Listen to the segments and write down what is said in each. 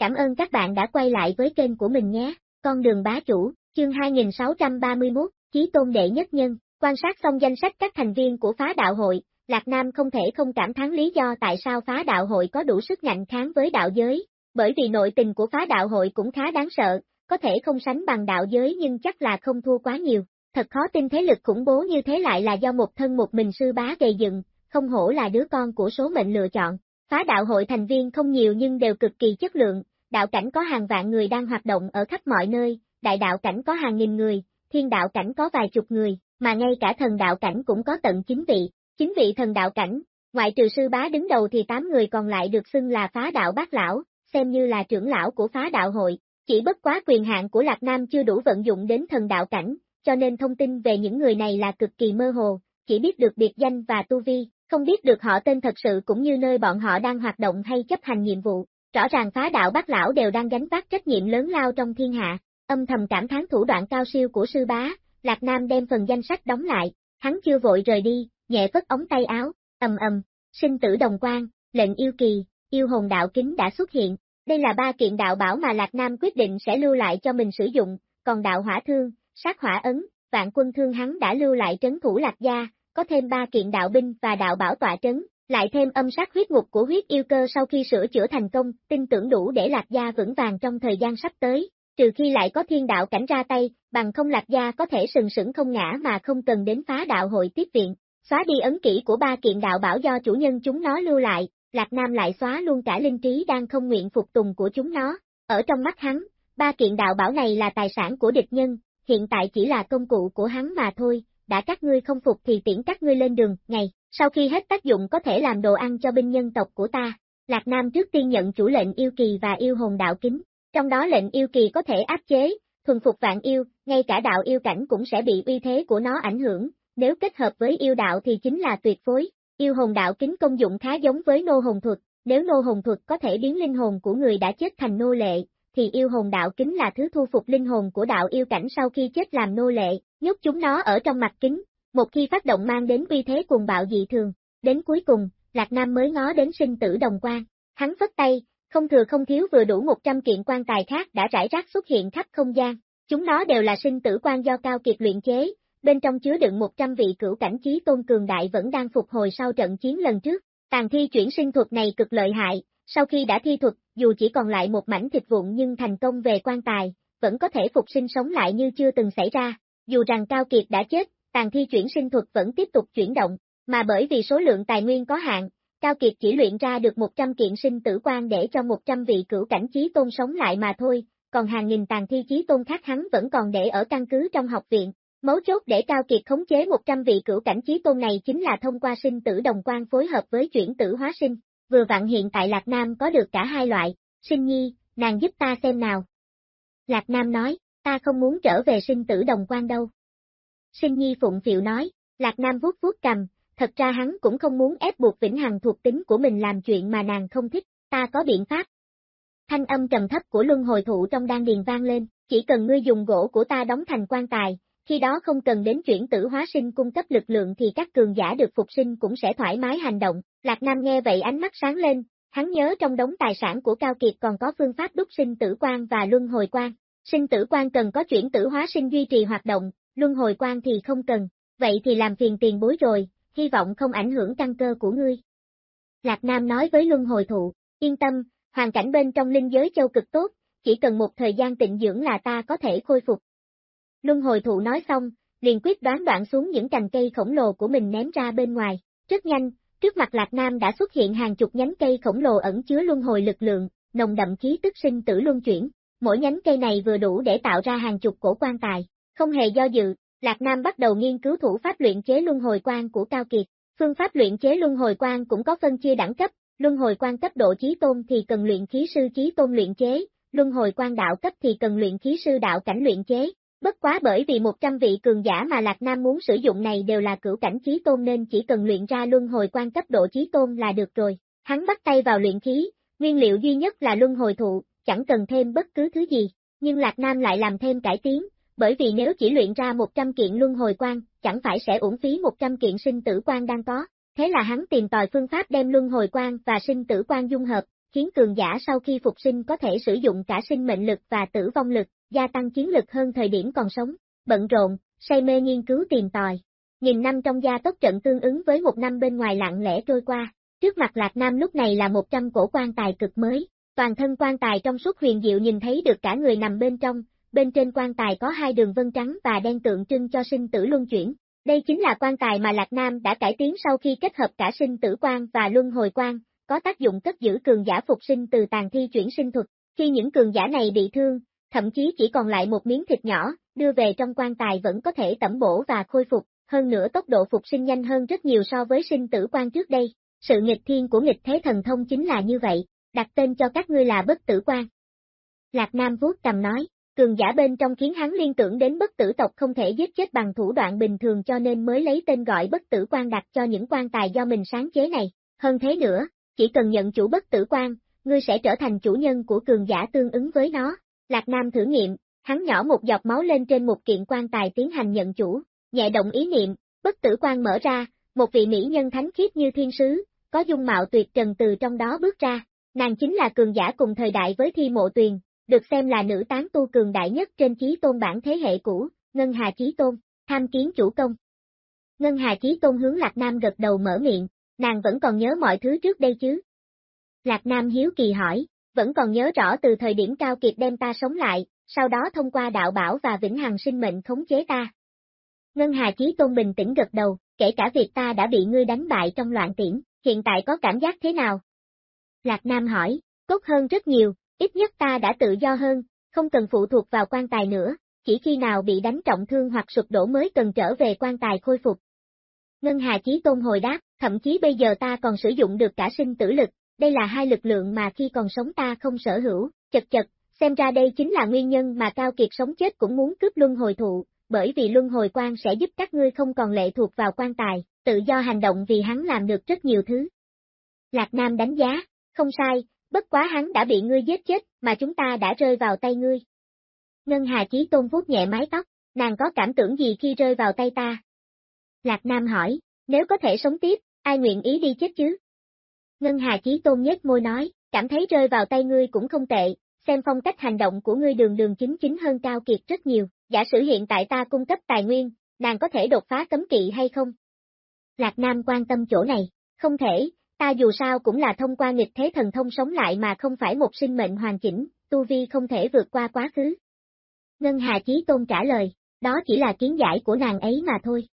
Cảm ơn các bạn đã quay lại với kênh của mình nhé. Con đường bá chủ, chương 2631, Chí Tôn Đệ Nhất Nhân, quan sát xong danh sách các thành viên của phá đạo hội, Lạc Nam không thể không cảm thán lý do tại sao phá đạo hội có đủ sức ngạnh kháng với đạo giới, bởi vì nội tình của phá đạo hội cũng khá đáng sợ, có thể không sánh bằng đạo giới nhưng chắc là không thua quá nhiều. Thật khó tin thế lực khủng bố như thế lại là do một thân một mình sư bá gây dựng, không hổ là đứa con của số mệnh lựa chọn. Phá đạo hội thành viên không nhiều nhưng đều cực kỳ chất lượng, đạo cảnh có hàng vạn người đang hoạt động ở khắp mọi nơi, đại đạo cảnh có hàng nghìn người, thiên đạo cảnh có vài chục người, mà ngay cả thần đạo cảnh cũng có tận chính vị, chính vị thần đạo cảnh, ngoại trừ sư bá đứng đầu thì tám người còn lại được xưng là phá đạo bác lão, xem như là trưởng lão của phá đạo hội, chỉ bất quá quyền hạn của Lạc Nam chưa đủ vận dụng đến thần đạo cảnh, cho nên thông tin về những người này là cực kỳ mơ hồ, chỉ biết được biệt danh và tu vi, không biết được họ tên thật sự cũng như nơi bọn họ đang hoạt động hay chấp hành nhiệm vụ. Rõ ràng phá đạo bác lão đều đang gánh vác trách nhiệm lớn lao trong thiên hạ, âm thầm cảm thán thủ đoạn cao siêu của sư bá, Lạc Nam đem phần danh sách đóng lại, hắn chưa vội rời đi, nhẹ vất ống tay áo, ầm ầm, sinh tử đồng quan, lệnh yêu kỳ, yêu hồn đạo kính đã xuất hiện. Đây là ba kiện đạo bảo mà Lạc Nam quyết định sẽ lưu lại cho mình sử dụng, còn đạo hỏa thương, sát hỏa ấn, vạn quân thương hắn đã lưu lại trấn thủ Lạc Gia, có thêm ba kiện đạo binh và đạo bảo tọa trấn, lại thêm âm sát huyết ngục của huyết yêu cơ sau khi sửa chữa thành công, tin tưởng đủ để Lạc Gia vững vàng trong thời gian sắp tới, trừ khi lại có thiên đạo cảnh ra tay, bằng không Lạc Gia có thể sừng sững không ngã mà không cần đến phá đạo hội tiếp viện, xóa đi ấn kỹ của ba kiện đạo bảo do chủ nhân chúng nó lưu lại, Lạc Nam lại xóa luôn cả linh trí đang không nguyện phục tùng của chúng nó, ở trong mắt hắn, ba kiện đạo bảo này là tài sản của địch nhân, hiện tại chỉ là công cụ của hắn mà thôi, đã các ngươi không phục thì tiễn các ngươi lên đường, ngày, sau khi hết tác dụng có thể làm đồ ăn cho binh nhân tộc của ta. Lạc Nam trước tiên nhận chủ lệnh yêu kỳ và yêu hồn đạo kính, trong đó lệnh yêu kỳ có thể áp chế, thuần phục vạn yêu, ngay cả đạo yêu cảnh cũng sẽ bị uy thế của nó ảnh hưởng, nếu kết hợp với yêu đạo thì chính là tuyệt phối. Yêu hồn đạo kính công dụng khá giống với nô hồn thuật, nếu nô hồn thuật có thể biến linh hồn của người đã chết thành nô lệ, thì yêu hồn đạo kính là thứ thu phục linh hồn của đạo yêu cảnh sau khi chết làm nô lệ, nhốt chúng nó ở trong mặt kính, một khi phát động mang đến uy thế cuồng bạo dị thường. Đến cuối cùng, Lạc Nam mới ngó đến sinh tử đồng quan, hắn phất tay, không thừa không thiếu vừa đủ 100 kiện quan tài khác đã rải rác xuất hiện khắp không gian, chúng nó đều là sinh tử quan do cao kiệt luyện chế, bên trong chứa đựng 100 vị cửu cảnh trí tôn cường đại vẫn đang phục hồi sau trận chiến lần trước. Tàn thi chuyển sinh thuật này cực lợi hại, sau khi đã thi thuật, dù chỉ còn lại một mảnh thịt vụn nhưng thành công về quan tài, vẫn có thể phục sinh sống lại như chưa từng xảy ra. Dù rằng Cao Kiệt đã chết, tàn thi chuyển sinh thuật vẫn tiếp tục chuyển động, mà bởi vì số lượng tài nguyên có hạn, Cao Kiệt chỉ luyện ra được 100 kiện sinh tử quan để cho 100 vị cửu cảnh trí tôn sống lại mà thôi, còn hàng nghìn tàn thi trí tôn khác hắn vẫn còn để ở căn cứ trong học viện. Mấu chốt để Cao Kiệt khống chế 100 vị cửu cảnh trí tôn này chính là thông qua sinh tử đồng quan phối hợp với chuyển tử hóa sinh, vừa vặn hiện tại Lạc Nam có được cả hai loại, sinh nhi, nàng giúp ta xem nào. Lạc Nam nói, ta không muốn trở về sinh tử đồng quan đâu. Sinh nhi phụng phiệu nói, Lạc Nam vuốt vuốt cầm, thật ra hắn cũng không muốn ép buộc Vĩnh Hằng thuộc tính của mình làm chuyện mà nàng không thích, ta có biện pháp. Thanh âm trầm thấp của luân hồi thụ trong đan điền vang lên, chỉ cần ngươi dùng gỗ của ta đóng thành quan tài, khi đó không cần đến chuyển tử hóa sinh cung cấp lực lượng thì các cường giả được phục sinh cũng sẽ thoải mái hành động. Lạc Nam nghe vậy ánh mắt sáng lên, hắn nhớ trong đống tài sản của Cao Kiệt còn có phương pháp đúc sinh tử quan và luân hồi quan. Sinh tử quan cần có chuyển tử hóa sinh duy trì hoạt động, luân hồi quan thì không cần, vậy thì làm phiền tiền bối rồi, hy vọng không ảnh hưởng căn cơ của ngươi. Lạc Nam nói với luân hồi thụ, yên tâm, hoàn cảnh bên trong linh giới châu cực tốt, chỉ cần một thời gian tịnh dưỡng là ta có thể khôi phục. Luân hồi thụ nói xong, liền quyết đoán đoạn xuống những cành cây khổng lồ của mình ném ra bên ngoài, rất nhanh, trước mặt Lạc Nam đã xuất hiện hàng chục nhánh cây khổng lồ ẩn chứa luân hồi lực lượng, nồng đậm khí tức sinh tử luân chuyển, mỗi nhánh cây này vừa đủ để tạo ra hàng chục cổ quan tài, không hề do dự, Lạc Nam bắt đầu nghiên cứu thủ pháp luyện chế luân hồi quan của Cao Kiệt. Phương pháp luyện chế luân hồi quan cũng có phân chia đẳng cấp, luân hồi quan cấp độ chí tôn thì cần luyện khí sư chí tôn luyện chế, luân hồi quan đạo cấp thì cần luyện khí sư đạo cảnh luyện chế. Bất quá bởi vì 100 vị cường giả mà Lạc Nam muốn sử dụng này đều là cửu cảnh chí tôn nên chỉ cần luyện ra luân hồi quan cấp độ chí tôn là được rồi. Hắn bắt tay vào luyện khí, nguyên liệu duy nhất là luân hồi thụ, chẳng cần thêm bất cứ thứ gì, nhưng Lạc Nam lại làm thêm cải tiến, bởi vì nếu chỉ luyện ra 100 kiện luân hồi quan, chẳng phải sẽ uổng phí 100 kiện sinh tử quan đang có. Thế là hắn tìm tòi phương pháp đem luân hồi quan và sinh tử quan dung hợp, khiến cường giả sau khi phục sinh có thể sử dụng cả sinh mệnh lực và tử vong lực, gia tăng chiến lực hơn thời điểm còn sống, bận rộn, say mê nghiên cứu tìm tòi. Nghìn năm trong gia tốc trận tương ứng với một năm bên ngoài lặng lẽ trôi qua, trước mặt Lạc Nam lúc này là 100 cổ quan tài cực mới, toàn thân quan tài trong suốt huyền diệu nhìn thấy được cả người nằm bên trong, bên trên quan tài có hai đường vân trắng và đen tượng trưng cho sinh tử luân chuyển. Đây chính là quan tài mà Lạc Nam đã cải tiến sau khi kết hợp cả sinh tử quan và luân hồi quan, có tác dụng cất giữ cường giả phục sinh từ tàn thi chuyển sinh thuật. Khi những cường giả này bị thương, thậm chí chỉ còn lại một miếng thịt nhỏ, đưa về trong quan tài vẫn có thể tẩm bổ và khôi phục, hơn nữa tốc độ phục sinh nhanh hơn rất nhiều so với sinh tử quan trước đây. Sự nghịch thiên của nghịch thế thần thông chính là như vậy, đặt tên cho các ngươi là bất tử quan. Lạc Nam vuốt cầm nói, cường giả bên trong khiến hắn liên tưởng đến bất tử tộc không thể giết chết bằng thủ đoạn bình thường cho nên mới lấy tên gọi bất tử quan đặt cho những quan tài do mình sáng chế này. Hơn thế nữa, chỉ cần nhận chủ bất tử quan, ngươi sẽ trở thành chủ nhân của cường giả tương ứng với nó. Lạc Nam thử nghiệm, hắn nhỏ một giọt máu lên trên một kiện quan tài tiến hành nhận chủ, nhẹ động ý niệm, bất tử quan mở ra, một vị mỹ nhân thánh khiết như thiên sứ, có dung mạo tuyệt trần từ trong đó bước ra, nàng chính là cường giả cùng thời đại với thi mộ tuyền, được xem là nữ tán tu cường đại nhất trên chí tôn bản thế hệ cũ, Ngân Hà Chí Tôn, tham kiến chủ công. Ngân Hà Chí Tôn hướng Lạc Nam gật đầu mở miệng, nàng vẫn còn nhớ mọi thứ trước đây chứ? Lạc Nam hiếu kỳ hỏi, vẫn còn nhớ rõ từ thời điểm cao kiệt đem ta sống lại, sau đó thông qua đạo bảo và vĩnh hằng sinh mệnh khống chế ta. Ngân Hà Chí Tôn bình tĩnh gật đầu, kể cả việc ta đã bị ngươi đánh bại trong loạn tiễn, hiện tại có cảm giác thế nào? Lạc Nam hỏi, tốt hơn rất nhiều, ít nhất ta đã tự do hơn, không cần phụ thuộc vào quan tài nữa, chỉ khi nào bị đánh trọng thương hoặc sụp đổ mới cần trở về quan tài khôi phục. Ngân Hà Chí Tôn hồi đáp, thậm chí bây giờ ta còn sử dụng được cả sinh tử lực, đây là hai lực lượng mà khi còn sống ta không sở hữu, chật chật, xem ra đây chính là nguyên nhân mà Cao Kiệt sống chết cũng muốn cướp luân hồi thụ, bởi vì luân hồi quan sẽ giúp các ngươi không còn lệ thuộc vào quan tài, tự do hành động vì hắn làm được rất nhiều thứ. Lạc Nam đánh giá, không sai, bất quá hắn đã bị ngươi giết chết, mà chúng ta đã rơi vào tay ngươi. Ngân Hà Chí Tôn vuốt nhẹ mái tóc, nàng có cảm tưởng gì khi rơi vào tay ta? Lạc Nam hỏi, nếu có thể sống tiếp, ai nguyện ý đi chết chứ? Ngân Hà Chí Tôn nhếch môi nói, cảm thấy rơi vào tay ngươi cũng không tệ, xem phong cách hành động của ngươi đường đường chính chính hơn Cao Kiệt rất nhiều, giả sử hiện tại ta cung cấp tài nguyên, nàng có thể đột phá cấm kỵ hay không? Lạc Nam quan tâm chỗ này, không thể, ta dù sao cũng là thông qua nghịch thế thần thông sống lại mà không phải một sinh mệnh hoàn chỉnh, tu vi không thể vượt qua quá khứ. Ngân Hà Chí Tôn trả lời, đó chỉ là kiến giải của nàng ấy mà thôi.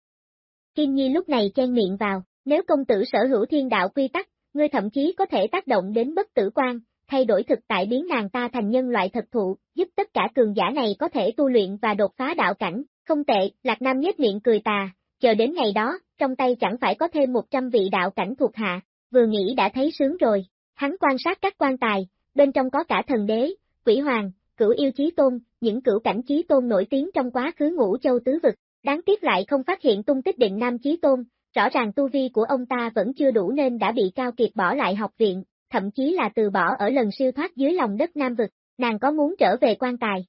Kim Nhi lúc này chen miệng vào, nếu công tử sở hữu thiên đạo quy tắc, ngươi thậm chí có thể tác động đến bất tử quan, thay đổi thực tại biến nàng ta thành nhân loại thật thụ, giúp tất cả cường giả này có thể tu luyện và đột phá đạo cảnh, không tệ, Lạc Nam nhếch miệng cười tà, chờ đến ngày đó, trong tay chẳng phải có thêm 100 vị đạo cảnh thuộc hạ, vừa nghĩ đã thấy sướng rồi, hắn quan sát các quan tài, bên trong có cả thần đế, quỷ hoàng, cửu yêu chí tôn, những cửu cảnh chí tôn nổi tiếng trong quá khứ ngũ châu tứ vực, đáng tiếc lại không phát hiện tung tích định nam chí tôn, rõ ràng tu vi của ông ta vẫn chưa đủ nên đã bị Cao Kiệt bỏ lại học viện, thậm chí là từ bỏ ở lần siêu thoát dưới lòng đất Nam Vực, nàng có muốn trở về quan tài?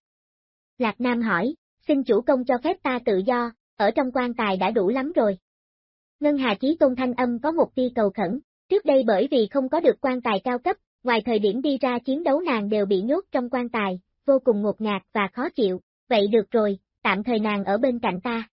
Lạc Nam hỏi, xin chủ công cho phép ta tự do, ở trong quan tài đã đủ lắm rồi. Ngân Hà Chí Tôn Thanh Âm có một tia cầu khẩn, trước đây bởi vì không có được quan tài cao cấp, ngoài thời điểm đi ra chiến đấu nàng đều bị nhốt trong quan tài, vô cùng ngột ngạt và khó chịu, vậy được rồi, tạm thời nàng ở bên cạnh ta.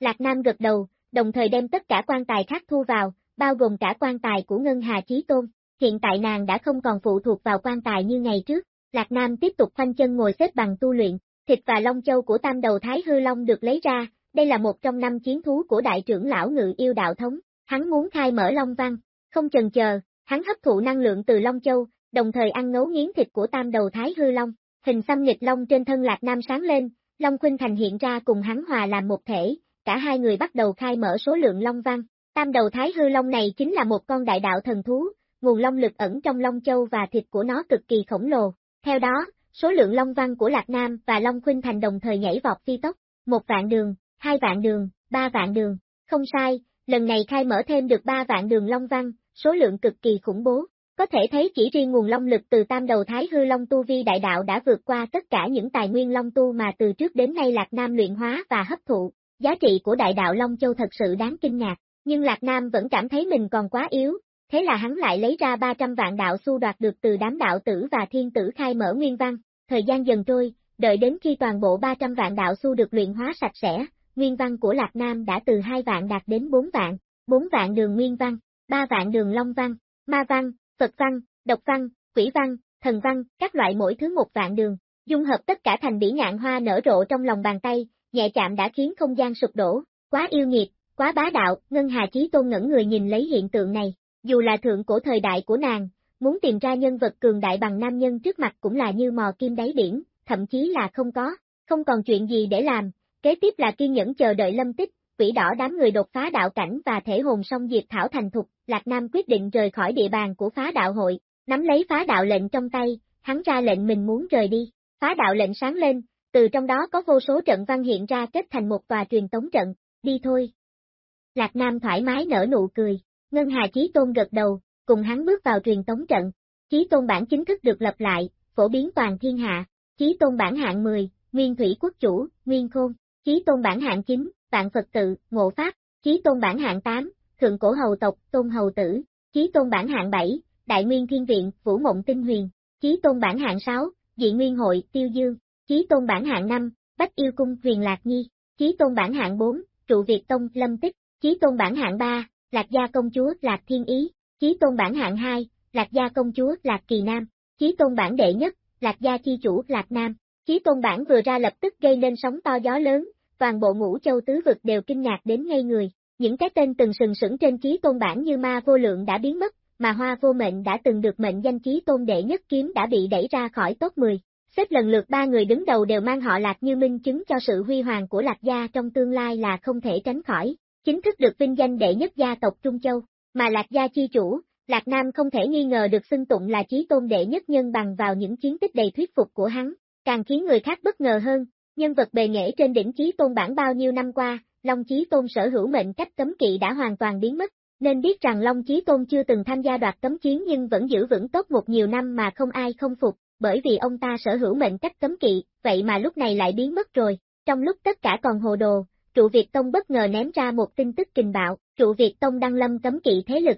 Lạc Nam gật đầu, đồng thời đem tất cả quan tài khác thu vào, bao gồm cả quan tài của Ngân Hà Chí Tôn. Hiện tại nàng đã không còn phụ thuộc vào quan tài như ngày trước, Lạc Nam tiếp tục khoanh chân ngồi xếp bằng tu luyện, thịt và long châu của tam đầu Thái Hư Long được lấy ra, đây là một trong năm chiến thú của đại trưởng lão ngự yêu đạo thống, hắn muốn khai mở Long Văn, không chần chờ, hắn hấp thụ năng lượng từ Long Châu, đồng thời ăn ngấu nghiến thịt của tam đầu Thái Hư Long, hình xăm nghịch Long trên thân Lạc Nam sáng lên, Long Khuynh Thành hiện ra cùng hắn hòa làm một thể, cả hai người bắt đầu khai mở số lượng Long Văn, tam đầu Thái Hư Long này chính là một con đại đạo thần thú, nguồn long lực ẩn trong Long Châu và thịt của nó cực kỳ khổng lồ, theo đó, số lượng Long Văn của Lạc Nam và Long Khuynh Thành đồng thời nhảy vọt phi tốc, một vạn đường, hai vạn đường, ba vạn đường, không sai, lần này khai mở thêm được ba vạn đường Long Văn, số lượng cực kỳ khủng bố. Có thể thấy chỉ riêng nguồn long lực từ tam đầu thái hư long tu vi đại đạo đã vượt qua tất cả những tài nguyên long tu mà từ trước đến nay Lạc Nam luyện hóa và hấp thụ. Giá trị của đại đạo Long Châu thật sự đáng kinh ngạc, nhưng Lạc Nam vẫn cảm thấy mình còn quá yếu, thế là hắn lại lấy ra 300 vạn đạo xu đoạt được từ đám đạo tử và thiên tử khai mở nguyên văn, thời gian dần trôi, đợi đến khi toàn bộ 300 vạn đạo xu được luyện hóa sạch sẽ, nguyên văn của Lạc Nam đã từ 2 vạn đạt đến 4 vạn, 4 vạn đường nguyên văn, ba vạn đường long văn, ma văn, Phật văn, độc văn, quỷ văn, thần văn, các loại mỗi thứ một vạn đường, dung hợp tất cả thành bỉ ngạn hoa nở rộ trong lòng bàn tay, nhẹ chạm đã khiến không gian sụp đổ, quá yêu nghiệt, quá bá đạo, Ngân Hà Chí Tôn ngẩn người nhìn lấy hiện tượng này, dù là thượng cổ thời đại của nàng, muốn tìm ra nhân vật cường đại bằng nam nhân trước mặt cũng là như mò kim đáy biển, thậm chí là không có, không còn chuyện gì để làm, kế tiếp là kiên nhẫn chờ đợi lâm tích, quỷ đỏ đám người đột phá đạo cảnh và thể hồn song diệt thảo thành thục, Lạc Nam quyết định rời khỏi địa bàn của phá đạo hội, nắm lấy phá đạo lệnh trong tay, hắn ra lệnh mình muốn rời đi, phá đạo lệnh sáng lên, từ trong đó có vô số trận văn hiện ra kết thành một tòa truyền tống trận, đi thôi. Lạc Nam thoải mái nở nụ cười, Ngân Hà Chí Tôn gật đầu, cùng hắn bước vào truyền tống trận, Chí Tôn bản chính thức được lập lại, phổ biến toàn thiên hạ, Chí Tôn bản hạng 10, Nguyên Thủy Quốc Chủ, Nguyên Khôn, Chí Tôn bản hạng 9, Vạn Phật Tự, Ngộ Pháp, Chí Tôn bản hạng 8, Thượng Cổ Hầu Tộc, Tôn Hầu Tử, Chí Tôn bản hạng 7, Đại Nguyên Thiên Viện, Vũ Mộng Tinh Huyền, Chí Tôn bản hạng 6, Dị Nguyên Hội, Tiêu Dương, Chí Tôn bản hạng 5, Bách Yêu Cung, Huyền Lạc Nhi, Chí Tôn bản hạng 4, Trụ Việt Tông, Lâm Tích, Chí Tôn bản hạng 3, Lạc Gia Công Chúa, Lạc Thiên Ý, Chí Tôn bản hạng 2, Lạc Gia Công Chúa, Lạc Kỳ Nam, Chí Tôn bản đệ nhất, Lạc Gia Chi Chủ, Lạc Nam, Chí Tôn bản vừa ra lập tức gây nên sóng to gió lớn, toàn bộ ngũ châu tứ vực đều kinh ngạc đến ngay người, những cái tên từng sừng sững trên Chí Tôn bản như ma vô lượng đã biến mất, mà hoa vô mệnh đã từng được mệnh danh Chí Tôn đệ nhất kiếm đã bị đẩy ra khỏi top 10. Xếp lần lượt ba người đứng đầu đều mang họ Lạc như minh chứng cho sự huy hoàng của Lạc Gia trong tương lai là không thể tránh khỏi, chính thức được vinh danh đệ nhất gia tộc Trung Châu, mà Lạc Gia chi chủ, Lạc Nam không thể nghi ngờ được xưng tụng là chí tôn đệ nhất nhân bằng vào những chiến tích đầy thuyết phục của hắn, càng khiến người khác bất ngờ hơn, nhân vật bề nghệ trên đỉnh chí tôn bản bao nhiêu năm qua, Long Chí Tôn sở hữu mệnh cách cấm kỵ đã hoàn toàn biến mất, nên biết rằng Long Chí Tôn chưa từng tham gia đoạt cấm chiến nhưng vẫn giữ vững tốt một nhiều năm mà không ai không phục, bởi vì ông ta sở hữu mệnh cách cấm kỵ, vậy mà lúc này lại biến mất rồi, trong lúc tất cả còn hồ đồ, trụ Việt Tông bất ngờ ném ra một tin tức kinh bạo, trụ Việt Tông đăng lâm cấm kỵ thế lực.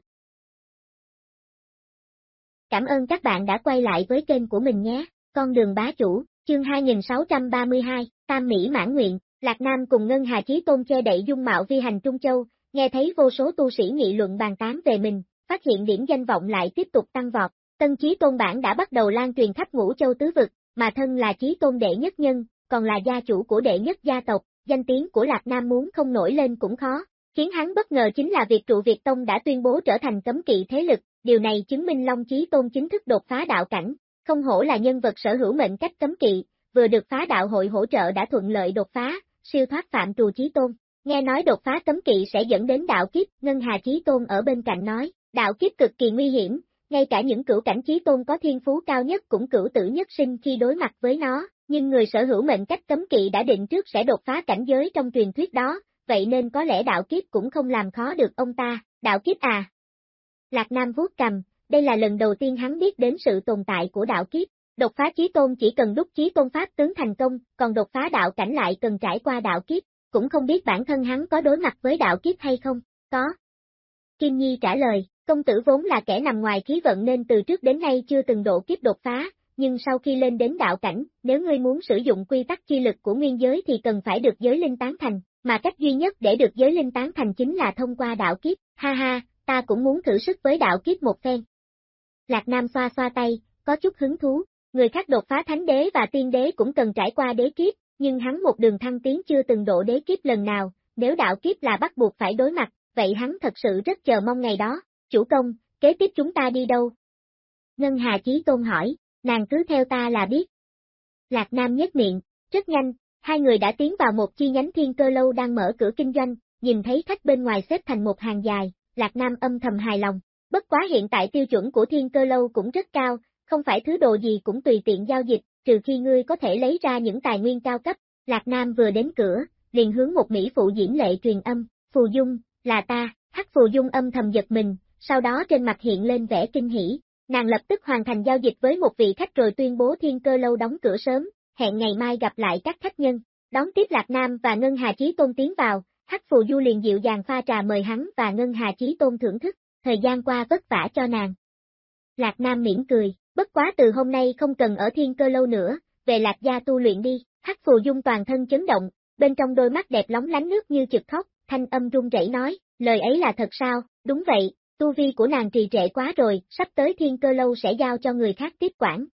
Cảm ơn các bạn đã quay lại với kênh của mình nhé, con đường bá chủ, chương 2632, Tam Mỹ mãn nguyện, Lạc Nam cùng Ngân Hà Chí Tôn che đậy dung mạo vi hành Trung Châu, nghe thấy vô số tu sĩ nghị luận bàn tán về mình, phát hiện điểm danh vọng lại tiếp tục tăng vọt, Tân Chí Tôn bản đã bắt đầu lan truyền khắp ngũ châu tứ vực, mà thân là Chí Tôn đệ nhất nhân, còn là gia chủ của đệ nhất gia tộc, danh tiếng của Lạc Nam muốn không nổi lên cũng khó. Khiến hắn bất ngờ chính là việc trụ Việt Tông đã tuyên bố trở thành cấm kỵ thế lực, điều này chứng minh Long Chí Tôn chính thức đột phá đạo cảnh, không hổ là nhân vật sở hữu mệnh cách cấm kỵ, vừa được phá đạo hội hỗ trợ đã thuận lợi đột phá, siêu thoát phạm trù Chí Tôn. Nghe nói đột phá cấm kỵ sẽ dẫn đến đạo kiếp, Ngân Hà Chí Tôn ở bên cạnh nói, đạo kiếp cực kỳ nguy hiểm, ngay cả những cửu cảnh Chí Tôn có thiên phú cao nhất cũng cửu tử nhất sinh khi đối mặt với nó, nhưng người sở hữu mệnh cách cấm kỵ đã định trước sẽ đột phá cảnh giới trong truyền thuyết đó, vậy nên có lẽ đạo kiếp cũng không làm khó được ông ta, đạo kiếp à. Lạc Nam vuốt cầm, đây là lần đầu tiên hắn biết đến sự tồn tại của đạo kiếp, đột phá chí tôn chỉ cần đúc chí tôn pháp tướng thành công, còn đột phá đạo cảnh lại cần trải qua đạo kiếp, cũng không biết bản thân hắn có đối mặt với đạo kiếp hay không, có. Kim Nhi trả lời, công tử vốn là kẻ nằm ngoài khí vận nên từ trước đến nay chưa từng độ kiếp đột phá, nhưng sau khi lên đến đạo cảnh, nếu ngươi muốn sử dụng quy tắc chi lực của nguyên giới thì cần phải được giới linh tán thành, mà cách duy nhất để được giới linh tán thành chính là thông qua đạo kiếp, ha ha, ta cũng muốn thử sức với đạo kiếp một phen. Lạc Nam xoa xoa tay, có chút hứng thú, người khác đột phá thánh đế và tiên đế cũng cần trải qua đế kiếp, nhưng hắn một đường thăng tiến chưa từng độ đế kiếp lần nào, nếu đạo kiếp là bắt buộc phải đối mặt, vậy hắn thật sự rất chờ mong ngày đó, chủ công, kế tiếp chúng ta đi đâu? Ngân Hà Chí Tôn hỏi, nàng cứ theo ta là biết. Lạc Nam nhếch miệng, rất nhanh, hai người đã tiến vào một chi nhánh thiên cơ lâu đang mở cửa kinh doanh, nhìn thấy khách bên ngoài xếp thành một hàng dài, Lạc Nam âm thầm hài lòng. Bất quá hiện tại tiêu chuẩn của thiên cơ lâu cũng rất cao, không phải thứ đồ gì cũng tùy tiện giao dịch, trừ khi ngươi có thể lấy ra những tài nguyên cao cấp. Lạc Nam vừa đến cửa, liền hướng một Mỹ phụ diễn lệ truyền âm, Phù Dung, là ta, hắc Phù Dung âm thầm giật mình, sau đó trên mặt hiện lên vẻ kinh hỉ, Nàng lập tức hoàn thành giao dịch với một vị khách rồi tuyên bố thiên cơ lâu đóng cửa sớm, hẹn ngày mai gặp lại các khách nhân. Đón tiếp Lạc Nam và Ngân Hà Chí Tôn tiến vào, Hắc Phù Du liền dịu dàng pha trà mời hắn và Ngân Hà Chí Tôn thưởng thức thời gian qua vất vả cho nàng. Lạc Nam mỉm cười, bất quá từ hôm nay không cần ở thiên cơ lâu nữa, về Lạc gia tu luyện đi, hắc phù dung toàn thân chấn động, bên trong đôi mắt đẹp lóng lánh nước như trực khóc, thanh âm run rẩy nói, lời ấy là thật sao, đúng vậy, tu vi của nàng trì trệ quá rồi, sắp tới thiên cơ lâu sẽ giao cho người khác tiếp quản.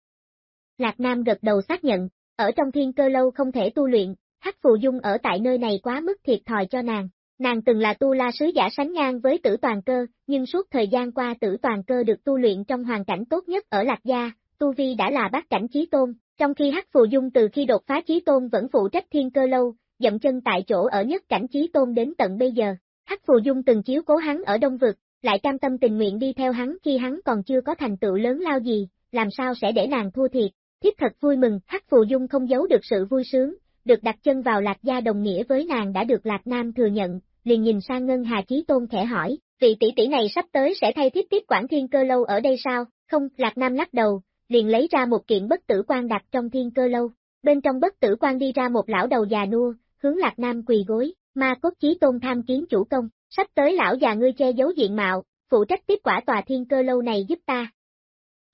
Lạc Nam gật đầu xác nhận, ở trong thiên cơ lâu không thể tu luyện, hắc phù dung ở tại nơi này quá mức thiệt thòi cho nàng. Nàng từng là tu la sứ giả sánh ngang với tử toàn cơ, nhưng suốt thời gian qua tử toàn cơ được tu luyện trong hoàn cảnh tốt nhất ở Lạc Gia, tu vi đã là bát cảnh chí tôn, trong khi hắc phù dung từ khi đột phá chí tôn vẫn phụ trách thiên cơ lâu, dậm chân tại chỗ ở nhất cảnh chí tôn đến tận bây giờ. Hắc phù dung từng chiếu cố hắn ở đông vực, lại cam tâm tình nguyện đi theo hắn khi hắn còn chưa có thành tựu lớn lao gì, làm sao sẽ để nàng thua thiệt. Thiếp thật vui mừng, Hắc Phù Dung không giấu được sự vui sướng, được đặt chân vào Lạc Gia đồng nghĩa với nàng đã được Lạc Nam thừa nhận, liền nhìn sang Ngân Hà Chí Tôn khẽ hỏi, vị tỷ tỷ này sắp tới sẽ thay thiếp tiếp quản thiên cơ lâu ở đây sao? Không, Lạc Nam lắc đầu, liền lấy ra một kiện bất tử quan đặt trong thiên cơ lâu. Bên trong bất tử quan đi ra một lão đầu già nua, hướng Lạc Nam quỳ gối, ma cốt chí tôn tham kiến chủ công, sắp tới lão già ngươi che giấu diện mạo, phụ trách tiếp quả tòa thiên cơ lâu này giúp ta.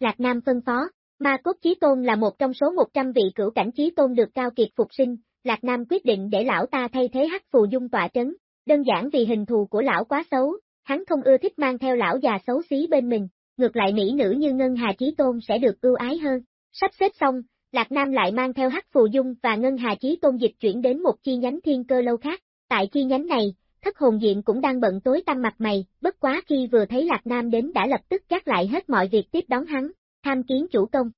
Lạc Nam phân phó, ma cốt chí tôn là một trong số 100 vị cửu cảnh chí tôn được cao kiệt phục sinh, Lạc Nam quyết định để lão ta thay thế hắc phù dung tọa trấn, đơn giản vì hình thù của lão quá xấu, hắn không ưa thích mang theo lão già xấu xí bên mình, ngược lại mỹ nữ như Ngân Hà Chí Tôn sẽ được ưu ái hơn. Sắp xếp xong, Lạc Nam lại mang theo hắc phù dung và Ngân Hà Chí Tôn dịch chuyển đến một chi nhánh thiên cơ lâu khác, tại chi nhánh này, thất hồn diện cũng đang bận tối tăm mặt mày, bất quá khi vừa thấy Lạc Nam đến đã lập tức gác lại hết mọi việc tiếp đón hắn, tham kiến chủ công.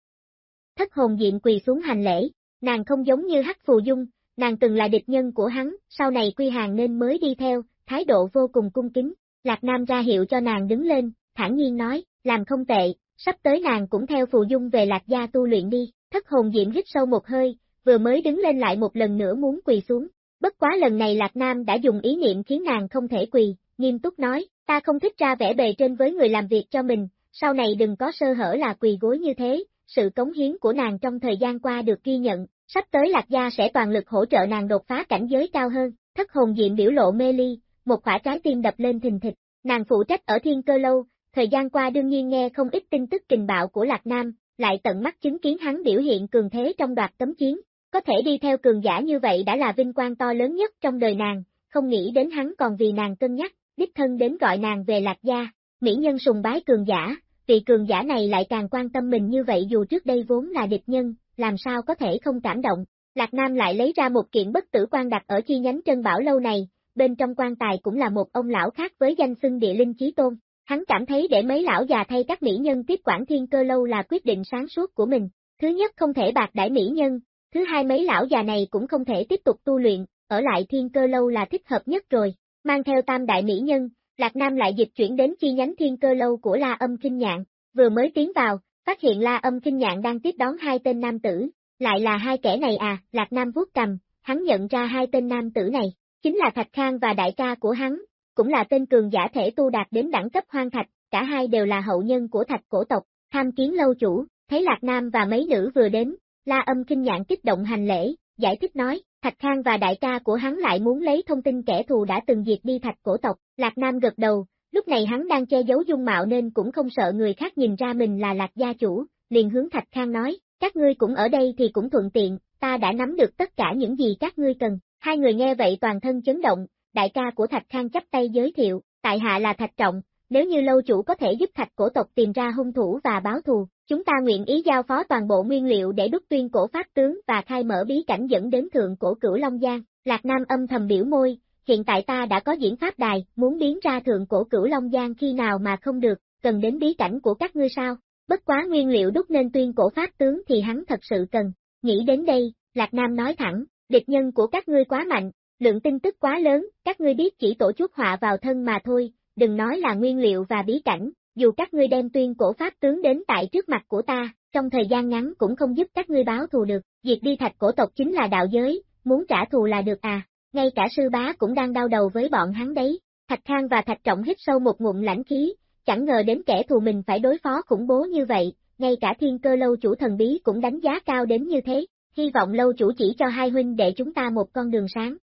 Thất hồn diện quỳ xuống hành lễ, nàng không giống như hắc phù dung, nàng từng là địch nhân của hắn, sau này quy hàng nên mới đi theo, thái độ vô cùng cung kính, Lạc Nam ra hiệu cho nàng đứng lên, thản nhiên nói, làm không tệ, sắp tới nàng cũng theo phù dung về Lạc Gia tu luyện đi, thất hồn diệm hít sâu một hơi, vừa mới đứng lên lại một lần nữa muốn quỳ xuống, bất quá lần này Lạc Nam đã dùng ý niệm khiến nàng không thể quỳ, nghiêm túc nói, ta không thích ra vẻ bề trên với người làm việc cho mình, sau này đừng có sơ hở là quỳ gối như thế, sự cống hiến của nàng trong thời gian qua được ghi nhận, sắp tới Lạc Gia sẽ toàn lực hỗ trợ nàng đột phá cảnh giới cao hơn, thất hồn diệm biểu lộ mê ly, một khỏa trái tim đập lên thình thịch, nàng phụ trách ở thiên cơ lâu, thời gian qua đương nhiên nghe không ít tin tức kình bạo của Lạc Nam, lại tận mắt chứng kiến hắn biểu hiện cường thế trong đoạt tấm chiến, có thể đi theo cường giả như vậy đã là vinh quang to lớn nhất trong đời nàng, không nghĩ đến hắn còn vì nàng cân nhắc, đích thân đến gọi nàng về Lạc Gia, mỹ nhân sùng bái cường giả, vị cường giả này lại càng quan tâm mình như vậy dù trước đây vốn là địch nhân, làm sao có thể không cảm động. Lạc Nam lại lấy ra một kiện bất tử quan đặt ở chi nhánh Trân Bảo lâu này, bên trong quan tài cũng là một ông lão khác với danh xưng địa linh chí tôn. Hắn cảm thấy để mấy lão già thay các mỹ nhân tiếp quản thiên cơ lâu là quyết định sáng suốt của mình. Thứ nhất không thể bạc đãi mỹ nhân, thứ hai mấy lão già này cũng không thể tiếp tục tu luyện, ở lại thiên cơ lâu là thích hợp nhất rồi. Mang theo tam đại mỹ nhân, Lạc Nam lại dịch chuyển đến chi nhánh thiên cơ lâu của La Âm Kinh Nhạn, vừa mới tiến vào, phát hiện La Âm Kinh Nhạn đang tiếp đón hai tên nam tử, lại là hai kẻ này à, Lạc Nam vuốt cầm, hắn nhận ra hai tên nam tử này, chính là Thạch Khang và đại ca của hắn, cũng là tên cường giả thể tu đạt đến đẳng cấp hoang thạch, cả hai đều là hậu nhân của thạch cổ tộc, tham kiến lâu chủ, thấy Lạc Nam và mấy nữ vừa đến, La Âm Kinh Nhạn kích động hành lễ, giải thích nói, Thạch Khang và đại ca của hắn lại muốn lấy thông tin kẻ thù đã từng diệt đi thạch cổ tộc, Lạc Nam gật đầu, lúc này hắn đang che giấu dung mạo nên cũng không sợ người khác nhìn ra mình là Lạc gia chủ, liền hướng Thạch Khang nói, các ngươi cũng ở đây thì cũng thuận tiện, ta đã nắm được tất cả những gì các ngươi cần, hai người nghe vậy toàn thân chấn động, đại ca của Thạch Khang chấp tay giới thiệu, tại hạ là Thạch Trọng, nếu như lâu chủ có thể giúp Thạch cổ tộc tìm ra hung thủ và báo thù, chúng ta nguyện ý giao phó toàn bộ nguyên liệu để đúc tuyên cổ pháp tướng và khai mở bí cảnh dẫn đến thượng cổ cửu Long Giang. Lạc Nam âm thầm biểu môi, hiện tại ta đã có diễn pháp đài, muốn biến ra thượng cổ cửu Long Giang khi nào mà không được, cần đến bí cảnh của các ngươi sao? Bất quá nguyên liệu đúc nên tuyên cổ pháp tướng thì hắn thật sự cần. Nghĩ đến đây, Lạc Nam nói thẳng, địch nhân của các ngươi quá mạnh, lượng tin tức quá lớn, các ngươi biết chỉ tổ chút họa vào thân mà thôi, đừng nói là nguyên liệu và bí cảnh, dù các ngươi đem tuyên cổ pháp tướng đến tại trước mặt của ta, trong thời gian ngắn cũng không giúp các ngươi báo thù được, diệt đi thạch cổ tộc chính là đạo giới, muốn trả thù là được à, ngay cả sư bá cũng đang đau đầu với bọn hắn đấy, Thạch Khang và Thạch Trọng hít sâu một ngụm lãnh khí, chẳng ngờ đến kẻ thù mình phải đối phó khủng bố như vậy, ngay cả thiên cơ lâu chủ thần bí cũng đánh giá cao đến như thế, hy vọng lâu chủ chỉ cho hai huynh để chúng ta một con đường sáng.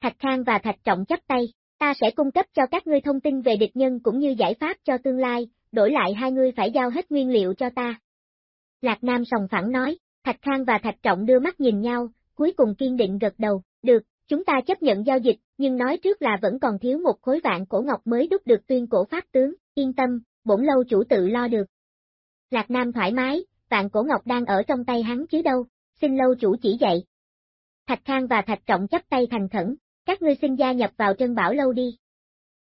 Thạch Khang và Thạch Trọng chắp tay, Ta sẽ cung cấp cho các ngươi thông tin về địch nhân cũng như giải pháp cho tương lai, đổi lại hai ngươi phải giao hết nguyên liệu cho ta. Lạc Nam sòng phẳng nói, Thạch Khang và Thạch Trọng đưa mắt nhìn nhau, cuối cùng kiên định gật đầu, được, chúng ta chấp nhận giao dịch, nhưng nói trước là vẫn còn thiếu một khối vạn cổ ngọc mới đúc được tuyên cổ pháp tướng, yên tâm, bổn lâu chủ tự lo được. Lạc Nam thoải mái, vạn cổ ngọc đang ở trong tay hắn chứ đâu, xin lâu chủ chỉ dạy. Thạch Khang và Thạch Trọng chấp tay thành khẩn, các ngươi xin gia nhập vào Trân Bảo Lâu đi.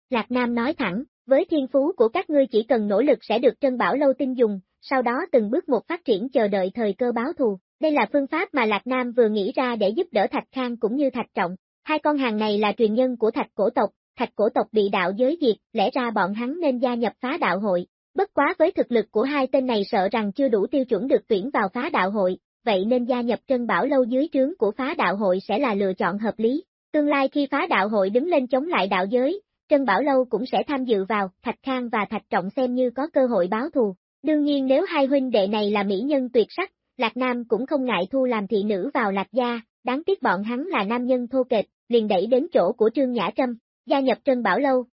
Lạc Nam nói thẳng, với thiên phú của các ngươi chỉ cần nỗ lực sẽ được Trân Bảo Lâu tin dùng, sau đó từng bước một phát triển chờ đợi thời cơ báo thù. Đây là phương pháp mà Lạc Nam vừa nghĩ ra để giúp đỡ Thạch Khang cũng như Thạch Trọng. Hai con hàng này là truyền nhân của Thạch Cổ tộc, Thạch Cổ tộc bị đạo giới diệt, lẽ ra bọn hắn nên gia nhập phá đạo hội. Bất quá với thực lực của hai tên này sợ rằng chưa đủ tiêu chuẩn được tuyển vào phá đạo hội, vậy nên gia nhập Trân Bảo Lâu dưới trướng của phá đạo hội sẽ là lựa chọn hợp lý. Tương lai khi phá đạo hội đứng lên chống lại đạo giới, Trân Bảo Lâu cũng sẽ tham dự vào, Thạch Khang và Thạch Trọng xem như có cơ hội báo thù. Đương nhiên nếu hai huynh đệ này là mỹ nhân tuyệt sắc, Lạc Nam cũng không ngại thu làm thị nữ vào Lạc Gia, đáng tiếc bọn hắn là nam nhân thô kệch, liền đẩy đến chỗ của Trương Nhã Trâm, gia nhập Trân Bảo Lâu.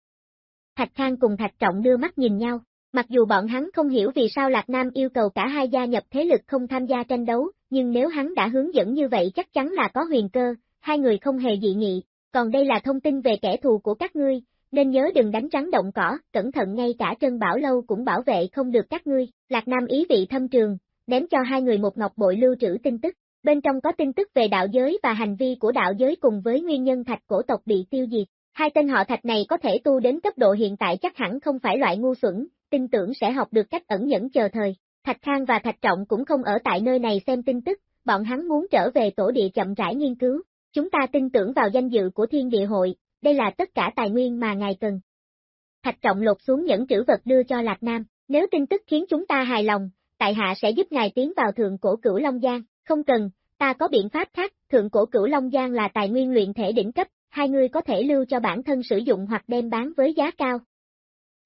Thạch Khang cùng Thạch Trọng đưa mắt nhìn nhau, mặc dù bọn hắn không hiểu vì sao Lạc Nam yêu cầu cả hai gia nhập thế lực không tham gia tranh đấu, nhưng nếu hắn đã hướng dẫn như vậy chắc chắn là có huyền cơ, hai người không hề dị nghị, còn đây là thông tin về kẻ thù của các ngươi, nên nhớ đừng đánh trắng động cỏ, cẩn thận ngay cả Trân Bảo Lâu cũng bảo vệ không được các ngươi, Lạc Nam ý vị thâm trường, ném cho hai người một ngọc bội lưu trữ tin tức, bên trong có tin tức về đạo giới và hành vi của đạo giới cùng với nguyên nhân thạch cổ tộc bị tiêu diệt. Hai tên họ thạch này có thể tu đến cấp độ hiện tại chắc hẳn không phải loại ngu xuẩn, tin tưởng sẽ học được cách ẩn nhẫn chờ thời. Thạch Khang và Thạch Trọng cũng không ở tại nơi này xem tin tức, bọn hắn muốn trở về tổ địa chậm rãi nghiên cứu. Chúng ta tin tưởng vào danh dự của thiên địa hội, đây là tất cả tài nguyên mà ngài cần. Thạch Trọng lột xuống những trữ vật đưa cho Lạc Nam, nếu tin tức khiến chúng ta hài lòng, tại hạ sẽ giúp ngài tiến vào thượng cổ cửu Long Giang, không cần, ta có biện pháp khác, thượng cổ cửu Long Giang là tài nguyên luyện thể đỉnh cấp, hai người có thể lưu cho bản thân sử dụng hoặc đem bán với giá cao.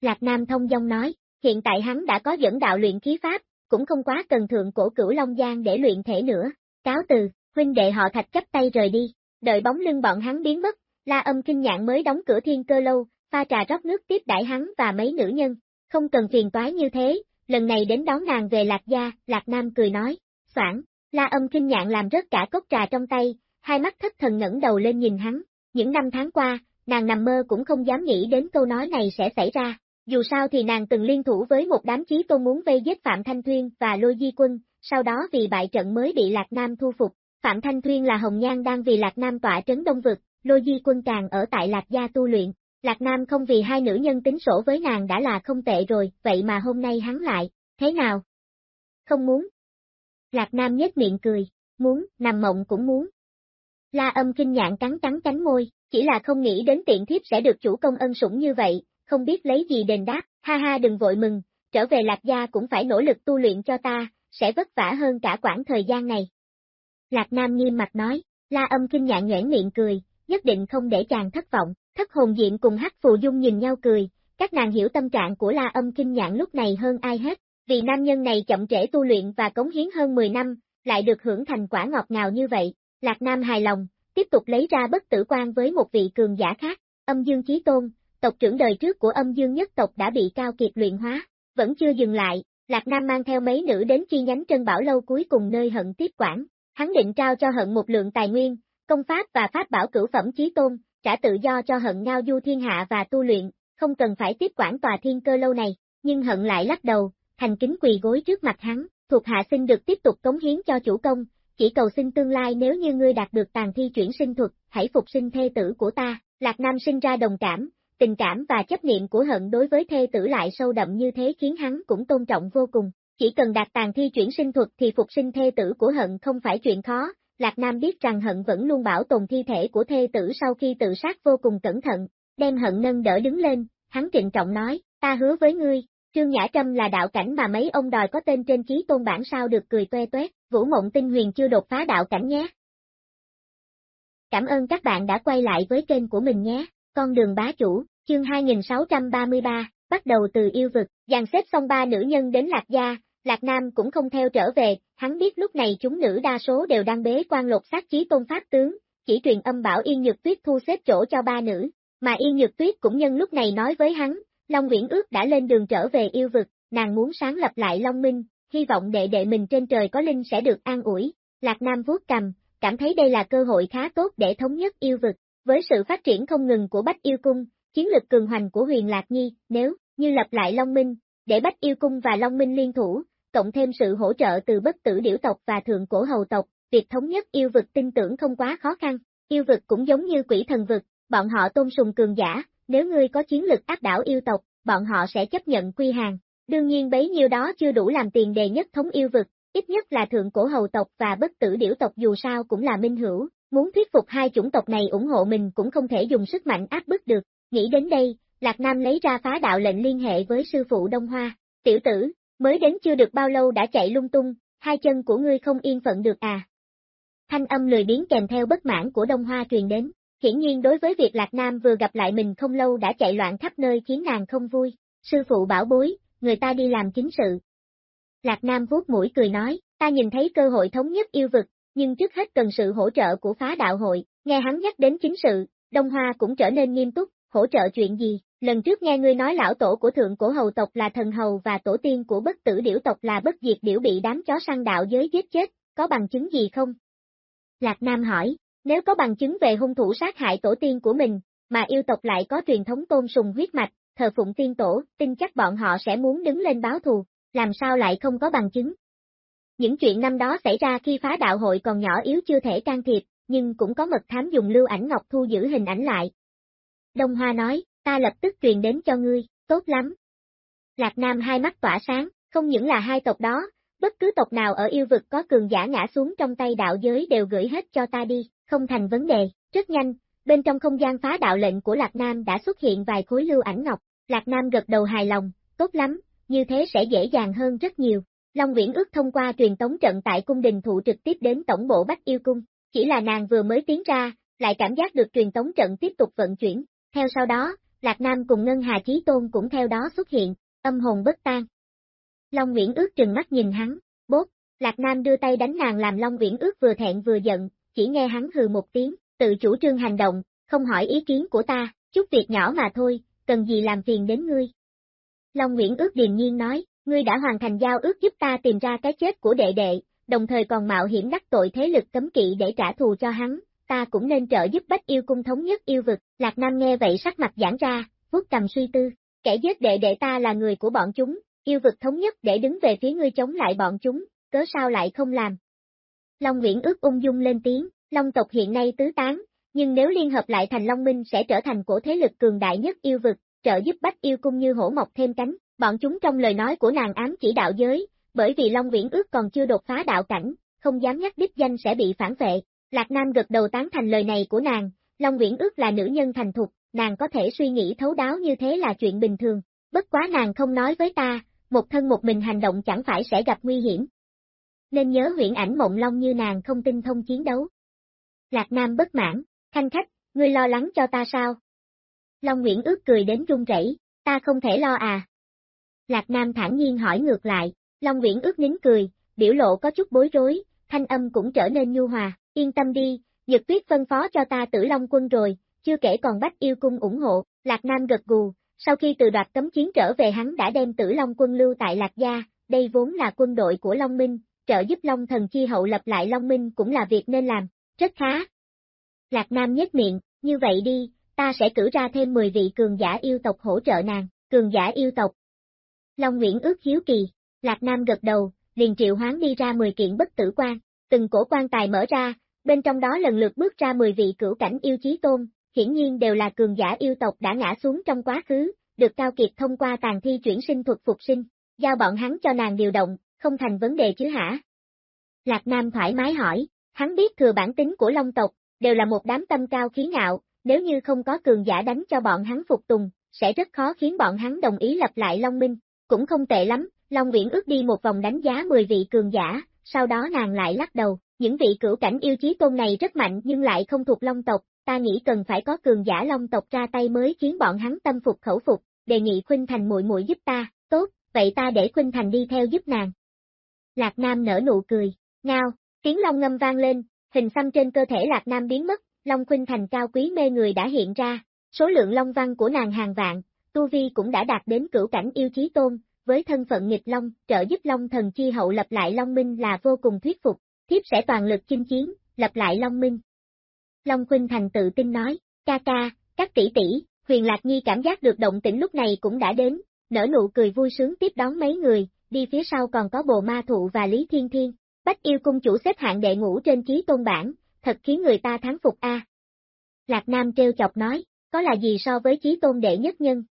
Lạc Nam thông dong nói, hiện tại hắn đã có dẫn đạo luyện khí pháp, cũng không quá cần thượng cổ cửu Long Giang để luyện thể nữa, cáo từ, huynh đệ họ thạch chấp tay rời đi, đợi bóng lưng bọn hắn biến mất, La âm kinh nhạn mới đóng cửa thiên cơ lâu, pha trà rót nước tiếp đãi hắn và mấy nữ nhân, không cần phiền toái như thế, lần này đến đón nàng về Lạc Gia, Lạc Nam cười nói, soảng, La âm kinh nhạn làm rớt cả cốc trà trong tay, hai mắt thất thần ngẩng đầu lên nhìn hắn, những năm tháng qua, nàng nằm mơ cũng không dám nghĩ đến câu nói này sẽ xảy ra, dù sao thì nàng từng liên thủ với một đám chí tôn muốn vây giết Phạm Thanh Thuyên và Lôi Di Quân, sau đó vì bại trận mới bị Lạc Nam thu phục, Phạm Thanh Thuyên là Hồng Nhan đang vì Lạc Nam tỏa trấn đông vực, Lôi Di Quân càng ở tại Lạc Gia tu luyện, Lạc Nam không vì hai nữ nhân tính sổ với nàng đã là không tệ rồi, vậy mà hôm nay hắn lại, thế nào? Không muốn. Lạc Nam nhếch miệng cười, muốn, nằm mộng cũng muốn. La âm kinh nhạn cắn cắn cánh môi, chỉ là không nghĩ đến tiện thiếp sẽ được chủ công ân sủng như vậy, không biết lấy gì đền đáp, ha ha đừng vội mừng, trở về Lạc Gia cũng phải nỗ lực tu luyện cho ta, sẽ vất vả hơn cả quãng thời gian này. Lạc Nam nghiêm mặt nói, La âm kinh nhạn nhoẻn miệng cười, nhất định không để chàng thất vọng, thất hồn diện cùng hắc phù dung nhìn nhau cười, các nàng hiểu tâm trạng của La âm kinh nhạn lúc này hơn ai hết, vì nam nhân này chậm trễ tu luyện và cống hiến hơn 10 năm, lại được hưởng thành quả ngọt ngào như vậy, Lạc Nam hài lòng, tiếp tục lấy ra bất tử quan với một vị cường giả khác, âm dương chí tôn, tộc trưởng đời trước của âm dương nhất tộc đã bị cao kiệt luyện hóa, vẫn chưa dừng lại, Lạc Nam mang theo mấy nữ đến chi nhánh Trân Bảo Lâu cuối cùng nơi hận tiếp quản, hắn định trao cho hận một lượng tài nguyên, công pháp và pháp bảo cửu phẩm chí tôn, trả tự do cho hận ngao du thiên hạ và tu luyện, không cần phải tiếp quản tòa thiên cơ lâu này, nhưng hận lại lắc đầu, thành kính quỳ gối trước mặt hắn, thuộc hạ xin được tiếp tục cống hiến cho chủ công, chỉ cầu xin tương lai nếu như ngươi đạt được tàn thi chuyển sinh thuật, hãy phục sinh thê tử của ta, Lạc Nam sinh ra đồng cảm, tình cảm và chấp niệm của hận đối với thê tử lại sâu đậm như thế khiến hắn cũng tôn trọng vô cùng, chỉ cần đạt tàn thi chuyển sinh thuật thì phục sinh thê tử của hận không phải chuyện khó, Lạc Nam biết rằng hận vẫn luôn bảo tồn thi thể của thê tử sau khi tự sát vô cùng cẩn thận, đem hận nâng đỡ đứng lên, hắn trịnh trọng nói, ta hứa với ngươi, Trương Nhã Trâm là đạo cảnh mà mấy ông đòi có tên trên ký tôn bản sao được cười toe toét, Vũ Mộng Tinh Huyền chưa đột phá đạo cảnh nhé. Cảm ơn các bạn đã quay lại với kênh của mình nhé, con đường bá chủ, chương 2633, bắt đầu từ yêu vực, dàn xếp xong ba nữ nhân đến Lạc Gia, Lạc Nam cũng không theo trở về, hắn biết lúc này chúng nữ đa số đều đang bế quan lột xác chí tôn pháp tướng, chỉ truyền âm bảo Yên Nhược Tuyết thu xếp chỗ cho ba nữ, Mà Yên Nhược Tuyết cũng nhân lúc này nói với hắn, Long Viễn ước đã lên đường trở về yêu vực, nàng muốn sáng lập lại Long Minh, hy vọng đệ đệ mình trên trời có linh sẽ được an ủi. Lạc Nam vuốt cầm, cảm thấy đây là cơ hội khá tốt để thống nhất yêu vực. Với sự phát triển không ngừng của Bách Yêu Cung, chiến lực cường hoành của huyền Lạc Nhi, nếu, như lập lại Long Minh, để Bách Yêu Cung và Long Minh liên thủ, cộng thêm sự hỗ trợ từ bất tử điểu tộc và thượng cổ hầu tộc, việc thống nhất yêu vực tin tưởng không quá khó khăn. Yêu vực cũng giống như quỷ thần vực, bọn họ tôn sùng cường giả, nếu ngươi có chiến lực áp đảo yêu tộc, bọn họ sẽ chấp nhận quy hàng. Đương nhiên bấy nhiêu đó chưa đủ làm tiền đề nhất thống yêu vực, ít nhất là thượng cổ hầu tộc và bất tử điểu tộc dù sao cũng là minh hữu, muốn thuyết phục hai chủng tộc này ủng hộ mình cũng không thể dùng sức mạnh áp bức được. Nghĩ đến đây, Lạc Nam lấy ra phá đạo lệnh liên hệ với sư phụ Đông Hoa. Tiểu tử, mới đến chưa được bao lâu đã chạy lung tung, hai chân của ngươi không yên phận được à. Thanh âm lười biến kèm theo bất mãn của Đông Hoa truyền đến. Hiển nhiên đối với việc Lạc Nam vừa gặp lại mình không lâu đã chạy loạn khắp nơi khiến nàng không vui. Sư phụ bảo bối, người ta đi làm chính sự. Lạc Nam vuốt mũi cười nói, ta nhìn thấy cơ hội thống nhất yêu vực, nhưng trước hết cần sự hỗ trợ của phá đạo hội, nghe hắn nhắc đến chính sự, Đông Hoa cũng trở nên nghiêm túc, hỗ trợ chuyện gì, lần trước nghe ngươi nói lão tổ của thượng cổ hầu tộc là thần hầu và tổ tiên của bất tử điểu tộc là bất diệt điểu bị đám chó săn đạo giới giết chết, có bằng chứng gì không? Lạc Nam hỏi, nếu có bằng chứng về hung thủ sát hại tổ tiên của mình, mà yêu tộc lại có truyền thống tôn sùng huyết mạch, thờ phụng tiên tổ, tin chắc bọn họ sẽ muốn đứng lên báo thù, làm sao lại không có bằng chứng. Những chuyện năm đó xảy ra khi phá đạo hội còn nhỏ yếu chưa thể can thiệp, nhưng cũng có mật thám dùng lưu ảnh ngọc thu giữ hình ảnh lại. Đông Hoa nói, ta lập tức truyền đến cho ngươi, tốt lắm. Lạc Nam hai mắt tỏa sáng, không những là hai tộc đó, bất cứ tộc nào ở yêu vực có cường giả ngã xuống trong tay đạo giới đều gửi hết cho ta đi, không thành vấn đề, rất nhanh, bên trong không gian phá đạo lệnh của Lạc Nam đã xuất hiện vài khối lưu ảnh ngọc, Lạc Nam gật đầu hài lòng, tốt lắm, như thế sẽ dễ dàng hơn rất nhiều. Long Viễn ước thông qua truyền tống trận tại cung đình thụ trực tiếp đến tổng bộ Bách Yêu Cung, chỉ là nàng vừa mới tiến ra, lại cảm giác được truyền tống trận tiếp tục vận chuyển, theo sau đó, Lạc Nam cùng Ngân Hà Chí Tôn cũng theo đó xuất hiện, âm hồn bất tan. Long Nguyễn ước trừng mắt nhìn hắn, bốt, Lạc Nam đưa tay đánh nàng làm Long Viễn ước vừa thẹn vừa giận, chỉ nghe hắn hừ một tiếng, tự chủ trương hành động, không hỏi ý kiến của ta, chút việc nhỏ mà thôi, cần gì làm phiền đến ngươi. Long Nguyễn ước điềm nhiên nói, ngươi đã hoàn thành giao ước giúp ta tìm ra cái chết của đệ đệ, đồng thời còn mạo hiểm đắc tội thế lực cấm kỵ để trả thù cho hắn, ta cũng nên trợ giúp bách yêu cung thống nhất yêu vực, Lạc Nam nghe vậy sắc mặt giãn ra, vuốt cầm suy tư, kẻ giết đệ đệ ta là người của bọn chúng, yêu vực thống nhất để đứng về phía ngươi chống lại bọn chúng, cớ sao lại không làm. Long Nguyễn ước ung dung lên tiếng, Long tộc hiện nay tứ tán, nhưng nếu liên hợp lại thành Long Minh sẽ trở thành cổ thế lực cường đại nhất yêu vực, trợ giúp bách yêu cung như hổ mọc thêm cánh, bọn chúng trong lời nói của nàng ám chỉ đạo giới, bởi vì Long Viễn ước còn chưa đột phá đạo cảnh, không dám nhắc đích danh sẽ bị phản vệ. Lạc Nam gật đầu tán thành lời này của nàng, Long Nguyễn ước là nữ nhân thành thục, nàng có thể suy nghĩ thấu đáo như thế là chuyện bình thường, bất quá nàng không nói với ta, một thân một mình hành động chẳng phải sẽ gặp nguy hiểm. Nên nhớ huyện ảnh mộng long như nàng không tinh thông chiến đấu. Lạc Nam bất mãn, khanh khách, ngươi lo lắng cho ta sao? Long Nguyễn ước cười đến run rẩy, ta không thể lo à. Lạc Nam thản nhiên hỏi ngược lại, Long Nguyễn ước nín cười, biểu lộ có chút bối rối, thanh âm cũng trở nên nhu hòa, yên tâm đi, Nhật Tuyết phân phó cho ta tử Long quân rồi, chưa kể còn bách yêu cung ủng hộ, Lạc Nam gật gù, sau khi từ đoạt cấm chiến trở về hắn đã đem tử Long quân lưu tại Lạc Gia, đây vốn là quân đội của Long Minh, trợ giúp Long thần chi hậu lập lại Long Minh cũng là việc nên làm, rất khá. Lạc Nam nhếch miệng, như vậy đi, ta sẽ cử ra thêm 10 vị cường giả yêu tộc hỗ trợ nàng, cường giả yêu tộc. Long Nguyễn ước hiếu kỳ, Lạc Nam gật đầu, liền triệu hoán đi ra 10 kiện bất tử quan, từng cổ quan tài mở ra, bên trong đó lần lượt bước ra 10 vị cửu cảnh yêu chí tôn, hiển nhiên đều là cường giả yêu tộc đã ngã xuống trong quá khứ, được Cao Kiệt thông qua tàn thi chuyển sinh thuật phục sinh, giao bọn hắn cho nàng điều động, không thành vấn đề chứ hả? Lạc Nam thoải mái hỏi, hắn biết thừa bản tính của Long tộc, đều là một đám tâm cao khí ngạo, nếu như không có cường giả đánh cho bọn hắn phục tùng, sẽ rất khó khiến bọn hắn đồng ý lập lại Long Minh, cũng không tệ lắm, Long Viễn ước đi một vòng đánh giá 10 vị cường giả, sau đó nàng lại lắc đầu, những vị cửu cảnh yêu chí tôn này rất mạnh nhưng lại không thuộc Long tộc, ta nghĩ cần phải có cường giả Long tộc ra tay mới khiến bọn hắn tâm phục khẩu phục, đề nghị Khuynh Thành muội muội giúp ta, tốt, vậy ta để Khuynh Thành đi theo giúp nàng. Lạc Nam nở nụ cười, ngao, tiếng long ngâm vang lên, hình xăm trên cơ thể Lạc Nam biến mất, Long Khuynh Thành cao quý mê người đã hiện ra, Số lượng long văn của nàng hàng vạn, tu vi cũng đã đạt đến cửu cảnh yêu chí tôn, với thân phận nghịch long, trợ giúp long thần chi hậu lập lại long minh là vô cùng thuyết phục, thiếp sẽ toàn lực chinh chiến, lập lại long minh. Long Khuynh Thành tự tin nói, ca ca, các tỷ tỷ, huyền lạc nhi cảm giác được động tĩnh lúc này cũng đã đến, nở nụ cười vui sướng tiếp đón mấy người, đi phía sau còn có bồ ma thụ và Lý Thiên Thiên. Bách yêu cung chủ xếp hạng đệ ngũ trên chí tôn bản, thật khiến người ta thắng phục a. Lạc Nam treo chọc nói, có là gì so với chí tôn đệ nhất nhân?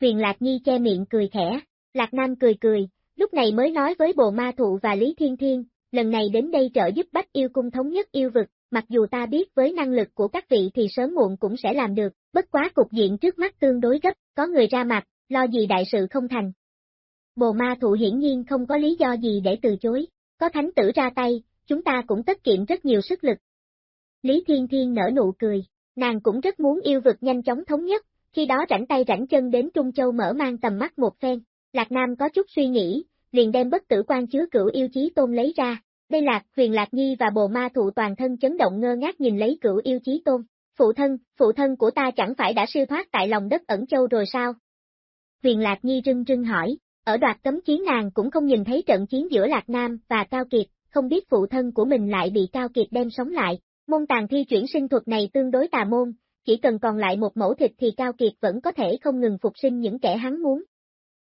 Huyền Lạc Nhi che miệng cười khẽ, Lạc Nam cười cười, lúc này mới nói với bồ ma thụ và Lý Thiên Thiên, lần này đến đây trợ giúp Bách yêu cung thống nhất yêu vực, mặc dù ta biết với năng lực của các vị thì sớm muộn cũng sẽ làm được, bất quá cục diện trước mắt tương đối gấp, có người ra mặt, lo gì đại sự không thành. Bồ ma thụ hiển nhiên không có lý do gì để từ chối, có thánh tử ra tay, chúng ta cũng tất kiệm rất nhiều sức lực. Lý Thiên Thiên nở nụ cười, nàng cũng rất muốn yêu vực nhanh chóng thống nhất, khi đó rảnh tay rảnh chân đến Trung Châu mở mang tầm mắt một phen. Lạc Nam có chút suy nghĩ, liền đem bất tử quan chứa cửu yêu chí tôn lấy ra. Đây là, huyền Lạc Nhi và bồ ma thụ toàn thân chấn động ngơ ngác nhìn lấy cửu yêu chí tôn. Phụ thân, phụ thân của ta chẳng phải đã siêu thoát tại lòng đất ẩn châu rồi sao? Huyền Lạc Nhi rưng rưng hỏi, ở đoạt cấm chiến nàng cũng không nhìn thấy trận chiến giữa Lạc Nam và Cao Kiệt, không biết phụ thân của mình lại bị Cao Kiệt đem sống lại. Môn tàn thi chuyển sinh thuật này tương đối tà môn, chỉ cần còn lại một mẫu thịt thì Cao Kiệt vẫn có thể không ngừng phục sinh những kẻ hắn muốn.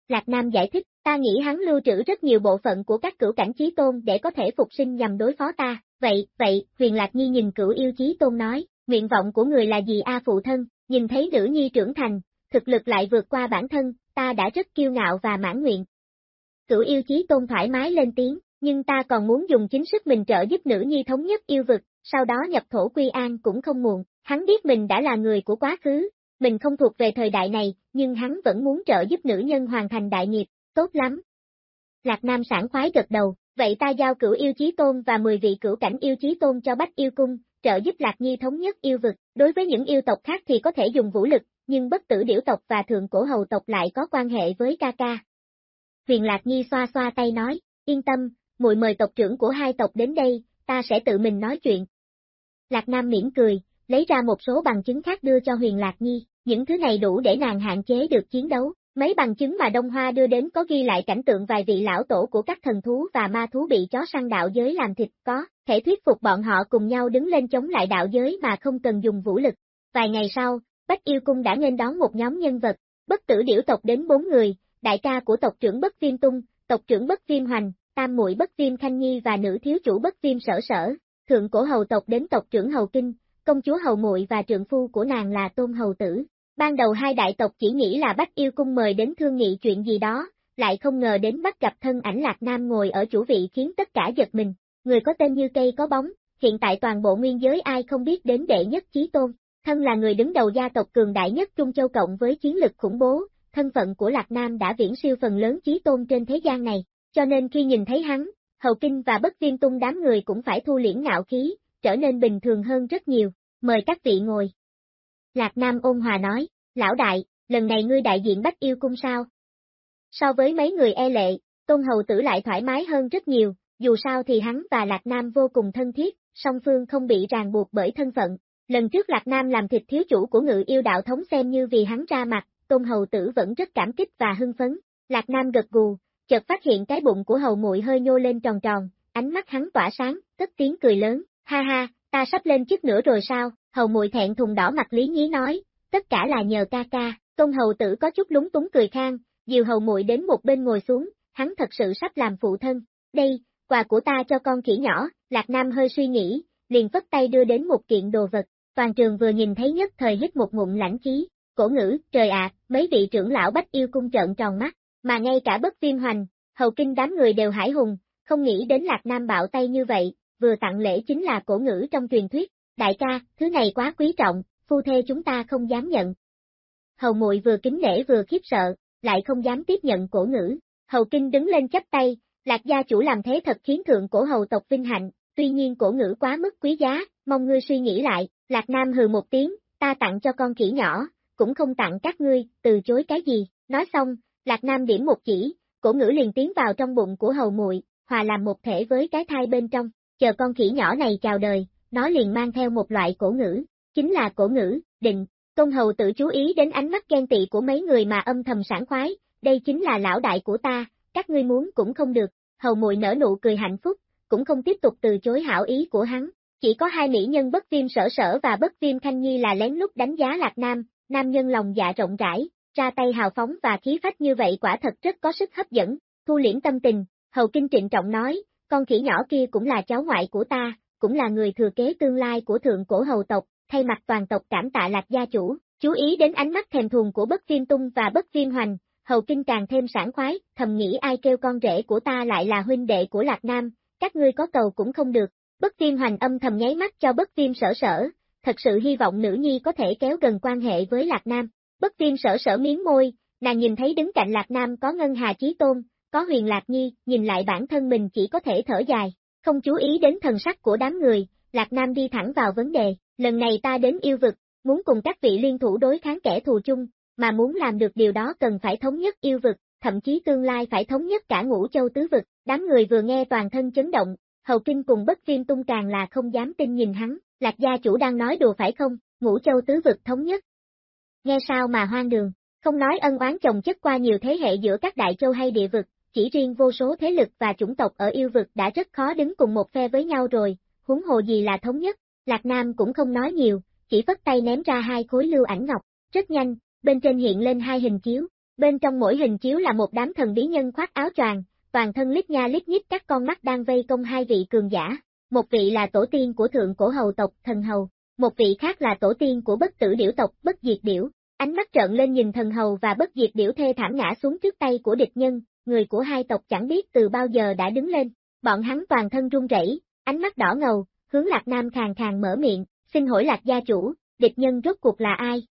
Lạc Nam giải thích, ta nghĩ hắn lưu trữ rất nhiều bộ phận của các cửu cảnh chí tôn để có thể phục sinh nhằm đối phó ta, vậy, vậy, huyền Lạc Nhi nhìn cửu yêu chí tôn nói, nguyện vọng của người là gì a phụ thân, nhìn thấy nữ nhi trưởng thành, thực lực lại vượt qua bản thân, ta đã rất kiêu ngạo và mãn nguyện. Cửu yêu chí tôn thoải mái lên tiếng, nhưng ta còn muốn dùng chính sức mình trợ giúp nữ nhi thống nhất yêu vực, sau đó nhập thổ quy an cũng không muộn, hắn biết mình đã là người của quá khứ, mình không thuộc về thời đại này, nhưng hắn vẫn muốn trợ giúp nữ nhân hoàn thành đại nghiệp, tốt lắm. Lạc Nam sảng khoái gật đầu, vậy ta giao cửu yêu chí tôn và 10 vị cửu cảnh yêu chí tôn cho Bách yêu cung, trợ giúp Lạc Nhi thống nhất yêu vực, đối với những yêu tộc khác thì có thể dùng vũ lực, nhưng bất tử điểu tộc và thượng cổ hầu tộc lại có quan hệ với ca ca. Huyền Lạc Nhi xoa xoa tay nói, yên tâm, muội mời tộc trưởng của hai tộc đến đây, ta sẽ tự mình nói chuyện. Lạc Nam mỉm cười, lấy ra một số bằng chứng khác đưa cho Huyền Lạc Nhi, những thứ này đủ để nàng hạn chế được chiến đấu. Mấy bằng chứng mà Đông Hoa đưa đến có ghi lại cảnh tượng vài vị lão tổ của các thần thú và ma thú bị chó săn đạo giới làm thịt có, thể thuyết phục bọn họ cùng nhau đứng lên chống lại đạo giới mà không cần dùng vũ lực. Vài ngày sau, Bách Yêu Cung đã nên đón một nhóm nhân vật, bất tử điểu tộc đến bốn người, đại ca của tộc trưởng Bất Viêm Tung, tộc trưởng Bất Viêm Hoành, tam muội Bất Viêm Thanh Nhi và nữ thiếu chủ Bất Viêm Sở Sở, thượng cổ hầu tộc đến tộc trưởng Hầu Kinh, công chúa Hầu muội và trượng phu của nàng là Tôn Hầu Tử. Ban đầu hai đại tộc chỉ nghĩ là Bách Yêu Cung mời đến thương nghị chuyện gì đó, lại không ngờ đến bắt gặp thân ảnh Lạc Nam ngồi ở chủ vị khiến tất cả giật mình. Người có tên như cây có bóng, hiện tại toàn bộ nguyên giới ai không biết đến đệ nhất chí tôn. Thân là người đứng đầu gia tộc cường đại nhất Trung Châu cộng với chiến lực khủng bố, thân phận của Lạc Nam đã viễn siêu phần lớn chí tôn trên thế gian này, cho nên khi nhìn thấy hắn, hậu Kinh và Bất viên Tung đám người cũng phải thu liễm ngạo khí, trở nên bình thường hơn rất nhiều, mời các vị ngồi. Lạc Nam ôn hòa nói, lão đại, lần này ngươi đại diện Bách Yêu Cung sao? So với mấy người e lệ, Tôn Hầu Tử lại thoải mái hơn rất nhiều, dù sao thì hắn và Lạc Nam vô cùng thân thiết, song phương không bị ràng buộc bởi thân phận, Lần trước Lạc Nam làm thịt thiếu chủ của ngự yêu đạo thống xem như vì hắn ra mặt, Tôn Hầu Tử vẫn rất cảm kích và hưng phấn. Lạc Nam gật gù, chợt phát hiện cái bụng của hầu muội hơi nhô lên tròn tròn, ánh mắt hắn tỏa sáng, tức tiếng cười lớn, ha ha, ta sắp lên chức nữa rồi sao, hầu muội thẹn thùng đỏ mặt lý nhí nói, tất cả là nhờ ca ca, công Hầu Tử có chút lúng túng cười khang, dìu hầu muội đến một bên ngồi xuống, hắn thật sự sắp làm phụ thân, đây, quà của ta cho con khỉ nhỏ, Lạc Nam hơi suy nghĩ, liền vất tay đưa đến một kiện đồ vật, toàn trường vừa nhìn thấy nhất thời hít một ngụm lãnh khí, cổ ngữ, trời ạ, mấy vị trưởng lão bách yêu cung trợn tròn mắt, mà ngay cả bất viêm hoành, hầu kinh đám người đều hải hùng, không nghĩ đến Lạc Nam bạo tay như vậy, vừa tặng lễ chính là cổ ngữ trong truyền thuyết, đại ca, thứ này quá quý trọng, phu thê chúng ta không dám nhận. Hầu muội vừa kính lễ vừa khiếp sợ, lại không dám tiếp nhận cổ ngữ, hầu kinh đứng lên chắp tay, Lạc gia chủ làm thế thật khiến thượng cổ hầu tộc vinh hạnh, tuy nhiên cổ ngữ quá mức quý giá, mong ngươi suy nghĩ lại, Lạc Nam hừ một tiếng, ta tặng cho con khỉ nhỏ, cũng không tặng các ngươi, từ chối cái gì, nói xong, Lạc Nam điểm một chỉ, cổ ngữ liền tiến vào trong bụng của hầu muội, hòa làm một thể với cái thai bên trong, chờ con khỉ nhỏ này chào đời, nó liền mang theo một loại cổ ngữ, chính là cổ ngữ, định, Công hầu tự chú ý đến ánh mắt ghen tị của mấy người mà âm thầm sảng khoái, đây chính là lão đại của ta, các ngươi muốn cũng không được, hầu muội nở nụ cười hạnh phúc, cũng không tiếp tục từ chối hảo ý của hắn, chỉ có hai mỹ nhân bất viêm sở sở và bất viêm thanh nhi là lén lút đánh giá lạc nam, nam nhân lòng dạ rộng rãi, ra tay hào phóng và khí phách như vậy quả thật rất có sức hấp dẫn, thu liễm tâm tình, hầu kinh trịnh trọng nói, con khỉ nhỏ kia cũng là cháu ngoại của ta, cũng là người thừa kế tương lai của thượng cổ hầu tộc, thay mặt toàn tộc cảm tạ lạc gia chủ, chú ý đến ánh mắt thèm thuồng của bất viêm tung và bất viêm hoành, hầu kinh càng thêm sảng khoái, thầm nghĩ ai kêu con rể của ta lại là huynh đệ của lạc nam, các ngươi có cầu cũng không được, bất viêm hoành âm thầm nháy mắt cho bất viêm sở sở, thật sự hy vọng nữ nhi có thể kéo gần quan hệ với lạc nam, bất viêm sở sở miếng môi, nàng nhìn thấy đứng cạnh lạc nam có ngân hà chí tôn, có huyền lạc nhi, nhìn lại bản thân mình chỉ có thể thở dài, không chú ý đến thần sắc của đám người, lạc nam đi thẳng vào vấn đề, lần này ta đến yêu vực, muốn cùng các vị liên thủ đối kháng kẻ thù chung, mà muốn làm được điều đó cần phải thống nhất yêu vực, thậm chí tương lai phải thống nhất cả ngũ châu tứ vực, đám người vừa nghe toàn thân chấn động, hầu kinh cùng bất viêm tung càng là không dám tin nhìn hắn, lạc gia chủ đang nói đùa phải không, ngũ châu tứ vực thống nhất. Nghe sao mà hoang đường, không nói ân oán chồng chất qua nhiều thế hệ giữa các đại châu hay địa vực, chỉ riêng vô số thế lực và chủng tộc ở yêu vực đã rất khó đứng cùng một phe với nhau rồi, huống hồ gì là thống nhất, Lạc Nam cũng không nói nhiều, chỉ phất tay ném ra hai khối lưu ảnh ngọc, rất nhanh, bên trên hiện lên hai hình chiếu, bên trong mỗi hình chiếu là một đám thần bí nhân khoác áo choàng, toàn thân lít nha lít nhít các con mắt đang vây công hai vị cường giả, một vị là tổ tiên của thượng cổ hầu tộc thần hầu, một vị khác là tổ tiên của bất tử điểu tộc bất diệt điểu, ánh mắt trợn lên nhìn thần hầu và bất diệt điểu thê thảm ngã xuống trước tay của địch nhân, người của hai tộc chẳng biết từ bao giờ đã đứng lên, bọn hắn toàn thân run rẩy, ánh mắt đỏ ngầu, hướng Lạc Nam khàn khàn mở miệng, xin hỏi Lạc gia chủ, địch nhân rốt cuộc là ai?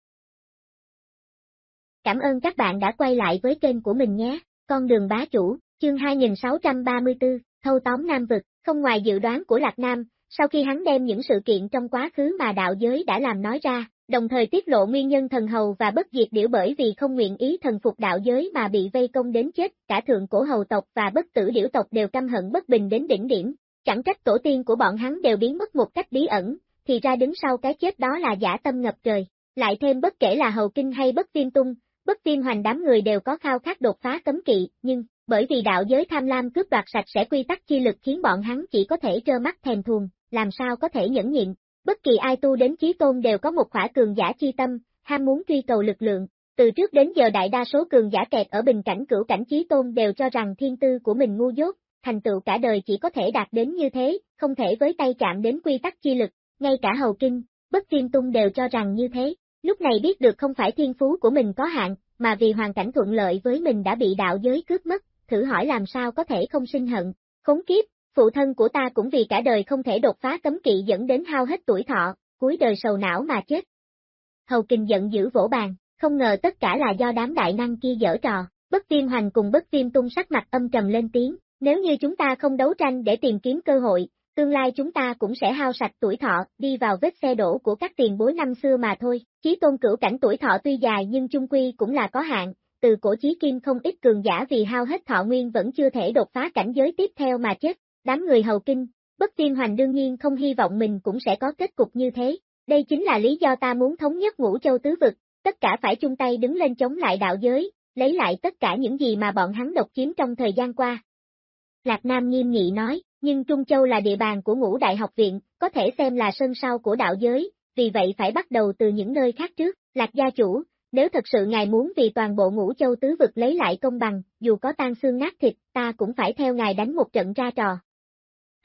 Cảm ơn các bạn đã quay lại với kênh của mình nhé, con đường bá chủ, chương 2634, thâu tóm Nam Vực, không ngoài dự đoán của Lạc Nam, sau khi hắn đem những sự kiện trong quá khứ mà đạo giới đã làm nói ra, đồng thời tiết lộ nguyên nhân thần hầu và bất diệt điểu bởi vì không nguyện ý thần phục đạo giới mà bị vây công đến chết, cả thượng cổ hầu tộc và bất tử điểu tộc đều căm hận bất bình đến đỉnh điểm, chẳng trách tổ tiên của bọn hắn đều biến mất một cách bí ẩn, thì ra đứng sau cái chết đó là giả tâm ngập trời, lại thêm bất kể là hầu kinh hay bất viêm tung, bất viêm hoành đám người đều có khao khát đột phá cấm kỵ, nhưng, bởi vì đạo giới tham lam cướp đoạt sạch sẽ quy tắc chi lực khiến bọn hắn chỉ có thể trơ mắt thèm thuồng, làm sao có thể nhẫn nhịn, bất kỳ ai tu đến chí tôn đều có một khỏa cường giả chi tâm, ham muốn truy cầu lực lượng, từ trước đến giờ đại đa số cường giả kẹt ở bình cảnh cửu cảnh chí tôn đều cho rằng thiên tư của mình ngu dốt, thành tựu cả đời chỉ có thể đạt đến như thế, không thể với tay chạm đến quy tắc chi lực, ngay cả hầu kinh, bất thiên tung đều cho rằng như thế, lúc này biết được không phải thiên phú của mình có hạn, mà vì hoàn cảnh thuận lợi với mình đã bị đạo giới cướp mất, thử hỏi làm sao có thể không sinh hận, khốn kiếp, phụ thân của ta cũng vì cả đời không thể đột phá cấm kỵ dẫn đến hao hết tuổi thọ, cuối đời sầu não mà chết. Hầu kinh giận dữ vỗ bàn, không ngờ tất cả là do đám đại năng kia dở trò, bất viêm hoành cùng bất viêm tung sắc mặt âm trầm lên tiếng, nếu như chúng ta không đấu tranh để tìm kiếm cơ hội, tương lai chúng ta cũng sẽ hao sạch tuổi thọ, đi vào vết xe đổ của các tiền bối năm xưa mà thôi. Chí tôn cửu cảnh tuổi thọ tuy dài nhưng chung quy cũng là có hạn, từ cổ chí kim không ít cường giả vì hao hết thọ nguyên vẫn chưa thể đột phá cảnh giới tiếp theo mà chết. Đám người hầu kinh, bất tiên hoành đương nhiên không hy vọng mình cũng sẽ có kết cục như thế. Đây chính là lý do ta muốn thống nhất ngũ châu tứ vực, tất cả phải chung tay đứng lên chống lại đạo giới, lấy lại tất cả những gì mà bọn hắn độc chiếm trong thời gian qua. Lạc Nam nghiêm nghị nói, nhưng Trung Châu là địa bàn của ngũ đại học viện, có thể xem là sân sau của đạo giới, vì vậy phải bắt đầu từ những nơi khác trước. Lạc gia chủ, nếu thật sự ngài muốn vì toàn bộ ngũ châu tứ vực lấy lại công bằng, dù có tan xương nát thịt, ta cũng phải theo ngài đánh một trận ra trò.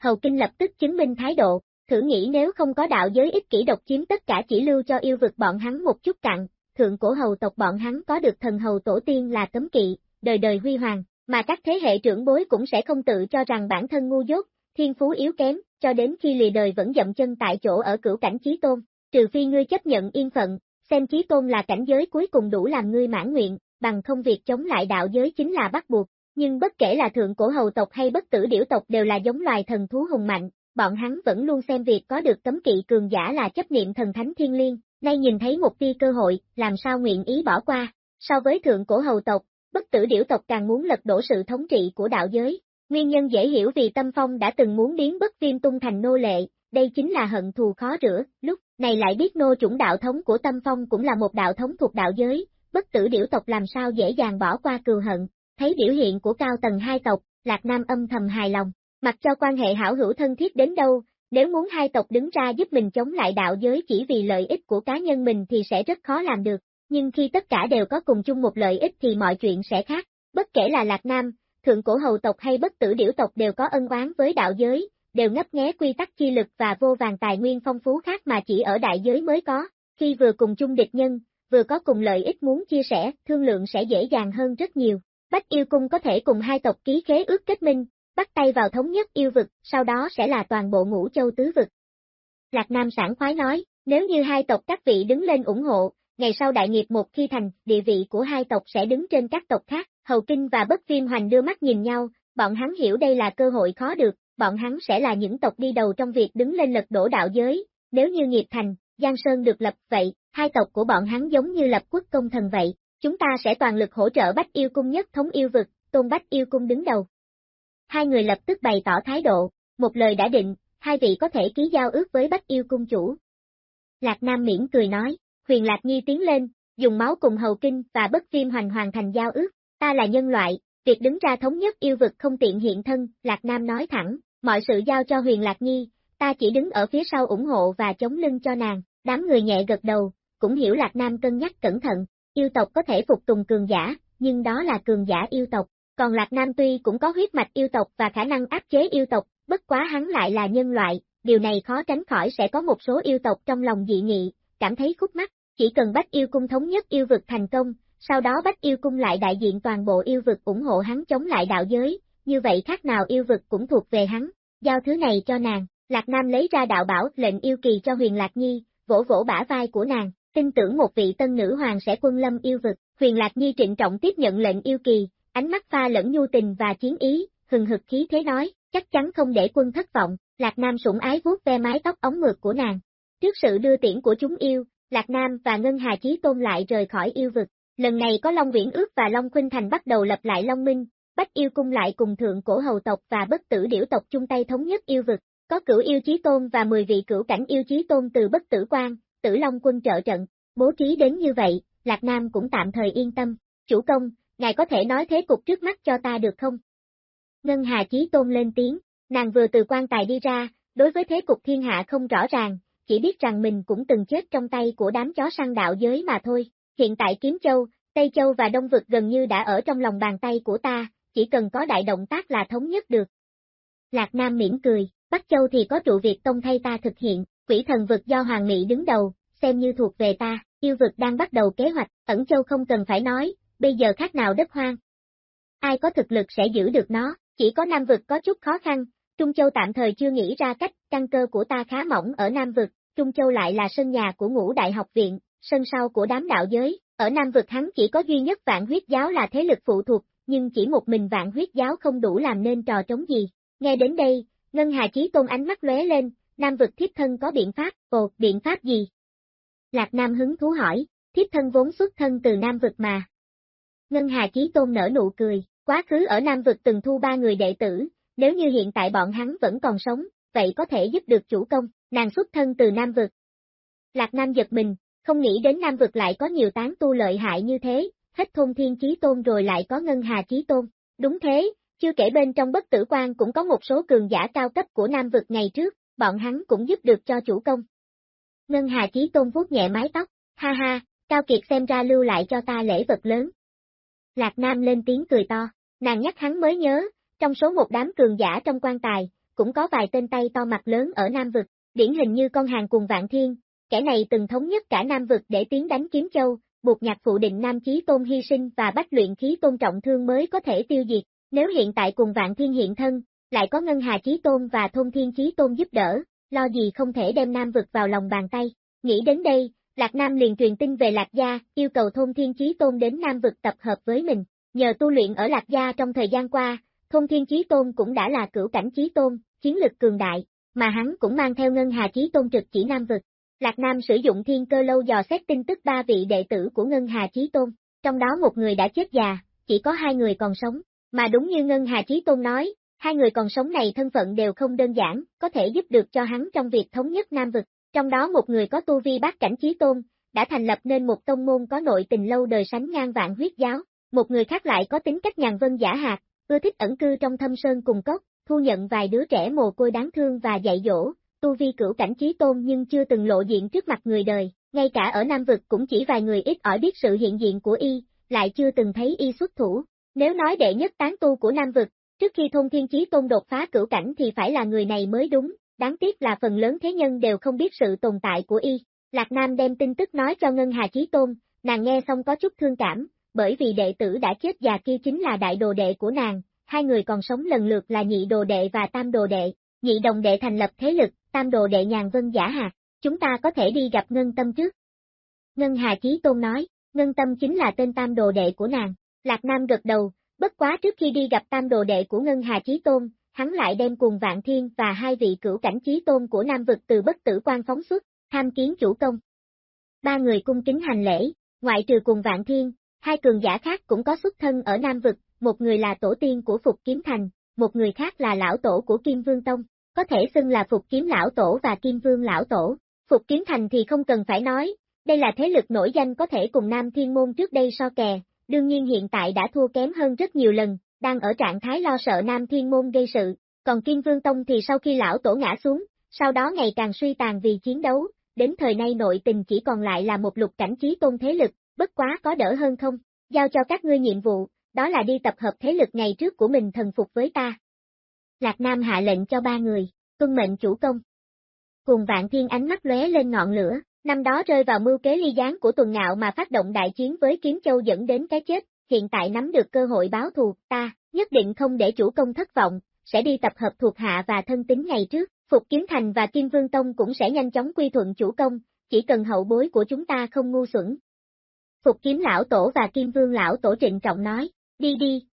Hầu Kinh lập tức chứng minh thái độ, thử nghĩ nếu không có đạo giới ích kỷ độc chiếm tất cả chỉ lưu cho yêu vực bọn hắn một chút cặn, thượng cổ hầu tộc bọn hắn có được thần hầu tổ tiên là cấm kỵ, đời đời huy hoàng, mà các thế hệ trưởng bối cũng sẽ không tự cho rằng bản thân ngu dốt, thiên phú yếu kém, cho đến khi lìa đời vẫn dậm chân tại chỗ ở cửu cảnh chí tôn, trừ phi ngươi chấp nhận yên phận, xem chí tôn là cảnh giới cuối cùng đủ làm ngươi mãn nguyện, bằng không việc chống lại đạo giới chính là bắt buộc, nhưng bất kể là thượng cổ hầu tộc hay bất tử điểu tộc đều là giống loài thần thú hùng mạnh, bọn hắn vẫn luôn xem việc có được cấm kỵ cường giả là chấp niệm thần thánh thiên liêng, nay nhìn thấy một tia cơ hội, làm sao nguyện ý bỏ qua, so với thượng cổ hầu tộc, bất tử điểu tộc càng muốn lật đổ sự thống trị của đạo giới. Nguyên nhân dễ hiểu vì Tâm Phong đã từng muốn biến bất viêm tung thành nô lệ, đây chính là hận thù khó rửa, lúc này lại biết nô chủng đạo thống của Tâm Phong cũng là một đạo thống thuộc đạo giới, bất tử điểu tộc làm sao dễ dàng bỏ qua cừu hận, thấy biểu hiện của cao tầng hai tộc, Lạc Nam âm thầm hài lòng, mặc cho quan hệ hảo hữu thân thiết đến đâu, nếu muốn hai tộc đứng ra giúp mình chống lại đạo giới chỉ vì lợi ích của cá nhân mình thì sẽ rất khó làm được, nhưng khi tất cả đều có cùng chung một lợi ích thì mọi chuyện sẽ khác, bất kể là Lạc Nam, thượng cổ hầu tộc hay bất tử điểu tộc đều có ân oán với đạo giới, đều ngấp nghé quy tắc chi lực và vô vàng tài nguyên phong phú khác mà chỉ ở đại giới mới có, khi vừa cùng chung địch nhân, vừa có cùng lợi ích muốn chia sẻ, thương lượng sẽ dễ dàng hơn rất nhiều. Bách yêu cung có thể cùng hai tộc ký khế ước kết minh, bắt tay vào thống nhất yêu vực, sau đó sẽ là toàn bộ ngũ châu tứ vực. Lạc Nam sảng khoái nói, nếu như hai tộc các vị đứng lên ủng hộ, ngày sau đại nghiệp một khi thành, địa vị của hai tộc sẽ đứng trên các tộc khác, Hầu Kinh và Bất Viêm Hoành đưa mắt nhìn nhau, bọn hắn hiểu đây là cơ hội khó được, bọn hắn sẽ là những tộc đi đầu trong việc đứng lên lật đổ đạo giới, nếu như nghiệp thành, Giang Sơn được lập vậy, hai tộc của bọn hắn giống như lập quốc công thần vậy, chúng ta sẽ toàn lực hỗ trợ Bách Yêu Cung nhất thống yêu vực, Tôn Bách Yêu Cung đứng đầu. Hai người lập tức bày tỏ thái độ, một lời đã định, hai vị có thể ký giao ước với Bách Yêu Cung chủ. Lạc Nam miễn cười nói, huyền Lạc Nhi tiến lên, dùng máu cùng hầu kinh và bất viêm hoành hoàn thành giao ước, ta là nhân loại, việc đứng ra thống nhất yêu vực không tiện hiện thân, Lạc Nam nói thẳng, mọi sự giao cho huyền Lạc Nhi, ta chỉ đứng ở phía sau ủng hộ và chống lưng cho nàng, đám người nhẹ gật đầu, cũng hiểu Lạc Nam cân nhắc cẩn thận, yêu tộc có thể phục tùng cường giả, nhưng đó là cường giả yêu tộc, còn Lạc Nam tuy cũng có huyết mạch yêu tộc và khả năng áp chế yêu tộc, bất quá hắn lại là nhân loại, điều này khó tránh khỏi sẽ có một số yêu tộc trong lòng dị nghị, cảm thấy khúc mắc, chỉ cần Bách Yêu Cung thống nhất yêu vực thành công, sau đó Bách Yêu Cung lại đại diện toàn bộ yêu vực ủng hộ hắn chống lại đạo giới, như vậy khác nào yêu vực cũng thuộc về hắn, giao thứ này cho nàng, Lạc Nam lấy ra đạo bảo lệnh yêu kỳ cho huyền Lạc Nhi, vỗ vỗ bả vai của nàng, tin tưởng một vị tân nữ hoàng sẽ quân lâm yêu vực, huyền Lạc Nhi trịnh trọng tiếp nhận lệnh yêu kỳ, ánh mắt pha lẫn nhu tình và chiến ý, hừng hực khí thế nói, chắc chắn không để quân thất vọng, Lạc Nam sủng ái vuốt ve mái tóc ống mượt của nàng. Trước sự đưa tiễn của chúng yêu, Lạc Nam và Ngân Hà Chí Tôn lại rời khỏi yêu vực. Lần này có Long Viễn Ước và Long Khuynh Thành bắt đầu lập lại Long Minh, Bách Yêu Cung lại cùng thượng cổ hầu tộc và bất tử điểu tộc chung tay thống nhất yêu vực, có cửu yêu chí tôn và 10 vị cửu cảnh yêu chí tôn từ bất tử quan, tử Long quân trợ trận, bố trí đến như vậy, Lạc Nam cũng tạm thời yên tâm, chủ công, ngài có thể nói thế cục trước mắt cho ta được không? Ngân Hà Chí Tôn lên tiếng, nàng vừa từ quan tài đi ra, đối với thế cục thiên hạ không rõ ràng, chỉ biết rằng mình cũng từng chết trong tay của đám chó săn đạo giới mà thôi. Hiện tại Kiếm Châu, Tây Châu và Đông Vực gần như đã ở trong lòng bàn tay của ta, chỉ cần có đại động tác là thống nhất được. Lạc Nam mỉm cười, Bắc Châu thì có trụ việc tông thay ta thực hiện, quỷ thần vực do Hoàng Mỹ đứng đầu, xem như thuộc về ta, yêu vực đang bắt đầu kế hoạch, ẩn châu không cần phải nói, bây giờ khác nào đất hoang. Ai có thực lực sẽ giữ được nó, chỉ có Nam vực có chút khó khăn, Trung Châu tạm thời chưa nghĩ ra cách, căn cơ của ta khá mỏng ở Nam vực, Trung Châu lại là sân nhà của ngũ đại học viện, sân sau của đám đạo giới, ở Nam vực hắn chỉ có duy nhất vạn huyết giáo là thế lực phụ thuộc, nhưng chỉ một mình vạn huyết giáo không đủ làm nên trò trống gì. Nghe đến đây, Ngân Hà Chí Tôn ánh mắt lóe lên, Nam vực thiếp thân có biện pháp, ồ, biện pháp gì? Lạc Nam hứng thú hỏi, thiếp thân vốn xuất thân từ Nam vực mà. Ngân Hà Chí Tôn nở nụ cười, quá khứ ở Nam vực từng thu ba người đệ tử, nếu như hiện tại bọn hắn vẫn còn sống, vậy có thể giúp được chủ công, nàng xuất thân từ Nam vực. Lạc Nam giật mình, không nghĩ đến Nam vực lại có nhiều tán tu lợi hại như thế, hết thôn thiên chí tôn rồi lại có ngân hà chí tôn. Đúng thế, chưa kể bên trong bất tử quan cũng có một số cường giả cao cấp của Nam vực ngày trước, bọn hắn cũng giúp được cho chủ công. Ngân hà chí tôn vuốt nhẹ mái tóc, ha ha, Cao Kiệt xem ra lưu lại cho ta lễ vật lớn. Lạc Nam lên tiếng cười to, nàng nhắc hắn mới nhớ, trong số một đám cường giả trong quan tài, cũng có vài tên tay to mặt lớn ở Nam Vực, điển hình như con hàng cùng Vạn Thiên, kẻ này từng thống nhất cả Nam Vực để tiến đánh Kiếm Châu, buộc nhạc phụ định Nam Chí Tôn hy sinh và bách luyện khí tôn trọng thương mới có thể tiêu diệt, nếu hiện tại cùng Vạn Thiên hiện thân, lại có Ngân Hà Chí Tôn và thông Thiên Chí Tôn giúp đỡ, lo gì không thể đem Nam Vực vào lòng bàn tay. Nghĩ đến đây, Lạc Nam liền truyền tin về Lạc Gia, yêu cầu thông Thiên Chí Tôn đến Nam Vực tập hợp với mình. Nhờ tu luyện ở Lạc Gia trong thời gian qua, thông Thiên Chí Tôn cũng đã là cửu cảnh Chí Tôn, chiến lực cường đại, mà hắn cũng mang theo Ngân Hà Chí Tôn trực chỉ Nam Vực. Lạc Nam sử dụng thiên cơ lâu dò xét tin tức ba vị đệ tử của Ngân Hà Chí Tôn, trong đó một người đã chết già, chỉ có hai người còn sống, mà đúng như Ngân Hà Chí Tôn nói, Hai người còn sống này thân phận đều không đơn giản, có thể giúp được cho hắn trong việc thống nhất Nam Vực. Trong đó một người có tu vi bát cảnh chí tôn, đã thành lập nên một tông môn có nội tình lâu đời sánh ngang vạn huyết giáo. Một người khác lại có tính cách nhàn vân giả hạt, ưa thích ẩn cư trong thâm sơn cùng cốc, thu nhận vài đứa trẻ mồ côi đáng thương và dạy dỗ, tu vi cửu cảnh chí tôn nhưng chưa từng lộ diện trước mặt người đời, ngay cả ở Nam Vực cũng chỉ vài người ít ỏi biết sự hiện diện của y, lại chưa từng thấy y xuất thủ. Nếu nói đệ nhất tán tu của Nam Vực, trước khi thôn thiên chí tôn đột phá cửu cảnh thì phải là người này mới đúng, đáng tiếc là phần lớn thế nhân đều không biết sự tồn tại của y. Lạc Nam đem tin tức nói cho Ngân Hà Chí Tôn, nàng nghe xong có chút thương cảm, bởi vì đệ tử đã chết già kia chính là đại đồ đệ của nàng, hai người còn sống lần lượt là nhị đồ đệ và tam đồ đệ, nhị đồng đệ thành lập thế lực, tam đồ đệ nhàn vân giả hạt, chúng ta có thể đi gặp Ngân Tâm trước. Ngân Hà Chí Tôn nói, Ngân Tâm chính là tên tam đồ đệ của nàng, Lạc Nam gật đầu, bất quá trước khi đi gặp tam đồ đệ của Ngân Hà Chí Tôn, hắn lại đem cùng Vạn Thiên và hai vị cửu cảnh Chí Tôn của Nam Vực từ bất tử quan phóng xuất, tham kiến chủ công. Ba người cung kính hành lễ, ngoại trừ cùng Vạn Thiên, hai cường giả khác cũng có xuất thân ở Nam Vực, một người là tổ tiên của Phục Kiếm Thành, một người khác là lão tổ của Kim Vương Tông, có thể xưng là Phục Kiếm Lão Tổ và Kim Vương Lão Tổ. Phục Kiếm Thành thì không cần phải nói, đây là thế lực nổi danh có thể cùng Nam Thiên Môn trước đây so kè, đương nhiên hiện tại đã thua kém hơn rất nhiều lần, đang ở trạng thái lo sợ Nam Thiên Môn gây sự, còn Kim Vương Tông thì sau khi lão tổ ngã xuống, sau đó ngày càng suy tàn vì chiến đấu, đến thời nay nội tình chỉ còn lại là một lục cảnh trí tôn thế lực, bất quá có đỡ hơn không, giao cho các ngươi nhiệm vụ, đó là đi tập hợp thế lực ngày trước của mình thần phục với ta. Lạc Nam hạ lệnh cho ba người, tuân mệnh chủ công. Cùng vạn thiên ánh mắt lóe lên ngọn lửa, năm đó rơi vào mưu kế ly gián của tuần ngạo mà phát động đại chiến với Kiếm Châu dẫn đến cái chết, hiện tại nắm được cơ hội báo thù, ta, nhất định không để chủ công thất vọng, sẽ đi tập hợp thuộc hạ và thân tính ngày trước, Phục Kiếm Thành và Kim Vương Tông cũng sẽ nhanh chóng quy thuận chủ công, chỉ cần hậu bối của chúng ta không ngu xuẩn. Phục Kiếm Lão Tổ và Kim Vương Lão Tổ trịnh trọng nói, đi đi.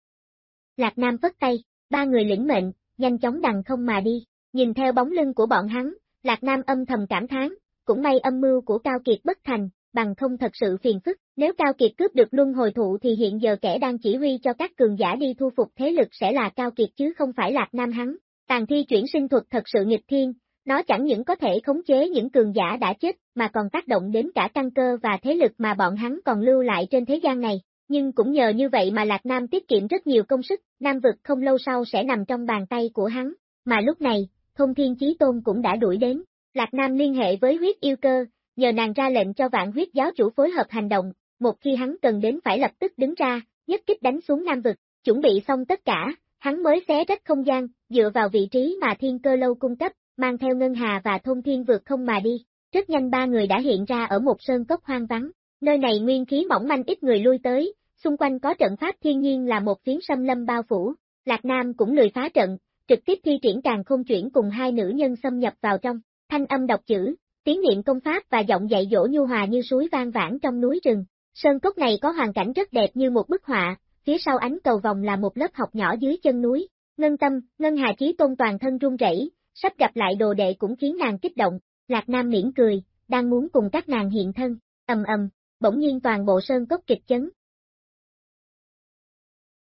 Lạc Nam vất tay, ba người lĩnh mệnh, nhanh chóng đằng không mà đi, nhìn theo bóng lưng của bọn hắn, Lạc Nam âm thầm cảm thán, cũng may âm mưu của Cao Kiệt bất thành, bằng không thật sự phiền phức, nếu Cao Kiệt cướp được luân hồi thụ thì hiện giờ kẻ đang chỉ huy cho các cường giả đi thu phục thế lực sẽ là Cao Kiệt chứ không phải Lạc Nam hắn. Tàn thi chuyển sinh thuật thật sự nghịch thiên, nó chẳng những có thể khống chế những cường giả đã chết, mà còn tác động đến cả căn cơ và thế lực mà bọn hắn còn lưu lại trên thế gian này. Nhưng cũng nhờ như vậy mà Lạc Nam tiết kiệm rất nhiều công sức, Nam vực không lâu sau sẽ nằm trong bàn tay của hắn. Mà lúc này, Thông Thiên Chí Tôn cũng đã đuổi đến. Lạc Nam liên hệ với huyết yêu cơ, nhờ nàng ra lệnh cho vạn huyết giáo chủ phối hợp hành động, một khi hắn cần đến phải lập tức đứng ra, nhất kích đánh xuống Nam vực, chuẩn bị xong tất cả, hắn mới xé rách không gian, dựa vào vị trí mà thiên cơ lâu cung cấp, mang theo ngân hà và thông thiên vượt không mà đi. Rất nhanh ba người đã hiện ra ở một sơn cốc hoang vắng, nơi này nguyên khí mỏng manh ít người lui tới, xung quanh có trận pháp thiên nhiên là một phiến sâm lâm bao phủ, Lạc Nam cũng lười phá trận, trực tiếp thi triển càng không chuyển cùng hai nữ nhân xâm nhập vào trong, thanh âm đọc chữ, tiếng niệm công pháp và giọng dạy dỗ nhu hòa như suối vang vãn trong núi rừng. Sơn cốc này có hoàn cảnh rất đẹp như một bức họa, phía sau ánh cầu vòng là một lớp học nhỏ dưới chân núi. Ngân tâm, Ngân Hà Chí Tôn toàn thân run rẩy, sắp gặp lại đồ đệ cũng khiến nàng kích động, Lạc Nam miễn cười, đang muốn cùng các nàng hiện thân, ầm ầm, bỗng nhiên toàn bộ sơn cốc kịch chấn.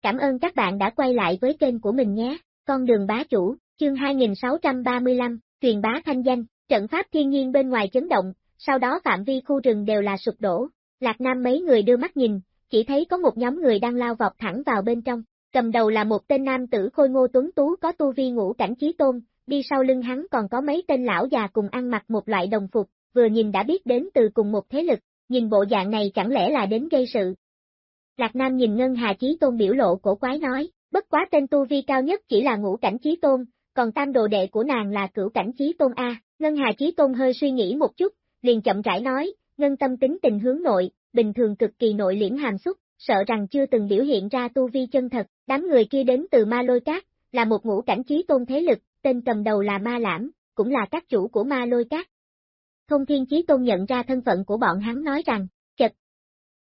Cảm ơn các bạn đã quay lại với kênh của mình nhé, con đường bá chủ, chương 2635, truyền bá thanh danh. Trận pháp thiên nhiên bên ngoài chấn động, sau đó phạm vi khu rừng đều là sụp đổ. Lạc Nam mấy người đưa mắt nhìn, chỉ thấy có một nhóm người đang lao vọt thẳng vào bên trong. Cầm đầu là một tên nam tử khôi ngô tuấn tú có tu vi ngũ cảnh trí tôn, đi sau lưng hắn còn có mấy tên lão già cùng ăn mặc một loại đồng phục, vừa nhìn đã biết đến từ cùng một thế lực, nhìn bộ dạng này chẳng lẽ là đến gây sự. Lạc Nam nhìn Ngân Hà Chí Tôn biểu lộ cổ quái nói, bất quá tên tu vi cao nhất chỉ là ngũ cảnh Chí Tôn, còn tam đồ đệ của nàng là cửu cảnh Chí Tôn A. Ngân Hà Chí Tôn hơi suy nghĩ một chút, liền chậm rãi nói, ngân tâm tính tình hướng nội, bình thường cực kỳ nội liễm hàm xúc, sợ rằng chưa từng biểu hiện ra tu vi chân thật, đám người kia đến từ ma lôi cát, là một ngũ cảnh Chí Tôn thế lực, tên cầm đầu là ma lãm, cũng là các chủ của ma lôi cát. Thông Thiên Chí Tôn nhận ra thân phận của bọn hắn nói rằng, chật.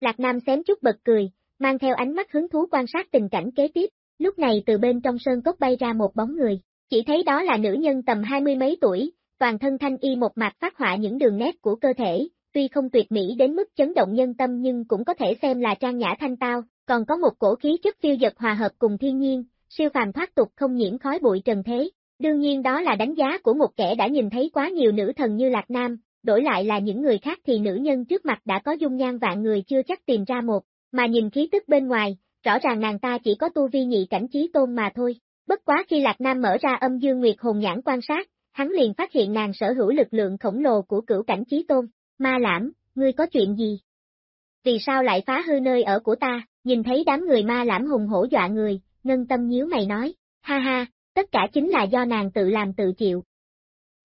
Lạc Nam xém chút bật cười, mang theo ánh mắt hứng thú quan sát tình cảnh kế tiếp, lúc này từ bên trong sơn cốc bay ra một bóng người, chỉ thấy đó là nữ nhân tầm hai mươi mấy tuổi, toàn thân thanh y một mặt phát họa những đường nét của cơ thể, tuy không tuyệt mỹ đến mức chấn động nhân tâm nhưng cũng có thể xem là trang nhã thanh tao, còn có một cổ khí chất phiêu dật hòa hợp cùng thiên nhiên, siêu phàm thoát tục không nhiễm khói bụi trần thế. Đương nhiên đó là đánh giá của một kẻ đã nhìn thấy quá nhiều nữ thần như Lạc Nam, đổi lại là những người khác thì nữ nhân trước mặt đã có dung nhan vạn người chưa chắc tìm ra một, mà nhìn khí tức bên ngoài, rõ ràng nàng ta chỉ có tu vi nhị cảnh trí tôn mà thôi. Bất quá khi Lạc Nam mở ra âm dương nguyệt hồn nhãn quan sát, hắn liền phát hiện nàng sở hữu lực lượng khổng lồ của cửu cảnh trí tôn. Ma lãm, ngươi có chuyện gì? Vì sao lại phá hư nơi ở của ta, nhìn thấy đám người ma lãm hùng hổ dọa người, ngân tâm nhíu mày nói, ha ha, tất cả chính là do nàng tự làm tự chịu.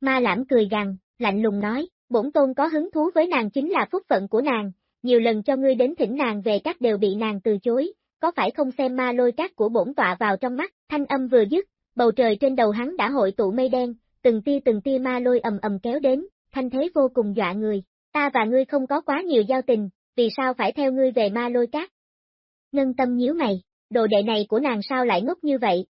Ma lãm cười gằn, lạnh lùng nói, bổn tôn có hứng thú với nàng chính là phúc phận của nàng, nhiều lần cho ngươi đến thỉnh nàng về các đều bị nàng từ chối, có phải không xem ma lôi các của bổn tọa vào trong mắt, thanh âm vừa dứt, bầu trời trên đầu hắn đã hội tụ mây đen, từng tia từng tia ma lôi ầm ầm kéo đến, thanh thế vô cùng dọa người, ta và ngươi không có quá nhiều giao tình, vì sao phải theo ngươi về ma lôi cát? Ngân tâm nhíu mày, đồ đệ này của nàng sao lại ngốc như vậy?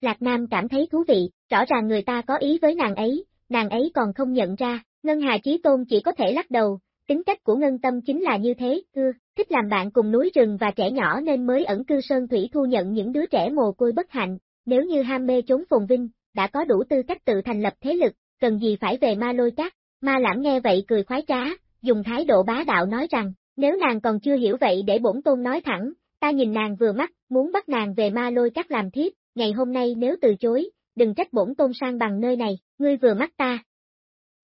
Lạc Nam cảm thấy thú vị, rõ ràng người ta có ý với nàng ấy, nàng ấy còn không nhận ra, Ngân Hà Chí Tôn chỉ có thể lắc đầu, tính cách của Ngân Tâm chính là như thế, ưa, thích làm bạn cùng núi rừng và trẻ nhỏ nên mới ẩn cư Sơn Thủy thu nhận những đứa trẻ mồ côi bất hạnh, nếu như ham mê trốn phồn vinh, đã có đủ tư cách tự thành lập thế lực, cần gì phải về ma lôi cát, ma lãm nghe vậy cười khoái trá, dùng thái độ bá đạo nói rằng, nếu nàng còn chưa hiểu vậy để bổn tôn nói thẳng, ta nhìn nàng vừa mắt, muốn bắt nàng về ma lôi cát làm thiếp, ngày hôm nay nếu từ chối, đừng trách bổn tôn sang bằng nơi này, ngươi vừa mắt ta.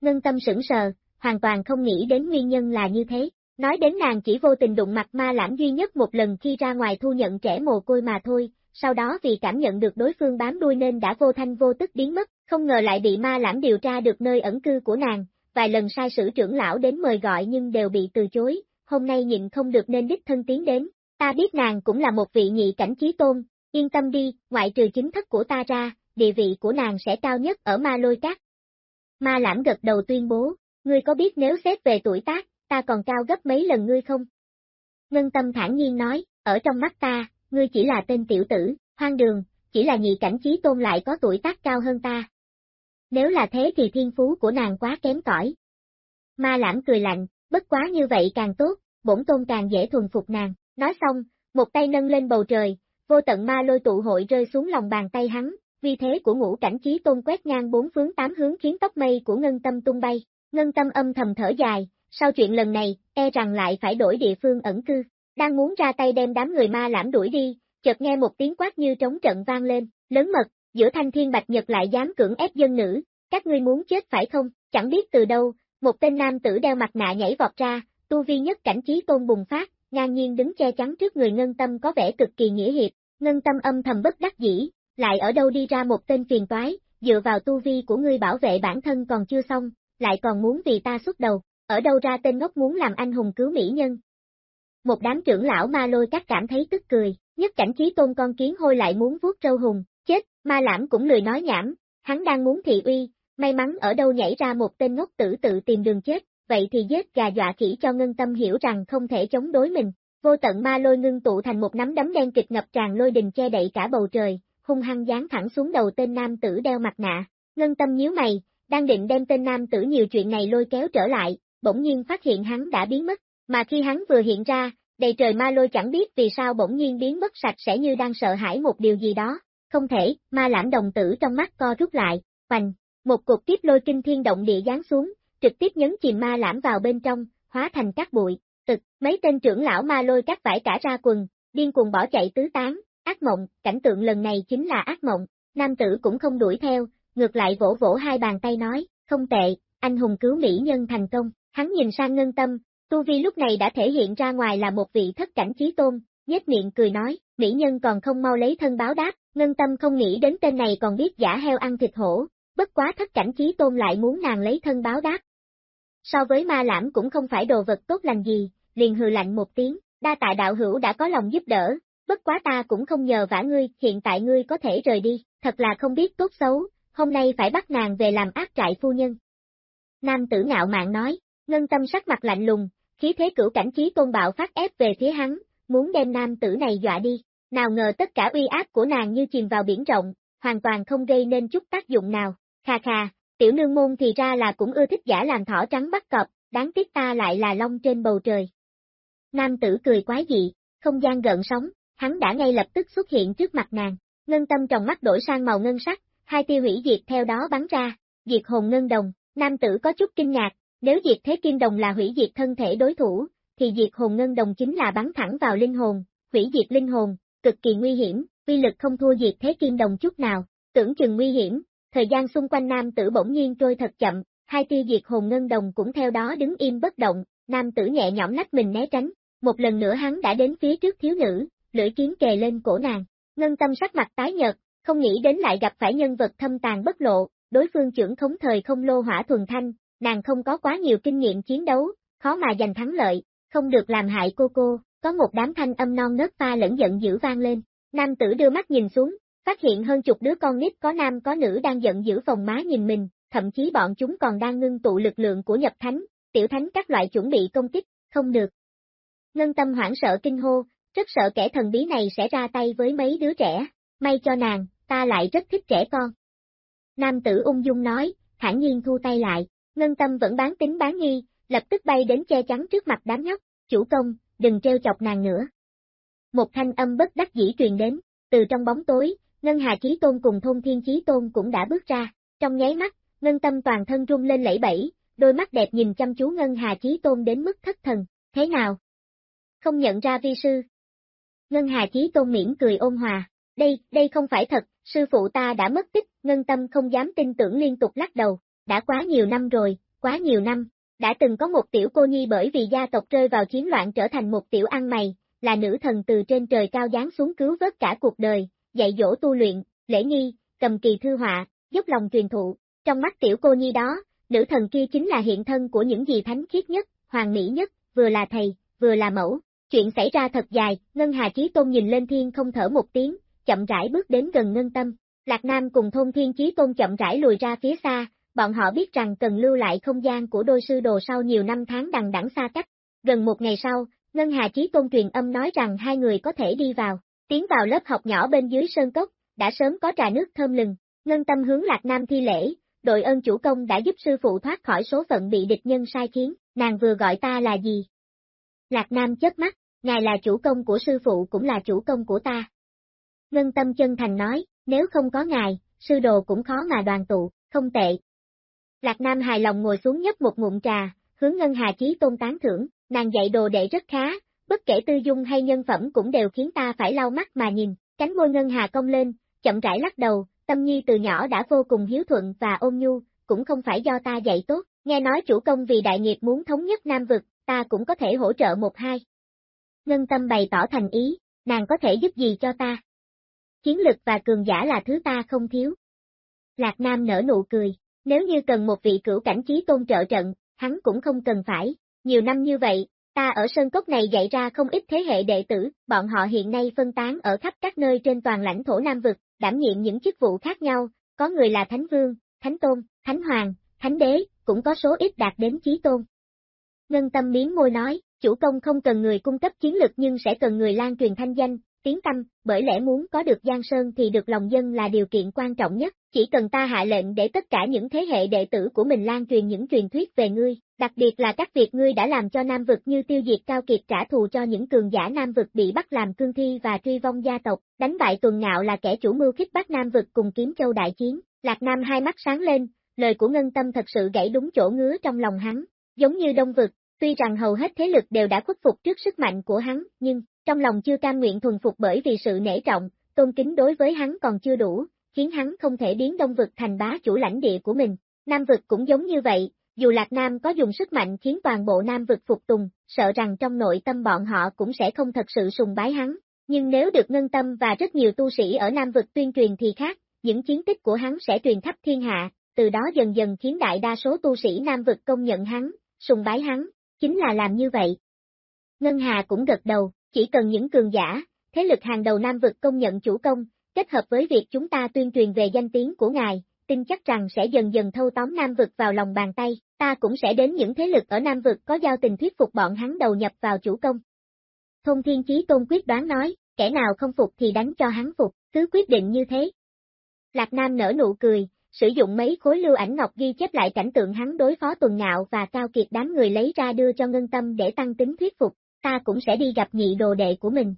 Ngân tâm sững sờ, hoàn toàn không nghĩ đến nguyên nhân là như thế, nói đến nàng chỉ vô tình đụng mặt ma lãm duy nhất một lần khi ra ngoài thu nhận trẻ mồ côi mà thôi, sau đó vì cảm nhận được đối phương bám đuôi nên đã vô thanh vô tức biến mất, không ngờ lại bị ma lãm điều tra được nơi ẩn cư của nàng, vài lần sai sử trưởng lão đến mời gọi nhưng đều bị từ chối, hôm nay nhịn không được nên đích thân tiến đến, ta biết nàng cũng là một vị nhị cảnh trí tôn, yên tâm đi, ngoại trừ chính thất của ta ra, địa vị của nàng sẽ cao nhất ở ma lôi cát. Ma lãm gật đầu tuyên bố, ngươi có biết nếu xét về tuổi tác, ta còn cao gấp mấy lần ngươi không? Ngân tâm thản nhiên nói, ở trong mắt ta, ngươi chỉ là tên tiểu tử, hoang đường, chỉ là nhị cảnh trí tôn lại có tuổi tác cao hơn ta. Nếu là thế thì thiên phú của nàng quá kém cỏi. Ma lãm cười lạnh, bất quá như vậy càng tốt, bổn tôn càng dễ thuần phục nàng, nói xong, một tay nâng lên bầu trời, vô tận ma lôi tụ hội rơi xuống lòng bàn tay hắn, vì thế của ngũ cảnh trí tôn quét ngang bốn phương tám hướng khiến tóc mây của ngân tâm tung bay, ngân tâm âm thầm thở dài, sau chuyện lần này, e rằng lại phải đổi địa phương ẩn cư, đang muốn ra tay đem đám người ma lãm đuổi đi, chợt nghe một tiếng quát như trống trận vang lên, lớn mật, giữa thanh thiên bạch nhật lại dám cưỡng ép dân nữ, các ngươi muốn chết phải không, chẳng biết từ đâu, một tên nam tử đeo mặt nạ nhảy vọt ra, tu vi nhất cảnh trí tôn bùng phát, ngang nhiên đứng che chắn trước người ngân tâm có vẻ cực kỳ nghĩa hiệp, ngân tâm âm thầm bất đắc dĩ, lại ở đâu đi ra một tên phiền toái, dựa vào tu vi của ngươi bảo vệ bản thân còn chưa xong, lại còn muốn vì ta xuất đầu, ở đâu ra tên ngốc muốn làm anh hùng cứu mỹ nhân. Một đám trưởng lão ma lôi các cảm thấy tức cười, nhất cảnh trí tôn con kiến hôi lại muốn vuốt trâu hùng, chết, ma lãm cũng lười nói nhảm, hắn đang muốn thị uy, may mắn ở đâu nhảy ra một tên ngốc tử tự tìm đường chết, vậy thì giết gà dọa khỉ cho ngân tâm hiểu rằng không thể chống đối mình. Vô tận ma lôi ngưng tụ thành một nắm đấm đen kịch ngập tràn lôi đình che đậy cả bầu trời, hung hăng dán thẳng xuống đầu tên nam tử đeo mặt nạ. Ngân tâm nhíu mày, đang định đem tên nam tử nhiều chuyện này lôi kéo trở lại, bỗng nhiên phát hiện hắn đã biến mất, mà khi hắn vừa hiện ra, đầy trời ma lôi chẳng biết vì sao bỗng nhiên biến mất sạch sẽ như đang sợ hãi một điều gì đó, không thể, ma lãm đồng tử trong mắt co rút lại, hoành, một cục tiếp lôi kinh thiên động địa giáng xuống, trực tiếp nhấn chìm ma lãm vào bên trong, hóa thành các bụi, tực, mấy tên trưởng lão ma lôi cắt vải cả ra quần, điên cuồng bỏ chạy tứ tán, ác mộng, cảnh tượng lần này chính là ác mộng, nam tử cũng không đuổi theo, ngược lại vỗ vỗ hai bàn tay nói, không tệ, anh hùng cứu mỹ nhân thành công, hắn nhìn sang ngân tâm, tu vi lúc này đã thể hiện ra ngoài là một vị thất cảnh trí tôn, nhếch miệng cười nói, mỹ nhân còn không mau lấy thân báo đáp, ngân tâm không nghĩ đến tên này còn biết giả heo ăn thịt hổ, bất quá thất cảnh trí tôn lại muốn nàng lấy thân báo đáp. So với ma lãm cũng không phải đồ vật tốt lành gì, liền hừ lạnh một tiếng, đa tạ đạo hữu đã có lòng giúp đỡ, bất quá ta cũng không nhờ vả ngươi, hiện tại ngươi có thể rời đi, thật là không biết tốt xấu, hôm nay phải bắt nàng về làm ác trại phu nhân. Nam tử ngạo mạn nói, ngân tâm sắc mặt lạnh lùng, khí thế cửu cảnh chí tôn bạo phát ép về phía hắn, muốn đem nam tử này dọa đi, nào ngờ tất cả uy áp của nàng như chìm vào biển rộng, hoàn toàn không gây nên chút tác dụng nào, kha kha, tiểu nương môn thì ra là cũng ưa thích giả làm thỏ trắng bắt cọp, đáng tiếc ta lại là long trên bầu trời. Nam tử cười quái dị, không gian gợn sóng, hắn đã ngay lập tức xuất hiện trước mặt nàng, Ngân tâm trong mắt đổi sang màu ngân sắc, hai tia hủy diệt theo đó bắn ra, diệt hồn ngân đồng, nam tử có chút kinh ngạc, nếu diệt thế kim đồng là hủy diệt thân thể đối thủ, thì diệt hồn ngân đồng chính là bắn thẳng vào linh hồn, hủy diệt linh hồn, cực kỳ nguy hiểm, uy lực không thua diệt thế kim đồng chút nào, tưởng chừng nguy hiểm, thời gian xung quanh nam tử bỗng nhiên trôi thật chậm, hai tia diệt hồn ngân đồng cũng theo đó đứng im bất động, nam tử nhẹ nhõm lách mình né tránh, một lần nữa hắn đã đến phía trước thiếu nữ, lưỡi kiếm kề lên cổ nàng, ngân tâm sắc mặt tái nhợt, không nghĩ đến lại gặp phải nhân vật thâm tàn bất lộ, đối phương trưởng khống thời không lô hỏa thuần thanh, nàng không có quá nhiều kinh nghiệm chiến đấu, khó mà giành thắng lợi, không được làm hại cô cô, có một đám thanh âm non nớt pha lẫn giận dữ vang lên, nam tử đưa mắt nhìn xuống, phát hiện hơn chục đứa con nít có nam có nữ đang giận dữ phòng má nhìn mình, thậm chí bọn chúng còn đang ngưng tụ lực lượng của nhập thánh, tiểu thánh các loại chuẩn bị công kích, không được. Ngân tâm hoảng sợ kinh hô, rất sợ kẻ thần bí này sẽ ra tay với mấy đứa trẻ, may cho nàng, ta lại rất thích trẻ con. Nam tử ung dung nói, thản nhiên thu tay lại, ngân tâm vẫn bán tính bán nghi, lập tức bay đến che chắn trước mặt đám nhóc, chủ công, đừng treo chọc nàng nữa. Một thanh âm bất đắc dĩ truyền đến, từ trong bóng tối, Ngân Hà Chí Tôn cùng Thôn Thiên Chí Tôn cũng đã bước ra, trong nháy mắt, Ngân Tâm toàn thân rung lên lẫy bẫy, đôi mắt đẹp nhìn chăm chú Ngân Hà Chí Tôn đến mức thất thần, thế nào? Không nhận ra vi sư. Ngân Hà Chí Tôn mỉm cười ôn hòa, đây, đây không phải thật, sư phụ ta đã mất tích, Ngân Tâm không dám tin tưởng liên tục lắc đầu, đã quá nhiều năm rồi, quá nhiều năm, đã từng có một tiểu cô nhi bởi vì gia tộc rơi vào chiến loạn trở thành một tiểu ăn mày, là nữ thần từ trên trời cao giáng xuống cứu vớt cả cuộc đời, dạy dỗ tu luyện, lễ nghi, cầm kỳ thư họa, giúp lòng truyền thụ. Trong mắt tiểu cô nhi đó, nữ thần kia chính là hiện thân của những gì thánh khiết nhất, hoàng mỹ nhất, vừa là thầy, vừa là mẫu. Chuyện xảy ra thật dài, Ngân Hà Chí Tôn nhìn lên thiên không thở một tiếng, chậm rãi bước đến gần Ngân Tâm. Lạc Nam cùng thôn thiên Chí Tôn chậm rãi lùi ra phía xa, bọn họ biết rằng cần lưu lại không gian của đôi sư đồ sau nhiều năm tháng đằng đẵng xa cách. Gần một ngày sau, Ngân Hà Chí Tôn truyền âm nói rằng hai người có thể đi vào, tiến vào lớp học nhỏ bên dưới sơn cốc, đã sớm có trà nước thơm lừng, Ngân Tâm hướng Lạc Nam thi lễ, đội ơn chủ công đã giúp sư phụ thoát khỏi số phận bị địch nhân sai khiến, nàng vừa gọi ta là gì? Lạc Nam chớp mắt, ngài là chủ công của sư phụ cũng là chủ công của ta. Ngân Tâm chân thành nói, nếu không có ngài, sư đồ cũng khó mà đoàn tụ, không tệ, Lạc Nam hài lòng ngồi xuống nhấp một ngụm trà, hướng Ngân Hà Chí Tôn tán thưởng, nàng dạy đồ đệ rất khá, bất kể tư dung hay nhân phẩm cũng đều khiến ta phải lau mắt mà nhìn, cánh môi Ngân Hà cong lên, chậm rãi lắc đầu, tâm nhi từ nhỏ đã vô cùng hiếu thuận và ôn nhu, cũng không phải do ta dạy tốt, nghe nói chủ công vì đại nghiệp muốn thống nhất Nam Vực, ta cũng có thể hỗ trợ một hai. Ngân tâm bày tỏ thành ý, nàng có thể giúp gì cho ta? Chiến lực và cường giả là thứ ta không thiếu. Lạc Nam nở nụ cười, nếu như cần một vị cửu cảnh trí tôn trợ trận, hắn cũng không cần phải. Nhiều năm như vậy, ta ở Sơn Cốc này dạy ra không ít thế hệ đệ tử, bọn họ hiện nay phân tán ở khắp các nơi trên toàn lãnh thổ Nam Vực, đảm nhiệm những chức vụ khác nhau, có người là Thánh Vương, Thánh Tôn, Thánh Hoàng, Thánh Đế, cũng có số ít đạt đến trí tôn. Ngân tâm miếng môi nói, chủ công không cần người cung cấp chiến lực nhưng sẽ cần người lan truyền thanh danh, tiếng tâm, bởi lẽ muốn có được Giang Sơn thì được lòng dân là điều kiện quan trọng nhất, chỉ cần ta hạ lệnh để tất cả những thế hệ đệ tử của mình lan truyền những truyền thuyết về ngươi, đặc biệt là các việc ngươi đã làm cho Nam Vực như tiêu diệt cao kiệt trả thù cho những cường giả Nam Vực bị bắt làm cương thi và truy vong gia tộc, đánh bại tuần ngạo là kẻ chủ mưu khích bắt Nam Vực cùng kiếm châu đại chiến, Lạc Nam hai mắt sáng lên, lời của Ngân Tâm thật sự gãy đúng chỗ ngứa trong lòng hắn, giống như Đông Vực, tuy rằng hầu hết thế lực đều đã khuất phục trước sức mạnh của hắn, nhưng, trong lòng chưa cam nguyện thuần phục bởi vì sự nể trọng, tôn kính đối với hắn còn chưa đủ, khiến hắn không thể biến đông vực thành bá chủ lãnh địa của mình. Nam vực cũng giống như vậy, dù Lạc Nam có dùng sức mạnh khiến toàn bộ Nam vực phục tùng, sợ rằng trong nội tâm bọn họ cũng sẽ không thật sự sùng bái hắn. Nhưng nếu được ngân tâm và rất nhiều tu sĩ ở Nam vực tuyên truyền thì khác, những chiến tích của hắn sẽ truyền khắp thiên hạ, từ đó dần dần khiến đại đa số tu sĩ Nam vực công nhận hắn, sùng bái hắn, chính là làm như vậy. Ngân Hà cũng gật đầu, chỉ cần những cường giả, thế lực hàng đầu Nam vực công nhận chủ công, kết hợp với việc chúng ta tuyên truyền về danh tiếng của ngài, tin chắc rằng sẽ dần dần thâu tóm Nam vực vào lòng bàn tay, ta cũng sẽ đến những thế lực ở Nam vực có giao tình thuyết phục bọn hắn đầu nhập vào chủ công. Thông Thiên Chí Tôn quyết đoán nói, kẻ nào không phục thì đánh cho hắn phục, cứ quyết định như thế. Lạc Nam nở nụ cười, sử dụng mấy khối lưu ảnh ngọc ghi chép lại cảnh tượng hắn đối phó tuần ngạo và cao kiệt đám người lấy ra đưa cho ngân tâm để tăng tính thuyết phục, ta cũng sẽ đi gặp nhị đồ đệ của mình.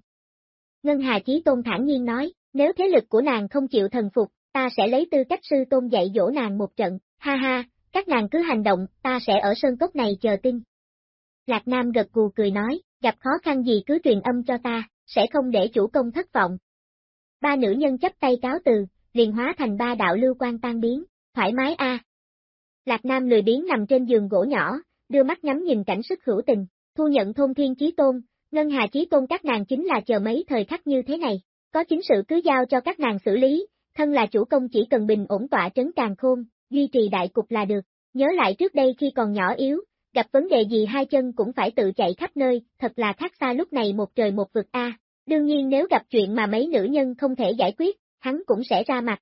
Ngân Hà Chí Tôn thản nhiên nói, Nếu thế lực của nàng không chịu thần phục, ta sẽ lấy tư cách sư tôn dạy dỗ nàng một trận, ha ha, các nàng cứ hành động, ta sẽ ở sơn cốc này chờ tin. Lạc Nam gật gù cười nói, gặp khó khăn gì cứ truyền âm cho ta, sẽ không để chủ công thất vọng. Ba nữ nhân chấp tay cáo từ, liền hóa thành ba đạo lưu quan tan biến, thoải mái a. Lạc Nam lười biến nằm trên giường gỗ nhỏ, đưa mắt ngắm nhìn cảnh sức hữu tình, thu nhận thôn thiên chí tôn, ngân hà chí tôn các nàng chính là chờ mấy thời khắc như thế này, có chính sự cứ giao cho các nàng xử lý, thân là chủ công chỉ cần bình ổn tọa trấn càng khôn, duy trì đại cục là được, nhớ lại trước đây khi còn nhỏ yếu, gặp vấn đề gì hai chân cũng phải tự chạy khắp nơi, thật là khác xa lúc này một trời một vực a. Đương nhiên nếu gặp chuyện mà mấy nữ nhân không thể giải quyết, hắn cũng sẽ ra mặt.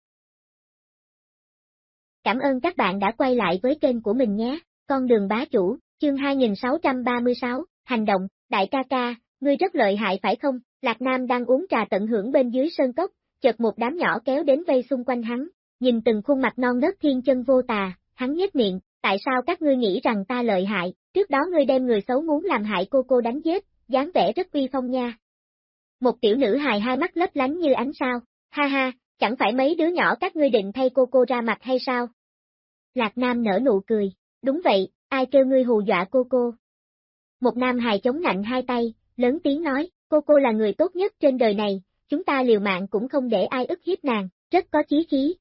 Cảm ơn các bạn đã quay lại với kênh của mình nhé, con đường bá chủ, chương 2636, hành động, đại ca ca, ngươi rất lợi hại phải không? Lạc Nam đang uống trà tận hưởng bên dưới sơn cốc, chợt một đám nhỏ kéo đến vây xung quanh hắn, nhìn từng khuôn mặt non nớt thiên chân vô tà, hắn nhếch miệng, tại sao các ngươi nghĩ rằng ta lợi hại, trước đó ngươi đem người xấu muốn làm hại cô cô đánh giết, dáng vẻ rất uy phong nha. Một tiểu nữ hài hai mắt lấp lánh như ánh sao, ha ha, chẳng phải mấy đứa nhỏ các ngươi định thay cô cô ra mặt hay sao? Lạc Nam nở nụ cười, đúng vậy, ai kêu ngươi hù dọa cô cô? Một nam hài chống nạnh hai tay, lớn tiếng nói, cô cô là người tốt nhất trên đời này, chúng ta liều mạng cũng không để ai ức hiếp nàng, rất có chí khí.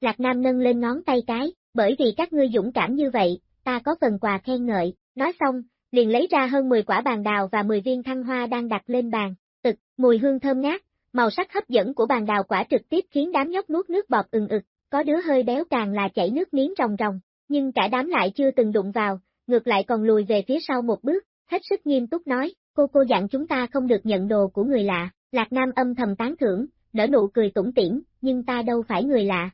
Lạc Nam nâng lên ngón tay cái, bởi vì các ngươi dũng cảm như vậy, ta có phần quà khen ngợi, nói xong, liền lấy ra hơn 10 quả bàn đào và 10 viên thăng hoa đang đặt lên bàn, ực, mùi hương thơm ngát, màu sắc hấp dẫn của bàn đào quả trực tiếp khiến đám nhóc nuốt nước bọt ừng ực, có đứa hơi béo càng là chảy nước miếng ròng ròng, nhưng cả đám lại chưa từng đụng vào, ngược lại còn lùi về phía sau một bước, hết sức nghiêm túc nói, cô cô dặn chúng ta không được nhận đồ của người lạ, Lạc Nam âm thầm tán thưởng, nở nụ cười tủm tỉm, nhưng ta đâu phải người lạ.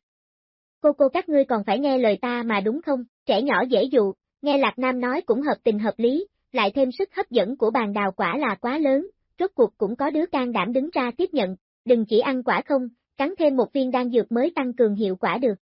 Cô cô các ngươi còn phải nghe lời ta mà đúng không, trẻ nhỏ dễ dụ, nghe Lạc Nam nói cũng hợp tình hợp lý, lại thêm sức hấp dẫn của bàn đào quả là quá lớn, rốt cuộc cũng có đứa can đảm đứng ra tiếp nhận, đừng chỉ ăn quả không, cắn thêm một viên đan dược mới tăng cường hiệu quả được.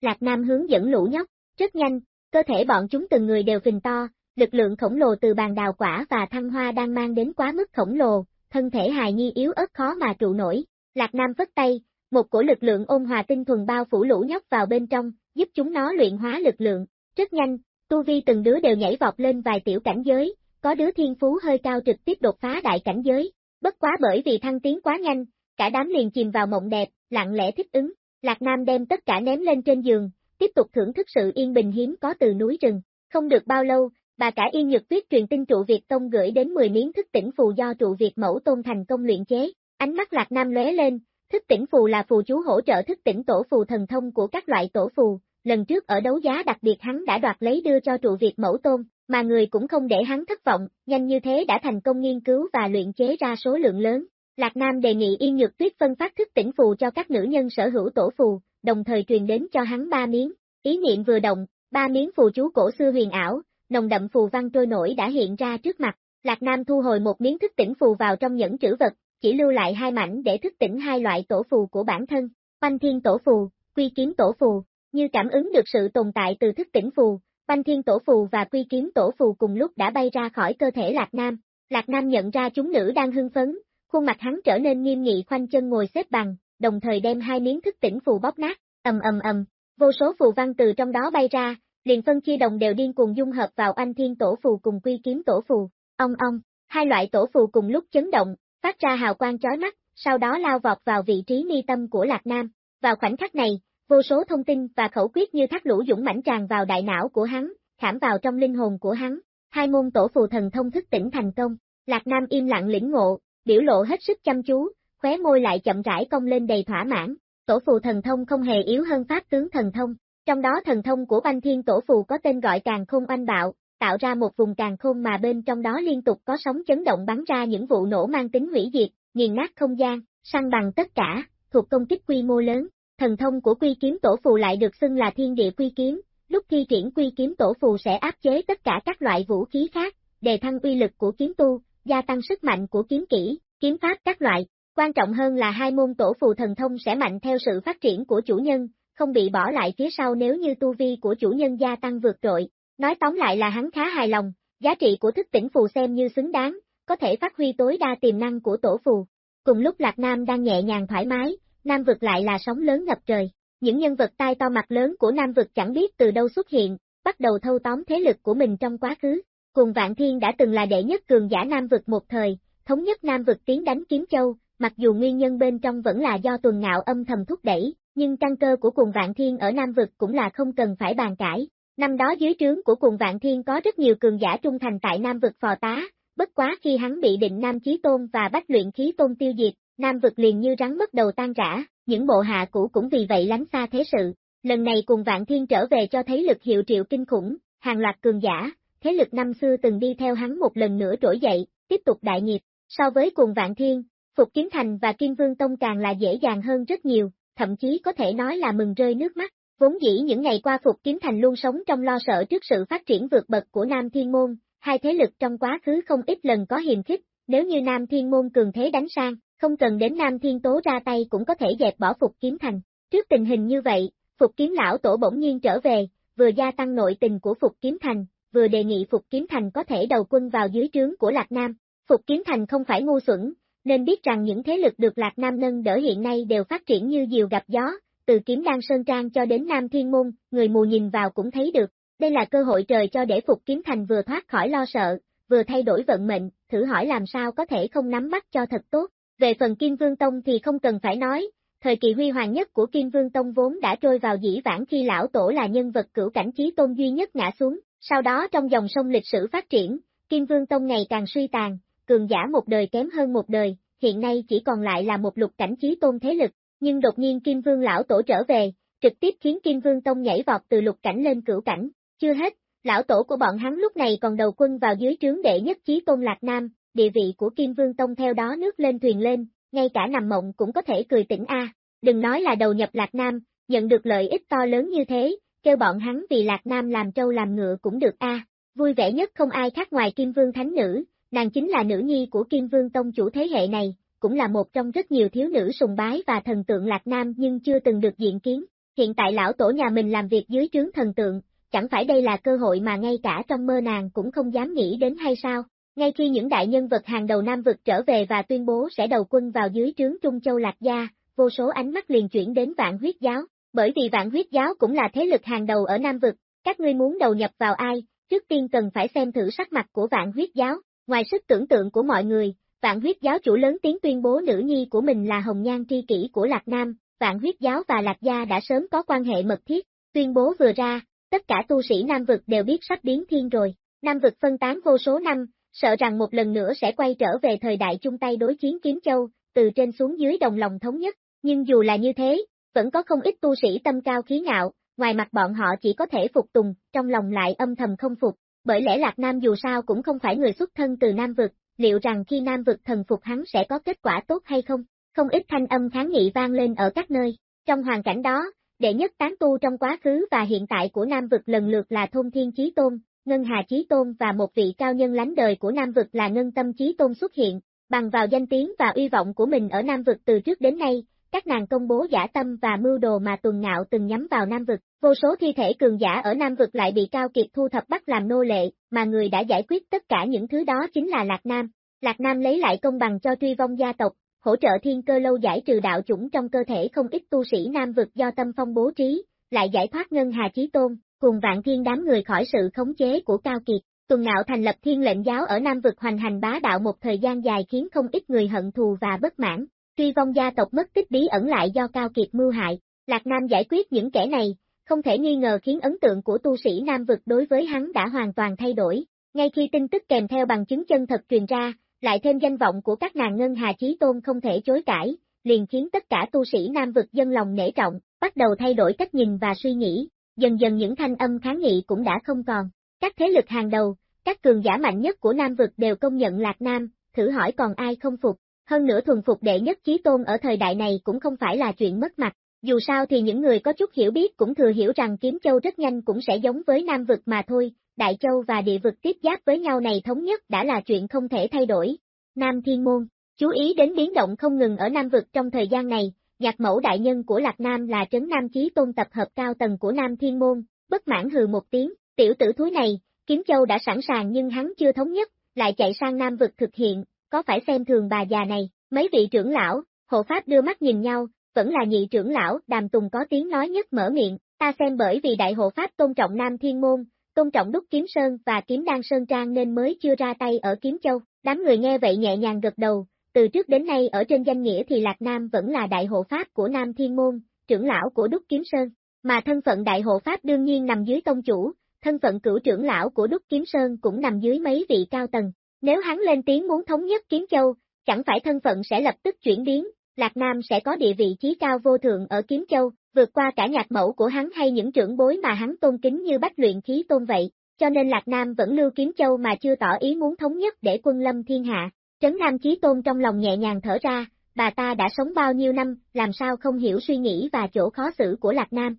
Lạc Nam hướng dẫn lũ nhóc, rất nhanh, cơ thể bọn chúng từng người đều phình to, lực lượng khổng lồ từ bàn đào quả và thăng hoa đang mang đến quá mức khổng lồ, thân thể hài nhi yếu ớt khó mà trụ nổi. Lạc Nam vất tay, một cổ lực lượng ôn hòa tinh thuần bao phủ lũ nhóc vào bên trong, giúp chúng nó luyện hóa lực lượng. Rất nhanh, tu vi từng đứa đều nhảy vọt lên vài tiểu cảnh giới, có đứa thiên phú hơi cao trực tiếp đột phá đại cảnh giới. Bất quá bởi vì thăng tiến quá nhanh, cả đám liền chìm vào mộng đẹp, lặng lẽ thích ứng. Lạc Nam đem tất cả ném lên trên giường, tiếp tục thưởng thức sự yên bình hiếm có từ núi rừng. Không được bao lâu, bà cả Yên Nhược Tuyết truyền tin trụ Việt Tông gửi đến 10 miếng thức tỉnh phù do trụ Việt mẫu tôn thành công luyện chế. Ánh mắt Lạc Nam lóe lên, thức tỉnh phù là phù chú hỗ trợ thức tỉnh tổ phù thần thông của các loại tổ phù. Lần trước ở đấu giá đặc biệt hắn đã đoạt lấy đưa cho trụ Việt mẫu tôn, mà người cũng không để hắn thất vọng, nhanh như thế đã thành công nghiên cứu và luyện chế ra số lượng lớn. Lạc Nam đề nghị Yên Nhược Tuyết phân phát thức tỉnh phù cho các nữ nhân sở hữu tổ phù, đồng thời truyền đến cho hắn ba miếng. Ý niệm vừa động, ba miếng phù chú cổ xưa huyền ảo, nồng đậm phù văn trôi nổi đã hiện ra trước mặt. Lạc Nam thu hồi một miếng thức tỉnh phù vào trong nhẫn trữ vật, chỉ lưu lại hai mảnh để thức tỉnh hai loại tổ phù của bản thân, Banh Thiên Tổ Phù, Quy Kiếm Tổ Phù, như cảm ứng được sự tồn tại từ thức tỉnh phù, Banh Thiên Tổ Phù và Quy Kiếm Tổ Phù cùng lúc đã bay ra khỏi cơ thể Lạc Nam. Lạc Nam nhận ra chúng nữ đang hưng phấn, khuôn mặt hắn trở nên nghiêm nghị khoanh chân ngồi xếp bằng, đồng thời đem hai miếng thức tỉnh phù bóp nát, ầm ầm ầm, vô số phù văn từ trong đó bay ra, liền phân chia đồng đều điên cuồng dung hợp vào anh thiên tổ phù cùng quy kiếm tổ phù, ong ong, hai loại tổ phù cùng lúc chấn động, phát ra hào quang chói mắt, sau đó lao vọt vào vị trí ni tâm của Lạc Nam. Vào khoảnh khắc này, vô số thông tin và khẩu quyết như thác lũ dũng mãnh tràn vào đại não của hắn, khảm vào trong linh hồn của hắn. Hai môn tổ phù thần thông thức tỉnh thành công, Lạc Nam im lặng lĩnh ngộ, biểu lộ hết sức chăm chú, khóe môi lại chậm rãi cong lên đầy thỏa mãn. Tổ phù thần thông không hề yếu hơn pháp tướng thần thông, trong đó thần thông của Banh Thiên Tổ Phù có tên gọi càng khôn oanh bạo, tạo ra một vùng càng khôn mà bên trong đó liên tục có sóng chấn động bắn ra những vụ nổ mang tính hủy diệt, nghiền nát không gian, săn bằng tất cả, thuộc công kích quy mô lớn. Thần thông của quy kiếm tổ phù lại được xưng là thiên địa quy kiếm, lúc thi triển quy kiếm tổ phù sẽ áp chế tất cả các loại vũ khí khác, đề thăng uy lực của kiếm tu, gia tăng sức mạnh của kiếm kỹ, kiếm pháp các loại. Quan trọng hơn là hai môn tổ phù thần thông sẽ mạnh theo sự phát triển của chủ nhân, không bị bỏ lại phía sau nếu như tu vi của chủ nhân gia tăng vượt trội. Nói tóm lại là hắn khá hài lòng, giá trị của thức tỉnh phù xem như xứng đáng, có thể phát huy tối đa tiềm năng của tổ phù. Cùng lúc Lạc Nam đang nhẹ nhàng thoải mái, Nam vực lại là sóng lớn ngập trời. Những nhân vật tai to mặt lớn của Nam vực chẳng biết từ đâu xuất hiện, bắt đầu thâu tóm thế lực của mình trong quá khứ. Cùng Vạn Thiên đã từng là đệ nhất cường giả Nam vực một thời, thống nhất Nam vực tiến đánh Kiếm Châu, mặc dù nguyên nhân bên trong vẫn là do tuần ngạo âm thầm thúc đẩy, nhưng căn cơ của cùng Vạn Thiên ở Nam vực cũng là không cần phải bàn cãi. Năm đó dưới trướng của cùng Vạn Thiên có rất nhiều cường giả trung thành tại Nam vực phò tá, bất quá khi hắn bị định Nam Chí Tôn và Bách Luyện Khí Tôn tiêu diệt, Nam vực liền như rắn mất đầu tan rã, những bộ hạ cũ cũng vì vậy lánh xa thế sự. Lần này cùng Vạn Thiên trở về cho thấy lực hiệu triệu kinh khủng, hàng loạt cường giả, thế lực năm xưa từng đi theo hắn một lần nữa trỗi dậy, tiếp tục đại nghiệp. So với cùng Vạn Thiên, Phục Kiếm Thành và Kim Vương Tông càng là dễ dàng hơn rất nhiều, thậm chí có thể nói là mừng rơi nước mắt. Vốn dĩ những ngày qua Phục Kiếm Thành luôn sống trong lo sợ trước sự phát triển vượt bậc của Nam Thiên Môn, hai thế lực trong quá khứ không ít lần có hiềm khích, nếu như Nam Thiên Môn cường thế đánh sang, không cần đến Nam Thiên Tố ra tay cũng có thể dẹp bỏ Phục Kiếm Thành. Trước tình hình như vậy, Phục Kiếm Lão Tổ bỗng nhiên trở về, vừa gia tăng nội tình của Phục Kiếm Thành, vừa đề nghị Phục Kiếm Thành có thể đầu quân vào dưới trướng của Lạc Nam. Phục Kiếm Thành không phải ngu xuẩn, nên biết rằng những thế lực được Lạc Nam nâng đỡ hiện nay đều phát triển như diều gặp gió, từ kiếm đan sơn trang cho đến Nam Thiên Môn, người mù nhìn vào cũng thấy được, đây là cơ hội trời cho để Phục Kiếm Thành vừa thoát khỏi lo sợ, vừa thay đổi vận mệnh, thử hỏi làm sao có thể không nắm bắt cho thật tốt. Về phần Kim Vương Tông thì không cần phải nói, thời kỳ huy hoàng nhất của Kim Vương Tông vốn đã trôi vào dĩ vãng khi lão tổ là nhân vật cửu cảnh trí tôn duy nhất ngã xuống, sau đó trong dòng sông lịch sử phát triển, Kim Vương Tông ngày càng suy tàn, cường giả một đời kém hơn một đời, hiện nay chỉ còn lại là một lục cảnh trí tôn thế lực, nhưng đột nhiên Kim Vương lão tổ trở về, trực tiếp khiến Kim Vương Tông nhảy vọt từ lục cảnh lên cửu cảnh, chưa hết, lão tổ của bọn hắn lúc này còn đầu quân vào dưới trướng đệ nhất chí tôn Lạc Nam, địa vị của Kim Vương Tông theo đó nước lên thuyền lên, ngay cả nằm mộng cũng có thể cười tỉnh a. Đừng nói là đầu nhập Lạc Nam, nhận được lợi ích to lớn như thế, kêu bọn hắn vì Lạc Nam làm trâu làm ngựa cũng được a. Vui vẻ nhất không ai khác ngoài Kim Vương Thánh Nữ, nàng chính là nữ nhi của Kim Vương Tông chủ thế hệ này, cũng là một trong rất nhiều thiếu nữ sùng bái và thần tượng Lạc Nam nhưng chưa từng được diện kiến. Hiện tại lão tổ nhà mình làm việc dưới trướng thần tượng, chẳng phải đây là cơ hội mà ngay cả trong mơ nàng cũng không dám nghĩ đến hay sao? Ngay khi những đại nhân vật hàng đầu Nam vực trở về và tuyên bố sẽ đầu quân vào dưới trướng Trung Châu Lạc Gia, vô số ánh mắt liền chuyển đến vạn huyết giáo, bởi vì vạn huyết giáo cũng là thế lực hàng đầu ở Nam vực, các ngươi muốn đầu nhập vào ai, trước tiên cần phải xem thử sắc mặt của vạn huyết giáo, ngoài sức tưởng tượng của mọi người, vạn huyết giáo chủ lớn tiếng tuyên bố nữ nhi của mình là Hồng Nhan tri kỷ của Lạc Nam, vạn huyết giáo và Lạc Gia đã sớm có quan hệ mật thiết, tuyên bố vừa ra, tất cả tu sĩ Nam vực đều biết sắp biến thiên rồi, Nam vực phân tán vô số năm, sợ rằng một lần nữa sẽ quay trở về thời đại chung tay đối chiến Kiếm Châu, từ trên xuống dưới đồng lòng thống nhất, nhưng dù là như thế, vẫn có không ít tu sĩ tâm cao khí ngạo, ngoài mặt bọn họ chỉ có thể phục tùng, trong lòng lại âm thầm không phục, bởi lẽ Lạc Nam dù sao cũng không phải người xuất thân từ Nam vực, liệu rằng khi Nam vực thần phục hắn sẽ có kết quả tốt hay không? Không ít thanh âm kháng nghị vang lên ở các nơi. Trong hoàn cảnh đó, đệ nhất tán tu trong quá khứ và hiện tại của Nam vực lần lượt là Thôn Thiên Chí Tôn, Ngân Hà Chí Tôn và một vị cao nhân lánh đời của Nam vực là Ngân Tâm Chí Tôn xuất hiện, bằng vào danh tiếng và uy vọng của mình ở Nam vực từ trước đến nay, các nàng công bố giả tâm và mưu đồ mà tuần ngạo từng nhắm vào Nam vực, vô số thi thể cường giả ở Nam vực lại bị Cao Kiệt thu thập bắt làm nô lệ, mà người đã giải quyết tất cả những thứ đó chính là Lạc Nam. Lạc Nam lấy lại công bằng cho truy vong gia tộc, hỗ trợ thiên cơ lâu giải trừ đạo chủng trong cơ thể không ít tu sĩ Nam vực do tâm phong bố trí, lại giải thoát Ngân Hà Chí Tôn, cùng vạn thiên đám người khỏi sự khống chế của Cao Kiệt. Tuần Ngạo thành lập thiên lệnh giáo ở Nam vực hoành hành bá đạo một thời gian dài khiến không ít người hận thù và bất mãn, truy vong gia tộc mất tích bí ẩn lại do Cao Kiệt mưu hại, Lạc Nam giải quyết những kẻ này, không thể nghi ngờ khiến ấn tượng của tu sĩ Nam vực đối với hắn đã hoàn toàn thay đổi, ngay khi tin tức kèm theo bằng chứng chân thật truyền ra, lại thêm danh vọng của các nàng Ngân Hà Chí Tôn không thể chối cãi, liền khiến tất cả tu sĩ Nam vực dân lòng nể trọng, bắt đầu thay đổi cách nhìn và suy nghĩ, dần dần những thanh âm kháng nghị cũng đã không còn. Các thế lực hàng đầu, các cường giả mạnh nhất của Nam vực đều công nhận Lạc Nam, thử hỏi còn ai không phục, hơn nữa thuần phục đệ nhất chí tôn ở thời đại này cũng không phải là chuyện mất mặt, dù sao thì những người có chút hiểu biết cũng thừa hiểu rằng Kiếm Châu rất nhanh cũng sẽ giống với Nam vực mà thôi, Đại Châu và địa vực tiếp giáp với nhau này thống nhất đã là chuyện không thể thay đổi. Nam Thiên Môn, chú ý đến biến động không ngừng ở Nam vực trong thời gian này, nhạc mẫu đại nhân của Lạc Nam là Trấn Nam Chí Tôn tập hợp cao tầng của Nam Thiên Môn, bất mãn hừ một tiếng, tiểu tử thúi này, Kiếm Châu đã sẵn sàng nhưng hắn chưa thống nhất, lại chạy sang Nam vực thực hiện, có phải xem thường bà già này, Mấy vị trưởng lão, hộ pháp đưa mắt nhìn nhau, vẫn là nhị trưởng lão, đàm tùng có tiếng nói nhất mở miệng, ta xem bởi vì đại hộ pháp tôn trọng Nam Thiên Môn, tôn trọng Đúc Kiếm Sơn và Kiếm Đan Sơn Trang nên mới chưa ra tay ở Kiếm Châu. Đám người nghe vậy nhẹ nhàng gật đầu, từ trước đến nay ở trên danh nghĩa thì Lạc Nam vẫn là đại hộ pháp của Nam Thiên Môn, trưởng lão của Đúc Kiếm Sơn, mà thân phận đại hộ pháp đương nhiên nằm dưới tông chủ, thân phận cửu trưởng lão của Đúc Kiếm Sơn cũng nằm dưới mấy vị cao tầng. Nếu hắn lên tiếng muốn thống nhất Kiếm Châu, chẳng phải thân phận sẽ lập tức chuyển biến, Lạc Nam sẽ có địa vị trí cao vô thượng ở Kiếm Châu, vượt qua cả nhạc mẫu của hắn hay những trưởng bối mà hắn tôn kính như bách luyện khí tôn vậy, cho nên Lạc Nam vẫn lưu Kiếm Châu mà chưa tỏ ý muốn thống nhất để quân lâm thiên hạ. Trấn Nam Chí Tôn trong lòng nhẹ nhàng thở ra, bà ta đã sống bao nhiêu năm, làm sao không hiểu suy nghĩ và chỗ khó xử của Lạc Nam.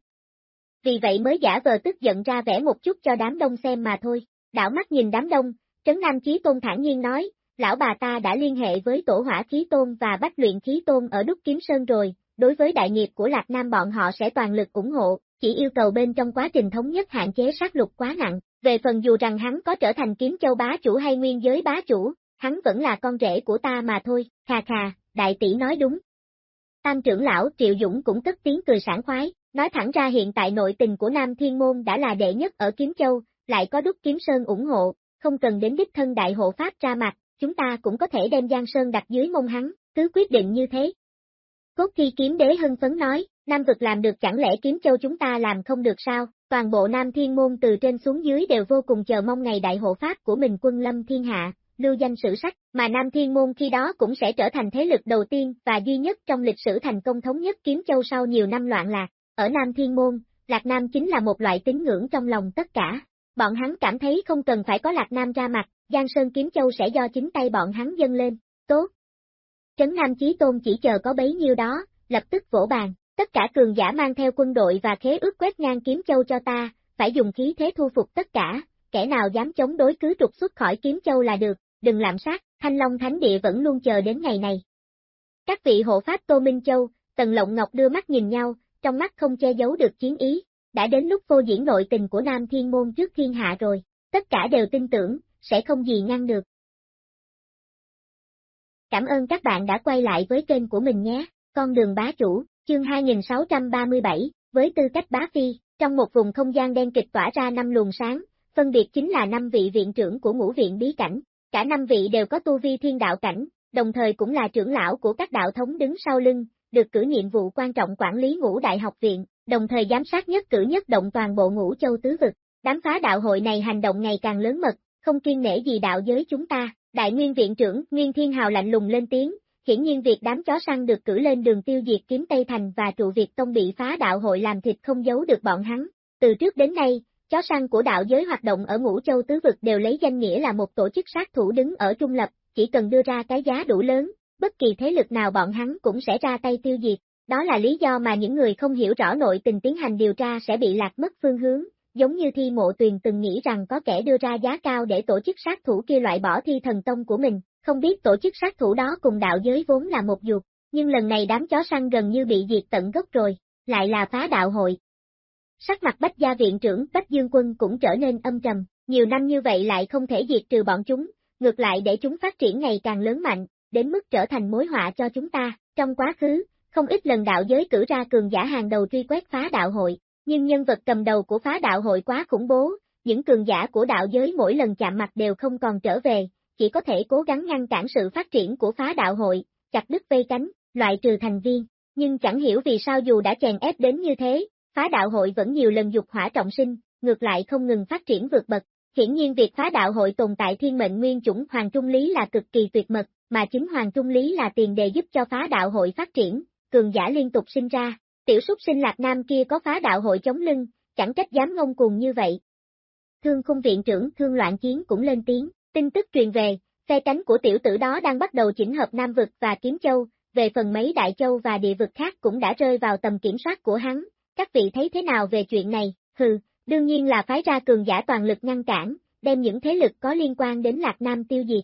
Vì vậy mới giả vờ tức giận ra vẽ một chút cho đám đông xem mà thôi. Đảo mắt nhìn đám đông, Trấn Nam Chí Tôn thản nhiên nói, lão bà ta đã liên hệ với tổ hỏa khí tôn và bách luyện khí tôn ở Đúc Kiếm Sơn rồi, đối với đại nghiệp của Lạc Nam bọn họ sẽ toàn lực ủng hộ, chỉ yêu cầu bên trong quá trình thống nhất hạn chế sát lục quá nặng, về phần dù rằng hắn có trở thành kiếm châu bá chủ hay nguyên giới bá chủ, hắn vẫn là con rể của ta mà thôi, khà khà, đại tỷ nói đúng. Tam trưởng lão Triệu Dũng cũng cất tiếng cười sảng khoái, nói thẳng ra hiện tại nội tình của Nam Thiên Môn đã là đệ nhất ở Kiếm Châu, lại có Đúc Kiếm Sơn ủng hộ, không cần đến đích thân đại hộ pháp ra mặt, chúng ta cũng có thể đem Giang Sơn đặt dưới mông hắn, cứ quyết định như thế. Cốt thi kiếm đế hưng phấn nói, Nam vực làm được chẳng lẽ kiếm châu chúng ta làm không được sao, toàn bộ Nam Thiên Môn từ trên xuống dưới đều vô cùng chờ mong ngày đại hộ pháp của mình quân lâm thiên hạ, lưu danh sử sách, mà Nam Thiên Môn khi đó cũng sẽ trở thành thế lực đầu tiên và duy nhất trong lịch sử thành công thống nhất kiếm châu sau nhiều năm loạn lạc. Ở Nam Thiên Môn, Lạc Nam chính là một loại tín ngưỡng trong lòng tất cả. Bọn hắn cảm thấy không cần phải có Lạc Nam ra mặt, Giang Sơn Kiếm Châu sẽ do chính tay bọn hắn dâng lên, tốt. Trấn Nam Chí Tôn chỉ chờ có bấy nhiêu đó, lập tức vỗ bàn, tất cả cường giả mang theo quân đội và khế ước quét ngang Kiếm Châu cho ta, phải dùng khí thế thu phục tất cả, kẻ nào dám chống đối cứ trục xuất khỏi Kiếm Châu là được, đừng làm sát, Thanh Long Thánh Địa vẫn luôn chờ đến ngày này. Các vị hộ pháp Tô Minh Châu, Tần Lộng Ngọc đưa mắt nhìn nhau, trong mắt không che giấu được chiến ý, đã đến lúc phô diễn nội tình của Nam Thiên Môn trước thiên hạ rồi, tất cả đều tin tưởng, sẽ không gì ngăn được. Cảm ơn các bạn đã quay lại với kênh của mình nhé, con đường bá chủ, chương 2637, với tư cách bá phi, trong một vùng không gian đen kịch tỏa ra năm luồng sáng, phân biệt chính là năm vị viện trưởng của ngũ viện bí cảnh, cả năm vị đều có tu vi thiên đạo cảnh, đồng thời cũng là trưởng lão của các đạo thống đứng sau lưng, được cử nhiệm vụ quan trọng quản lý ngũ đại học viện, đồng thời giám sát nhất cử nhất động toàn bộ ngũ châu tứ vực. Đám phá đạo hội này hành động ngày càng lớn mật, không kiên nể gì đạo giới chúng ta. Đại nguyên viện trưởng Nguyên Thiên Hào lạnh lùng lên tiếng, hiển nhiên việc đám chó săn được cử lên đường tiêu diệt kiếm Tây Thành và trụ việc tông bị phá đạo hội làm thịt không giấu được bọn hắn. Từ trước đến nay, chó săn của đạo giới hoạt động ở ngũ châu tứ vực đều lấy danh nghĩa là một tổ chức sát thủ đứng ở trung lập, chỉ cần đưa ra cái giá đủ lớn, bất kỳ thế lực nào bọn hắn cũng sẽ ra tay tiêu diệt. Đó là lý do mà những người không hiểu rõ nội tình tiến hành điều tra sẽ bị lạc mất phương hướng, giống như thi mộ tuyền từng nghĩ rằng có kẻ đưa ra giá cao để tổ chức sát thủ kia loại bỏ thi thần tông của mình, không biết tổ chức sát thủ đó cùng đạo giới vốn là một dục, nhưng lần này đám chó săn gần như bị diệt tận gốc rồi, lại là phá đạo hội. Sắc mặt Bách gia viện trưởng Bách Dương Quân cũng trở nên âm trầm, nhiều năm như vậy lại không thể diệt trừ bọn chúng, ngược lại để chúng phát triển ngày càng lớn mạnh, đến mức trở thành mối họa cho chúng ta. Trong quá khứ, không ít lần đạo giới cử ra cường giả hàng đầu truy quét phá đạo hội, nhưng nhân vật cầm đầu của phá đạo hội quá khủng bố, những cường giả của đạo giới mỗi lần chạm mặt đều không còn trở về, chỉ có thể cố gắng ngăn cản sự phát triển của phá đạo hội, chặt đứt vây cánh, loại trừ thành viên, nhưng chẳng hiểu vì sao dù đã chèn ép đến như thế, phá đạo hội vẫn nhiều lần dục hỏa trọng sinh, ngược lại không ngừng phát triển vượt bậc. Hiển nhiên việc phá đạo hội tồn tại thiên mệnh nguyên chủng Hoàng Trung Lý là cực kỳ tuyệt mật, mà chính Hoàng Trung Lý là tiền đề giúp cho phá đạo hội phát triển, cường giả liên tục sinh ra, tiểu súc sinh lạc nam kia có phá đạo hội chống lưng, chẳng trách dám ngông cuồng như vậy. Thương khung viện trưởng thương loạn chiến cũng lên tiếng, tin tức truyền về, phe cánh của tiểu tử đó đang bắt đầu chỉnh hợp Nam Vực và Kiếm Châu, về phần mấy đại châu và địa vực khác cũng đã rơi vào tầm kiểm soát của hắn, các vị thấy thế nào về chuyện này, hừ, đương nhiên là phái ra cường giả toàn lực ngăn cản, đem những thế lực có liên quan đến Lạc Nam tiêu diệt.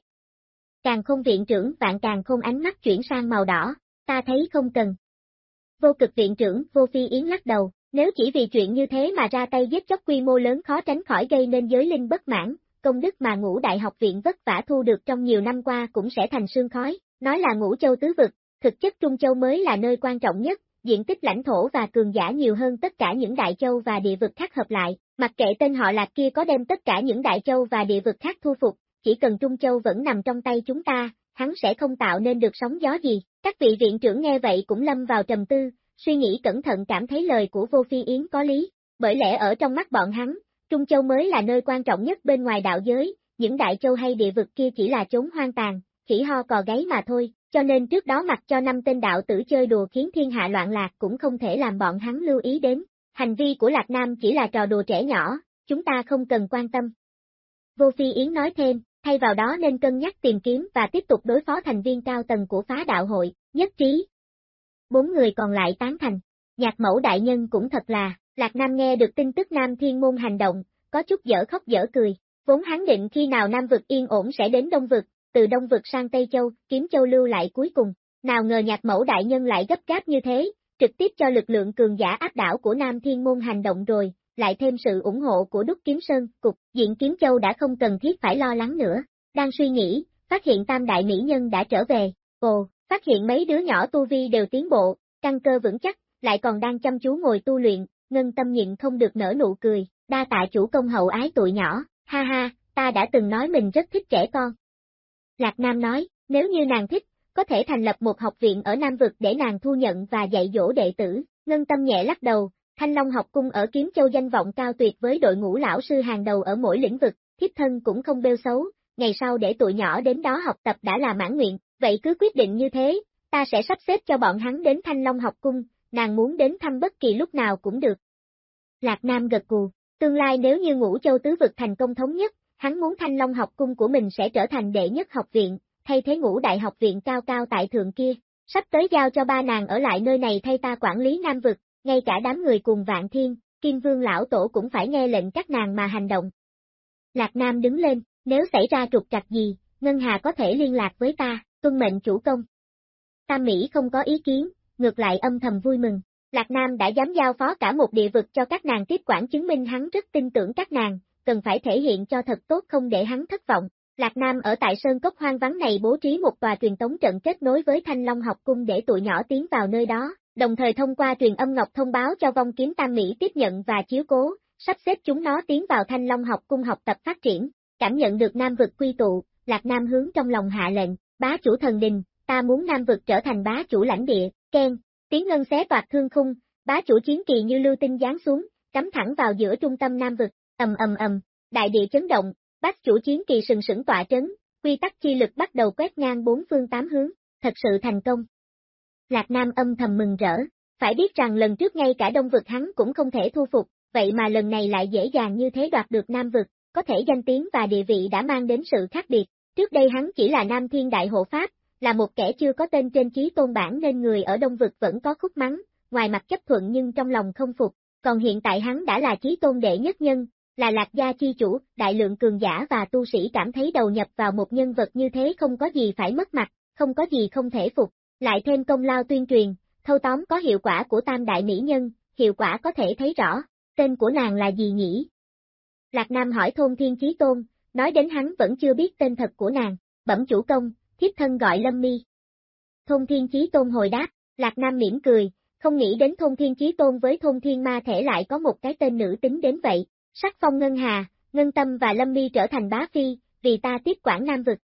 Càng không viện trưởng vạn càng không ánh mắt chuyển sang màu đỏ, ta thấy không cần. Vô cực viện trưởng Vô Phi Yến lắc đầu, nếu chỉ vì chuyện như thế mà ra tay giết chóc quy mô lớn khó tránh khỏi gây nên giới linh bất mãn, công đức mà ngũ đại học viện vất vả thu được trong nhiều năm qua cũng sẽ thành sương khói, nói là ngũ châu tứ vực, thực chất Trung Châu mới là nơi quan trọng nhất, diện tích lãnh thổ và cường giả nhiều hơn tất cả những đại châu và địa vực khác hợp lại, mặc kệ tên họ lạc kia có đem tất cả những đại châu và địa vực khác thu phục, chỉ cần Trung Châu vẫn nằm trong tay chúng ta, hắn sẽ không tạo nên được sóng gió gì. Các vị viện trưởng nghe vậy cũng lâm vào trầm tư, suy nghĩ cẩn thận cảm thấy lời của Vô Phi Yến có lý, bởi lẽ ở trong mắt bọn hắn, Trung Châu mới là nơi quan trọng nhất bên ngoài đạo giới, những đại châu hay địa vực kia chỉ là chốn hoang tàn, khỉ ho cò gáy mà thôi, cho nên trước đó mặc cho năm tên đạo tử chơi đùa khiến thiên hạ loạn lạc cũng không thể làm bọn hắn lưu ý đến. Hành vi của Lạc Nam chỉ là trò đùa trẻ nhỏ, chúng ta không cần quan tâm. Vô Phi Yến nói thêm, thay vào đó nên cân nhắc tìm kiếm và tiếp tục đối phó thành viên cao tầng của phá đạo hội, nhất trí. Bốn người còn lại tán thành, nhạc mẫu đại nhân cũng thật là, Lạc Nam nghe được tin tức Nam Thiên Môn hành động, có chút dở khóc dở cười, vốn hắn định khi nào Nam vực yên ổn sẽ đến Đông vực, từ Đông vực sang Tây Châu, kiếm Châu lưu lại cuối cùng, nào ngờ nhạc mẫu đại nhân lại gấp gáp như thế, trực tiếp cho lực lượng cường giả áp đảo của Nam Thiên Môn hành động rồi, lại thêm sự ủng hộ của Đúc Kiếm Sơn, cục diện Kiếm Châu đã không cần thiết phải lo lắng nữa. Đang suy nghĩ, phát hiện tam đại mỹ nhân đã trở về, ồ, phát hiện mấy đứa nhỏ tu vi đều tiến bộ, căn cơ vững chắc, lại còn đang chăm chú ngồi tu luyện, ngân tâm nhịn không được nở nụ cười, đa tạ chủ công hậu ái tụi nhỏ, ha ha, ta đã từng nói mình rất thích trẻ con. Lạc Nam nói, nếu như nàng thích, có thể thành lập một học viện ở Nam Vực để nàng thu nhận và dạy dỗ đệ tử, ngân tâm nhẹ lắc đầu, Thanh Long học cung ở Kiếm Châu danh vọng cao tuyệt với đội ngũ lão sư hàng đầu ở mỗi lĩnh vực, thiếp thân cũng không bêu xấu, ngày sau để tụi nhỏ đến đó học tập đã là mãn nguyện, vậy cứ quyết định như thế, ta sẽ sắp xếp cho bọn hắn đến Thanh Long học cung, nàng muốn đến thăm bất kỳ lúc nào cũng được. Lạc Nam gật cù, tương lai nếu như ngũ châu tứ vực thành công thống nhất, hắn muốn Thanh Long học cung của mình sẽ trở thành đệ nhất học viện, thay thế ngũ đại học viện cao cao tại thượng kia, sắp tới giao cho ba nàng ở lại nơi này thay ta quản lý Nam vực, ngay cả đám người cùng vạn thiên, Kim Vương lão tổ cũng phải nghe lệnh các nàng mà hành động. Lạc Nam đứng lên, nếu xảy ra trục trặc gì, Ngân Hà có thể liên lạc với ta, tuân mệnh chủ công. Tam Mỹ không có ý kiến, ngược lại âm thầm vui mừng. Lạc Nam đã dám giao phó cả một địa vực cho các nàng tiếp quản chứng minh hắn rất tin tưởng các nàng, cần phải thể hiện cho thật tốt không để hắn thất vọng. Lạc Nam ở tại Sơn Cốc hoang vắng này bố trí một tòa truyền tống trận kết nối với Thanh Long học cung để tụi nhỏ tiến vào nơi đó, đồng thời thông qua truyền âm ngọc thông báo cho vong kiếm Tam Mỹ tiếp nhận và chiếu cố, sắp xếp chúng nó tiến vào Thanh Long học cung học tập phát triển. Cảm nhận được Nam vực quy tụ, Lạc Nam hướng trong lòng hạ lệnh, bá chủ thần đình, ta muốn Nam vực trở thành bá chủ lãnh địa, khen tiếng ngân xé toạt thương khung, bá chủ chiến kỳ như lưu tinh giáng xuống, cắm thẳng vào giữa trung tâm Nam vực, ầm ầm ầm, đại địa chấn động, bác chủ chiến kỳ sừng sững tọa trấn, quy tắc chi lực bắt đầu quét ngang bốn phương tám hướng, thật sự thành công. Lạc Nam âm thầm mừng rỡ, phải biết rằng lần trước ngay cả đông vực hắn cũng không thể thu phục, vậy mà lần này lại dễ dàng như thế đoạt được Nam vực, có thể danh tiếng và địa vị đã mang đến sự khác biệt. Trước đây hắn chỉ là Nam Thiên Đại Hộ Pháp, là một kẻ chưa có tên trên chí tôn bản nên người ở Đông Vực vẫn có khúc mắng, ngoài mặt chấp thuận nhưng trong lòng không phục, còn hiện tại hắn đã là chí tôn đệ nhất nhân, là lạc gia chi chủ, đại lượng cường giả và tu sĩ cảm thấy đầu nhập vào một nhân vật như thế không có gì phải mất mặt, không có gì không thể phục, lại thêm công lao tuyên truyền, thâu tóm có hiệu quả của tam đại mỹ nhân, hiệu quả có thể thấy rõ, tên của nàng là gì nhỉ? Lạc Nam hỏi thôn thiên chí tôn, nói đến hắn vẫn chưa biết tên thật của nàng, bẩm chủ công, thiếp thân gọi Lâm Mi. Thôn Thiên Chí Tôn hồi đáp, Lạc Nam mỉm cười, không nghĩ đến Thôn Thiên Chí Tôn với Thôn Thiên Ma thể lại có một cái tên nữ tính đến vậy, sắc phong Ngân Hà, Ngân Tâm và Lâm Mi trở thành bá phi, vì ta tiếp quản Nam Vực.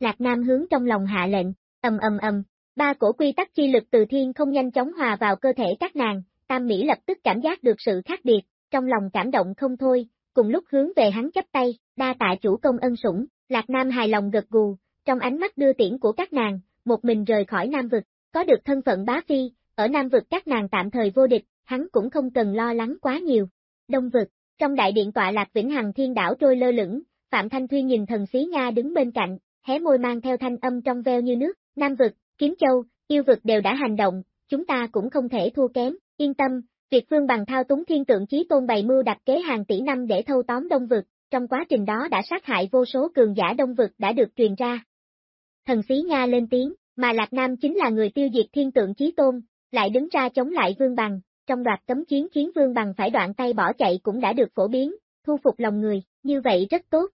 Lạc Nam hướng trong lòng hạ lệnh, ầm ầm ầm, ba cổ quy tắc chi lực từ thiên không nhanh chóng hòa vào cơ thể các nàng, Tam Mỹ lập tức cảm giác được sự khác biệt, trong lòng cảm động không thôi, cùng lúc hướng về hắn chấp tay, đa tạ chủ công ân sủng, Lạc Nam hài lòng gật gù, trong ánh mắt đưa tiễn của các nàng, một mình rời khỏi Nam Vực, có được thân phận bá phi, ở Nam Vực các nàng tạm thời vô địch, hắn cũng không cần lo lắng quá nhiều. Đông Vực, trong đại điện tọa lạc vĩnh hằng thiên đảo trôi lơ lửng, Phạm Thanh Thuy nhìn thần xí Nga đứng bên cạnh, hé môi mang theo thanh âm trong veo như nước, Nam Vực, Kiếm Châu, yêu vực đều đã hành động, chúng ta cũng không thể thua kém, yên tâm, việc Vương Bằng thao túng thiên tượng chí tôn bày mưu đặt kế hàng tỷ năm để thâu tóm Đông Vực, trong quá trình đó đã sát hại vô số cường giả Đông Vực đã được truyền ra, Thần xí Nga lên tiếng, mà Lạc Nam chính là người tiêu diệt thiên tượng chí tôn, lại đứng ra chống lại Vương Bằng, trong đoạt cấm chiến khiến Vương Bằng phải đoạn tay bỏ chạy cũng đã được phổ biến, thu phục lòng người, như vậy rất tốt.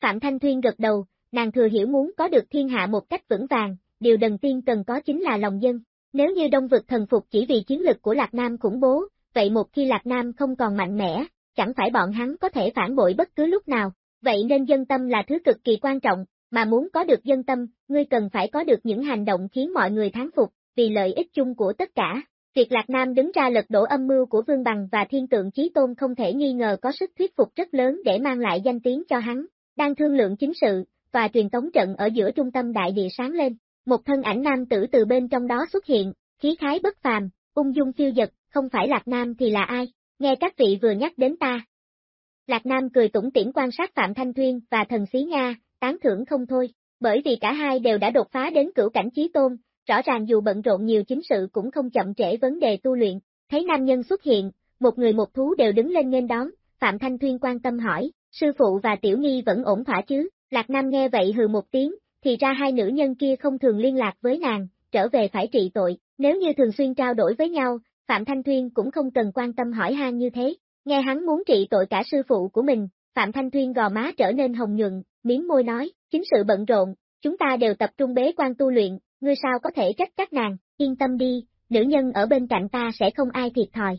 Phạm Thanh Thuyên gật đầu, nàng thừa hiểu muốn có được thiên hạ một cách vững vàng, điều đầu tiên cần có chính là lòng dân. Nếu như đông vực thần phục chỉ vì chiến lực của Lạc Nam khủng bố, vậy một khi Lạc Nam không còn mạnh mẽ, chẳng phải bọn hắn có thể phản bội bất cứ lúc nào. Vậy nên dân tâm là thứ cực kỳ quan trọng, mà muốn có được dân tâm, ngươi cần phải có được những hành động khiến mọi người thán phục, vì lợi ích chung của tất cả. Việc Lạc Nam đứng ra lật đổ âm mưu của Vương Bằng và Thiên Tượng Chí Tôn không thể nghi ngờ có sức thuyết phục rất lớn để mang lại danh tiếng cho hắn. Đang thương lượng chính sự, và truyền tống trận ở giữa trung tâm đại địa sáng lên, một thân ảnh nam tử từ bên trong đó xuất hiện, khí khái bất phàm, ung dung phiêu dật, không phải Lạc Nam thì là ai, nghe các vị vừa nhắc đến ta. Lạc Nam cười tủm tỉm quan sát Phạm Thanh Thuyên và thần xí Nga, tán thưởng không thôi, bởi vì cả hai đều đã đột phá đến cửu cảnh chí tôn, rõ ràng dù bận rộn nhiều chính sự cũng không chậm trễ vấn đề tu luyện, thấy nam nhân xuất hiện, một người một thú đều đứng lên nghênh đón, Phạm Thanh Thuyên quan tâm hỏi, sư phụ và tiểu nghi vẫn ổn thỏa chứ, Lạc Nam nghe vậy hừ một tiếng, thì ra hai nữ nhân kia không thường liên lạc với nàng, trở về phải trị tội, nếu như thường xuyên trao đổi với nhau, Phạm Thanh Thuyên cũng không cần quan tâm hỏi han như thế, nghe hắn muốn trị tội cả sư phụ của mình, Phạm Thanh Thuyên gò má trở nên hồng nhuận, miếng môi nói, chính sự bận rộn, chúng ta đều tập trung bế quan tu luyện, ngươi sao có thể trách các nàng, yên tâm đi, nữ nhân ở bên cạnh ta sẽ không ai thiệt thòi.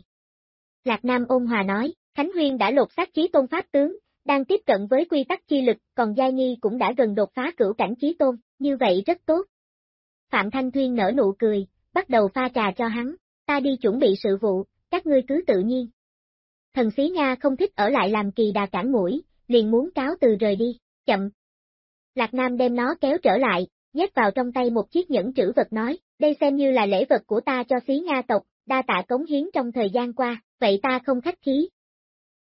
Lạc Nam ôn hòa nói, Khánh Huyên đã lột xác chí tôn pháp tướng, đang tiếp cận với quy tắc chi lực, còn Giai Nhi cũng đã gần đột phá cửu cảnh chí tôn, như vậy rất tốt. Phạm Thanh Thuyên nở nụ cười, bắt đầu pha trà cho hắn, ta đi chuẩn bị sự vụ, các ngươi cứ tự nhiên. Thần xí Nga không thích ở lại làm kỳ đà cản mũi, liền muốn cáo từ rời đi, chậm. Lạc Nam đem nó kéo trở lại, nhét vào trong tay một chiếc nhẫn trữ vật nói, đây xem như là lễ vật của ta cho xí Nga tộc, đa tạ cống hiến trong thời gian qua, vậy ta không khách khí.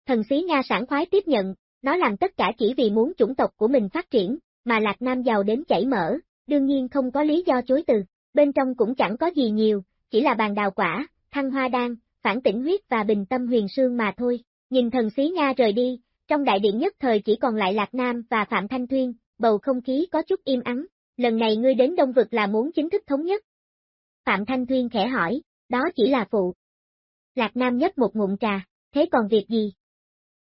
Thần xí Nga sảng khoái tiếp nhận, nó làm tất cả chỉ vì muốn chủng tộc của mình phát triển, mà Lạc Nam giàu đến chảy mỡ, đương nhiên không có lý do chối từ, bên trong cũng chẳng có gì nhiều, chỉ là bàn đào quả, thăng hoa đan, phản tỉnh huyết và bình tâm huyền sương mà thôi. Nhìn thần xí Nga rời đi, trong đại điện nhất thời chỉ còn lại Lạc Nam và Phạm Thanh Thuyên, bầu không khí có chút im ắng, lần này ngươi đến Đông Vực là muốn chính thức thống nhất. Phạm Thanh Thuyên khẽ hỏi, đó chỉ là phụ. Lạc Nam nhấp một ngụm trà, thế còn việc gì?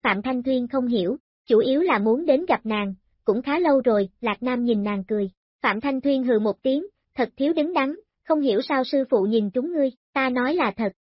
Phạm Thanh Thuyên không hiểu, chủ yếu là muốn đến gặp nàng, cũng khá lâu rồi, Lạc Nam nhìn nàng cười. Phạm Thanh Thuyên hừ một tiếng, thật thiếu đứng đắn, không hiểu sao sư phụ nhìn chúng ngươi, ta nói là thật.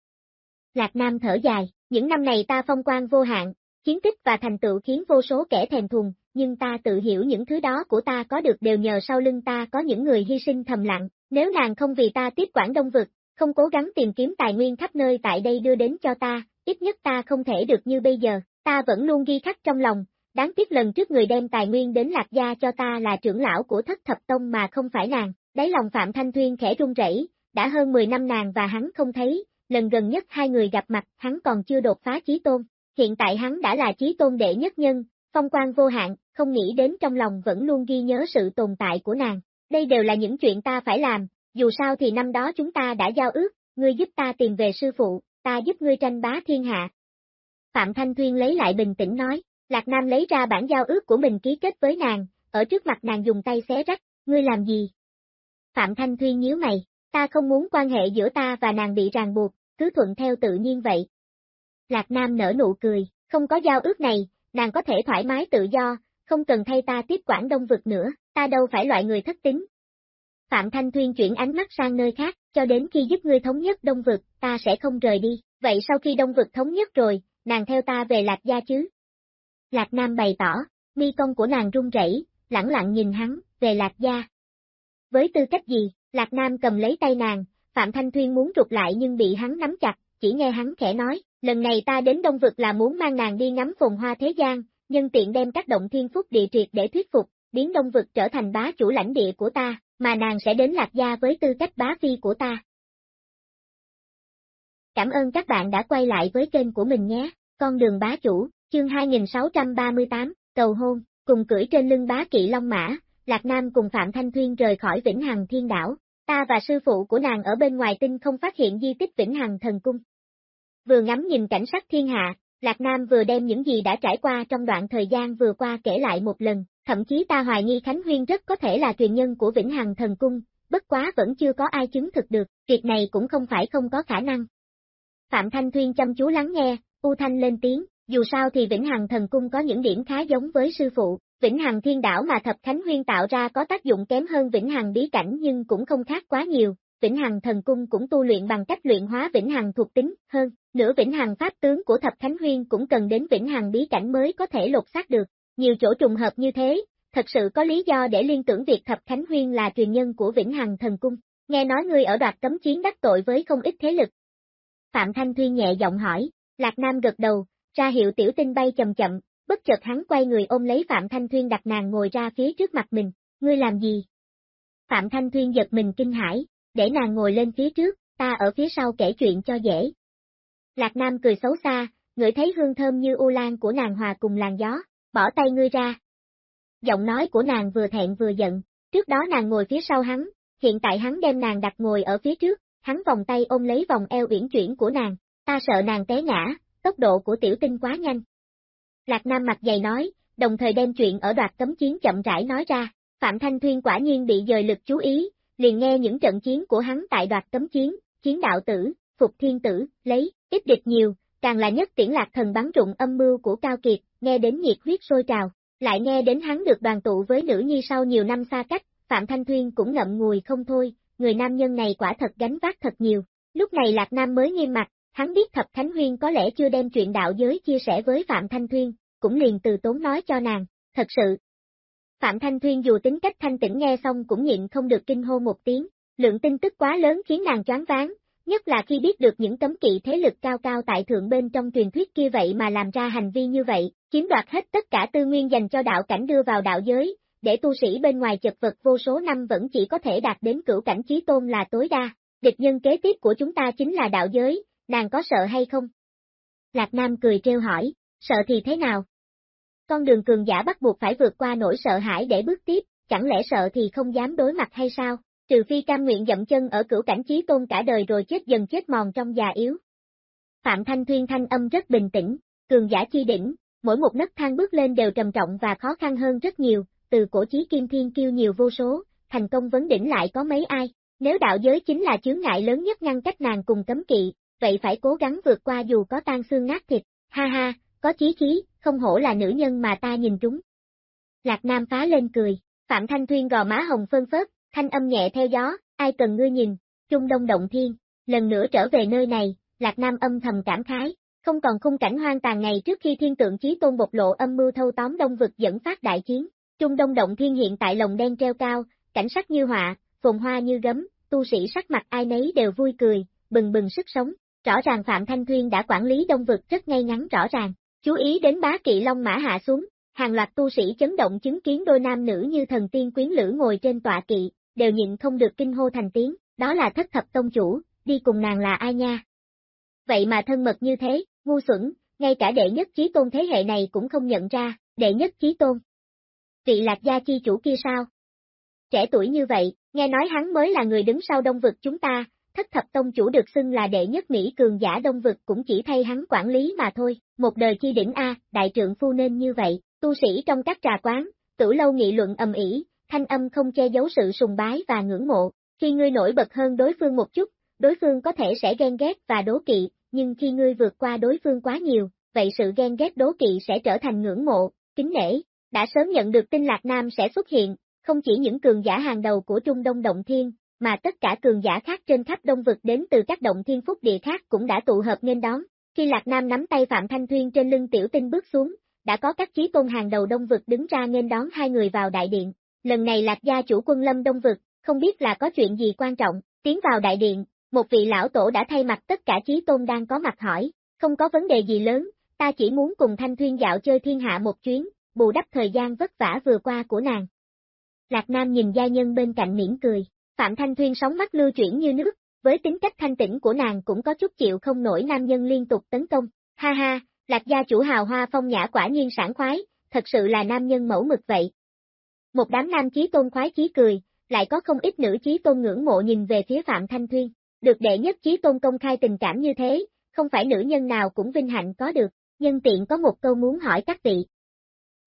Lạc Nam thở dài, những năm này ta phong quan vô hạn, chiến tích và thành tựu khiến vô số kẻ thèm thùng, nhưng ta tự hiểu những thứ đó của ta có được đều nhờ sau lưng ta có những người hy sinh thầm lặng, nếu nàng không vì ta tiếp quản đông vực, không cố gắng tìm kiếm tài nguyên khắp nơi tại đây đưa đến cho ta, ít nhất ta không thể được như bây giờ, ta vẫn luôn ghi khắc trong lòng, đáng tiếc lần trước người đem tài nguyên đến Lạc Gia cho ta là trưởng lão của thất thập tông mà không phải nàng, đáy lòng Phạm Thanh Thuyên khẽ run rẩy, đã hơn 10 năm nàng và hắn không thấy, lần gần nhất hai người gặp mặt hắn còn chưa đột phá chí tôn, hiện tại hắn đã là chí tôn đệ nhất nhân, phong quan vô hạn, không nghĩ đến trong lòng vẫn luôn ghi nhớ sự tồn tại của nàng, đây đều là những chuyện ta phải làm, dù sao thì năm đó chúng ta đã giao ước, ngươi giúp ta tìm về sư phụ, ta giúp ngươi tranh bá thiên hạ. Phạm Thanh Thuyên lấy lại bình tĩnh nói, Lạc Nam lấy ra bản giao ước của mình ký kết với nàng, ở trước mặt nàng dùng tay xé rách, ngươi làm gì? Phạm Thanh Thuyên nhíu mày, ta không muốn quan hệ giữa ta và nàng bị ràng buộc, cứ thuận theo tự nhiên vậy. Lạc Nam nở nụ cười, không có giao ước này, nàng có thể thoải mái tự do, không cần thay ta tiếp quản đông vực nữa, ta đâu phải loại người thất tính. Phạm Thanh Thuyên chuyển ánh mắt sang nơi khác, cho đến khi giúp ngươi thống nhất đông vực, ta sẽ không rời đi, vậy sau khi đông vực thống nhất rồi, nàng theo ta về Lạc Gia chứ? Lạc Nam bày tỏ, mi công của nàng run rẩy, lẳng lặng nhìn hắn, về Lạc Gia. Với tư cách gì, Lạc Nam cầm lấy tay nàng, Phạm Thanh Thuyên muốn rụt lại nhưng bị hắn nắm chặt, chỉ nghe hắn khẽ nói, lần này ta đến Đông Vực là muốn mang nàng đi ngắm phồn hoa thế gian, nhân tiện đem các động thiên phúc địa triệt để thuyết phục, biến Đông Vực trở thành bá chủ lãnh địa của ta, mà nàng sẽ đến Lạc Gia với tư cách bá phi của ta. Cảm ơn các bạn đã quay lại với kênh của mình nhé, con đường bá chủ, chương 2638, cầu hôn, cùng cưỡi trên lưng bá kỵ Long Mã, Lạc Nam cùng Phạm Thanh Thuyên rời khỏi Vĩnh Hằng Thiên Đảo, ta và sư phụ của nàng ở bên ngoài tinh không phát hiện di tích Vĩnh Hằng Thần Cung. Vừa ngắm nhìn cảnh sắc thiên hạ, Lạc Nam vừa đem những gì đã trải qua trong đoạn thời gian vừa qua kể lại một lần, thậm chí ta hoài nghi Khánh Huyên rất có thể là truyền nhân của Vĩnh Hằng Thần Cung, bất quá vẫn chưa có ai chứng thực được, việc này cũng không phải không có khả năng. Phạm Thanh Thuyên chăm chú lắng nghe, U Thanh lên tiếng, dù sao thì Vĩnh Hằng Thần Cung có những điểm khá giống với sư phụ, Vĩnh Hằng Thiên Đảo mà Thập Khánh Huyên tạo ra có tác dụng kém hơn Vĩnh Hằng Bí Cảnh nhưng cũng không khác quá nhiều, Vĩnh Hằng Thần Cung cũng tu luyện bằng cách luyện hóa Vĩnh Hằng thuộc tính hơn, nửa Vĩnh Hằng Pháp tướng của Thập Khánh Huyên cũng cần đến Vĩnh Hằng Bí Cảnh mới có thể lột xác được, nhiều chỗ trùng hợp như thế, thật sự có lý do để liên tưởng việc Thập Khánh Huyên là truyền nhân của Vĩnh Hằng Thần Cung, nghe nói ngươi ở đoạt cấm chiến đắc tội với không ít thế lực. Phạm Thanh Thuyên nhẹ giọng hỏi, Lạc Nam gật đầu, ra hiệu tiểu tinh bay chậm chậm, bất chợt hắn quay người ôm lấy Phạm Thanh Thuyên đặt nàng ngồi ra phía trước mặt mình, ngươi làm gì? Phạm Thanh Thuyên giật mình kinh hãi, để nàng ngồi lên phía trước, ta ở phía sau kể chuyện cho dễ. Lạc Nam cười xấu xa, ngửi thấy hương thơm như u lan của nàng hòa cùng làn gió, bỏ tay ngươi ra. Giọng nói của nàng vừa thẹn vừa giận, trước đó nàng ngồi phía sau hắn, hiện tại hắn đem nàng đặt ngồi ở phía trước, hắn vòng tay ôm lấy vòng eo uyển chuyển của nàng, ta sợ nàng té ngã, tốc độ của tiểu tinh quá nhanh. Lạc Nam mặt dày nói, đồng thời đem chuyện ở đoạt cấm chiến chậm rãi nói ra, Phạm Thanh Thuyên quả nhiên bị dời lực chú ý, liền nghe những trận chiến của hắn tại đoạt cấm chiến, chiến đạo tử, phục thiên tử, lấy, ít địch nhiều, càng là nhất tiễn lạc thần bắn rụng âm mưu của Cao Kiệt, nghe đến nhiệt huyết sôi trào, lại nghe đến hắn được đoàn tụ với nữ nhi sau nhiều năm xa cách, Phạm Thanh Thuyên cũng ngậm ngùi không thôi, người nam nhân này quả thật gánh vác thật nhiều. Lúc này Lạc Nam mới nghiêm mặt, hắn biết Thập thánh Huyên có lẽ chưa đem chuyện đạo giới chia sẻ với Phạm Thanh Thuyên, cũng liền từ tốn nói cho nàng, thật sự. Phạm Thanh Thuyên dù tính cách thanh tĩnh nghe xong cũng nhịn không được kinh hô một tiếng, lượng tin tức quá lớn khiến nàng choáng váng, nhất là khi biết được những cấm kỵ thế lực cao cao tại thượng bên trong truyền thuyết kia vậy mà làm ra hành vi như vậy, chiếm đoạt hết tất cả tư nguyên dành cho đạo cảnh đưa vào đạo giới, để tu sĩ bên ngoài chật vật vô số năm vẫn chỉ có thể đạt đến cửu cảnh trí tôn là tối đa. Địch nhân kế tiếp của chúng ta chính là đạo giới, nàng có sợ hay không? Lạc Nam cười trêu hỏi, sợ thì thế nào? Con đường cường giả bắt buộc phải vượt qua nỗi sợ hãi để bước tiếp, chẳng lẽ sợ thì không dám đối mặt hay sao? Trừ phi cam nguyện dậm chân ở cửu cảnh trí tôn cả đời rồi chết dần chết mòn trong già yếu. Phạm Thanh Thuyên thanh âm rất bình tĩnh, cường giả chi đỉnh, mỗi một nấc thang bước lên đều trầm trọng và khó khăn hơn rất nhiều, từ cổ chí kim thiên kiêu nhiều vô số, thành công vấn đỉnh lại có mấy ai, nếu đạo giới chính là chướng ngại lớn nhất ngăn cách nàng cùng cấm kỵ, vậy phải cố gắng vượt qua dù có tan xương nát thịt, ha ha, có chí khí, không hổ là nữ nhân mà ta nhìn trúng. Lạc Nam phá lên cười, Phạm Thanh Thuyên gò má hồng phân phớt, thanh âm nhẹ theo gió, ai cần ngươi nhìn, Trung Đông Động Thiên, lần nữa trở về nơi này, Lạc Nam âm thầm cảm khái, không còn khung cảnh hoang tàn ngày trước khi thiên tượng chí tôn bộc lộ âm mưu thâu tóm đông vực dẫn phát đại chiến, Trung Đông Động Thiên hiện tại lồng đen treo cao, cảnh sắc như họa, phồn hoa như gấm, tu sĩ sắc mặt ai nấy đều vui cười, bừng bừng sức sống, rõ ràng Phạm Thanh Thuyên đã quản lý đông vực rất ngay ngắn rõ ràng, chú ý đến bá kỵ long mã hạ xuống, hàng loạt tu sĩ chấn động chứng kiến đôi nam nữ như thần tiên quyến lữ ngồi trên tọa kỵ, đều nhịn không được kinh hô thành tiếng, đó là thất thập tông chủ, đi cùng nàng là ai nha. Vậy mà thân mật như thế, ngu xuẩn, ngay cả đệ nhất chí tôn thế hệ này cũng không nhận ra, đệ nhất chí tôn. Vị lạc gia chi chủ kia sao? Trẻ tuổi như vậy, nghe nói hắn mới là người đứng sau đông vực chúng ta, thất thập tông chủ được xưng là đệ nhất Mỹ cường giả đông vực cũng chỉ thay hắn quản lý mà thôi, một đời chi đỉnh A, đại trượng phu nên như vậy, tu sĩ trong các trà quán, tử lâu nghị luận ầm ĩ, thanh âm không che giấu sự sùng bái và ngưỡng mộ, khi ngươi nổi bật hơn đối phương một chút, đối phương có thể sẽ ghen ghét và đố kỵ, nhưng khi ngươi vượt qua đối phương quá nhiều, vậy sự ghen ghét đố kỵ sẽ trở thành ngưỡng mộ, kính nể. Đã sớm nhận được tin Lạc Nam sẽ xuất hiện, không chỉ những cường giả hàng đầu của Trung Đông Động Thiên, mà tất cả cường giả khác trên khắp Đông Vực đến từ các động thiên phúc địa khác cũng đã tụ hợp nên đón. Khi Lạc Nam nắm tay Phạm Thanh Thuyên trên lưng tiểu tinh bước xuống, đã có các chí tôn hàng đầu Đông Vực đứng ra nên đón hai người vào đại điện. Lần này Lạc gia chủ quân lâm Đông Vực, không biết là có chuyện gì quan trọng, tiến vào đại điện, một vị lão tổ đã thay mặt tất cả chí tôn đang có mặt hỏi, không có vấn đề gì lớn, ta chỉ muốn cùng Thanh Thuyên dạo chơi thiên hạ một chuyến, bù đắp thời gian vất vả vừa qua của nàng. Lạc Nam nhìn gia nhân bên cạnh mỉm cười, Phạm Thanh Thuyên sóng mắt lưu chuyển như nước, với tính cách thanh tĩnh của nàng cũng có chút chịu không nổi nam nhân liên tục tấn công, ha ha, Lạc gia chủ hào hoa phong nhã quả nhiên sảng khoái, thật sự là nam nhân mẫu mực vậy. Một đám nam chí tôn khoái chí cười, lại có không ít nữ chí tôn ngưỡng mộ nhìn về phía Phạm Thanh Thuyên, được đệ nhất chí tôn công khai tình cảm như thế, không phải nữ nhân nào cũng vinh hạnh có được, nhân tiện có một câu muốn hỏi các vị.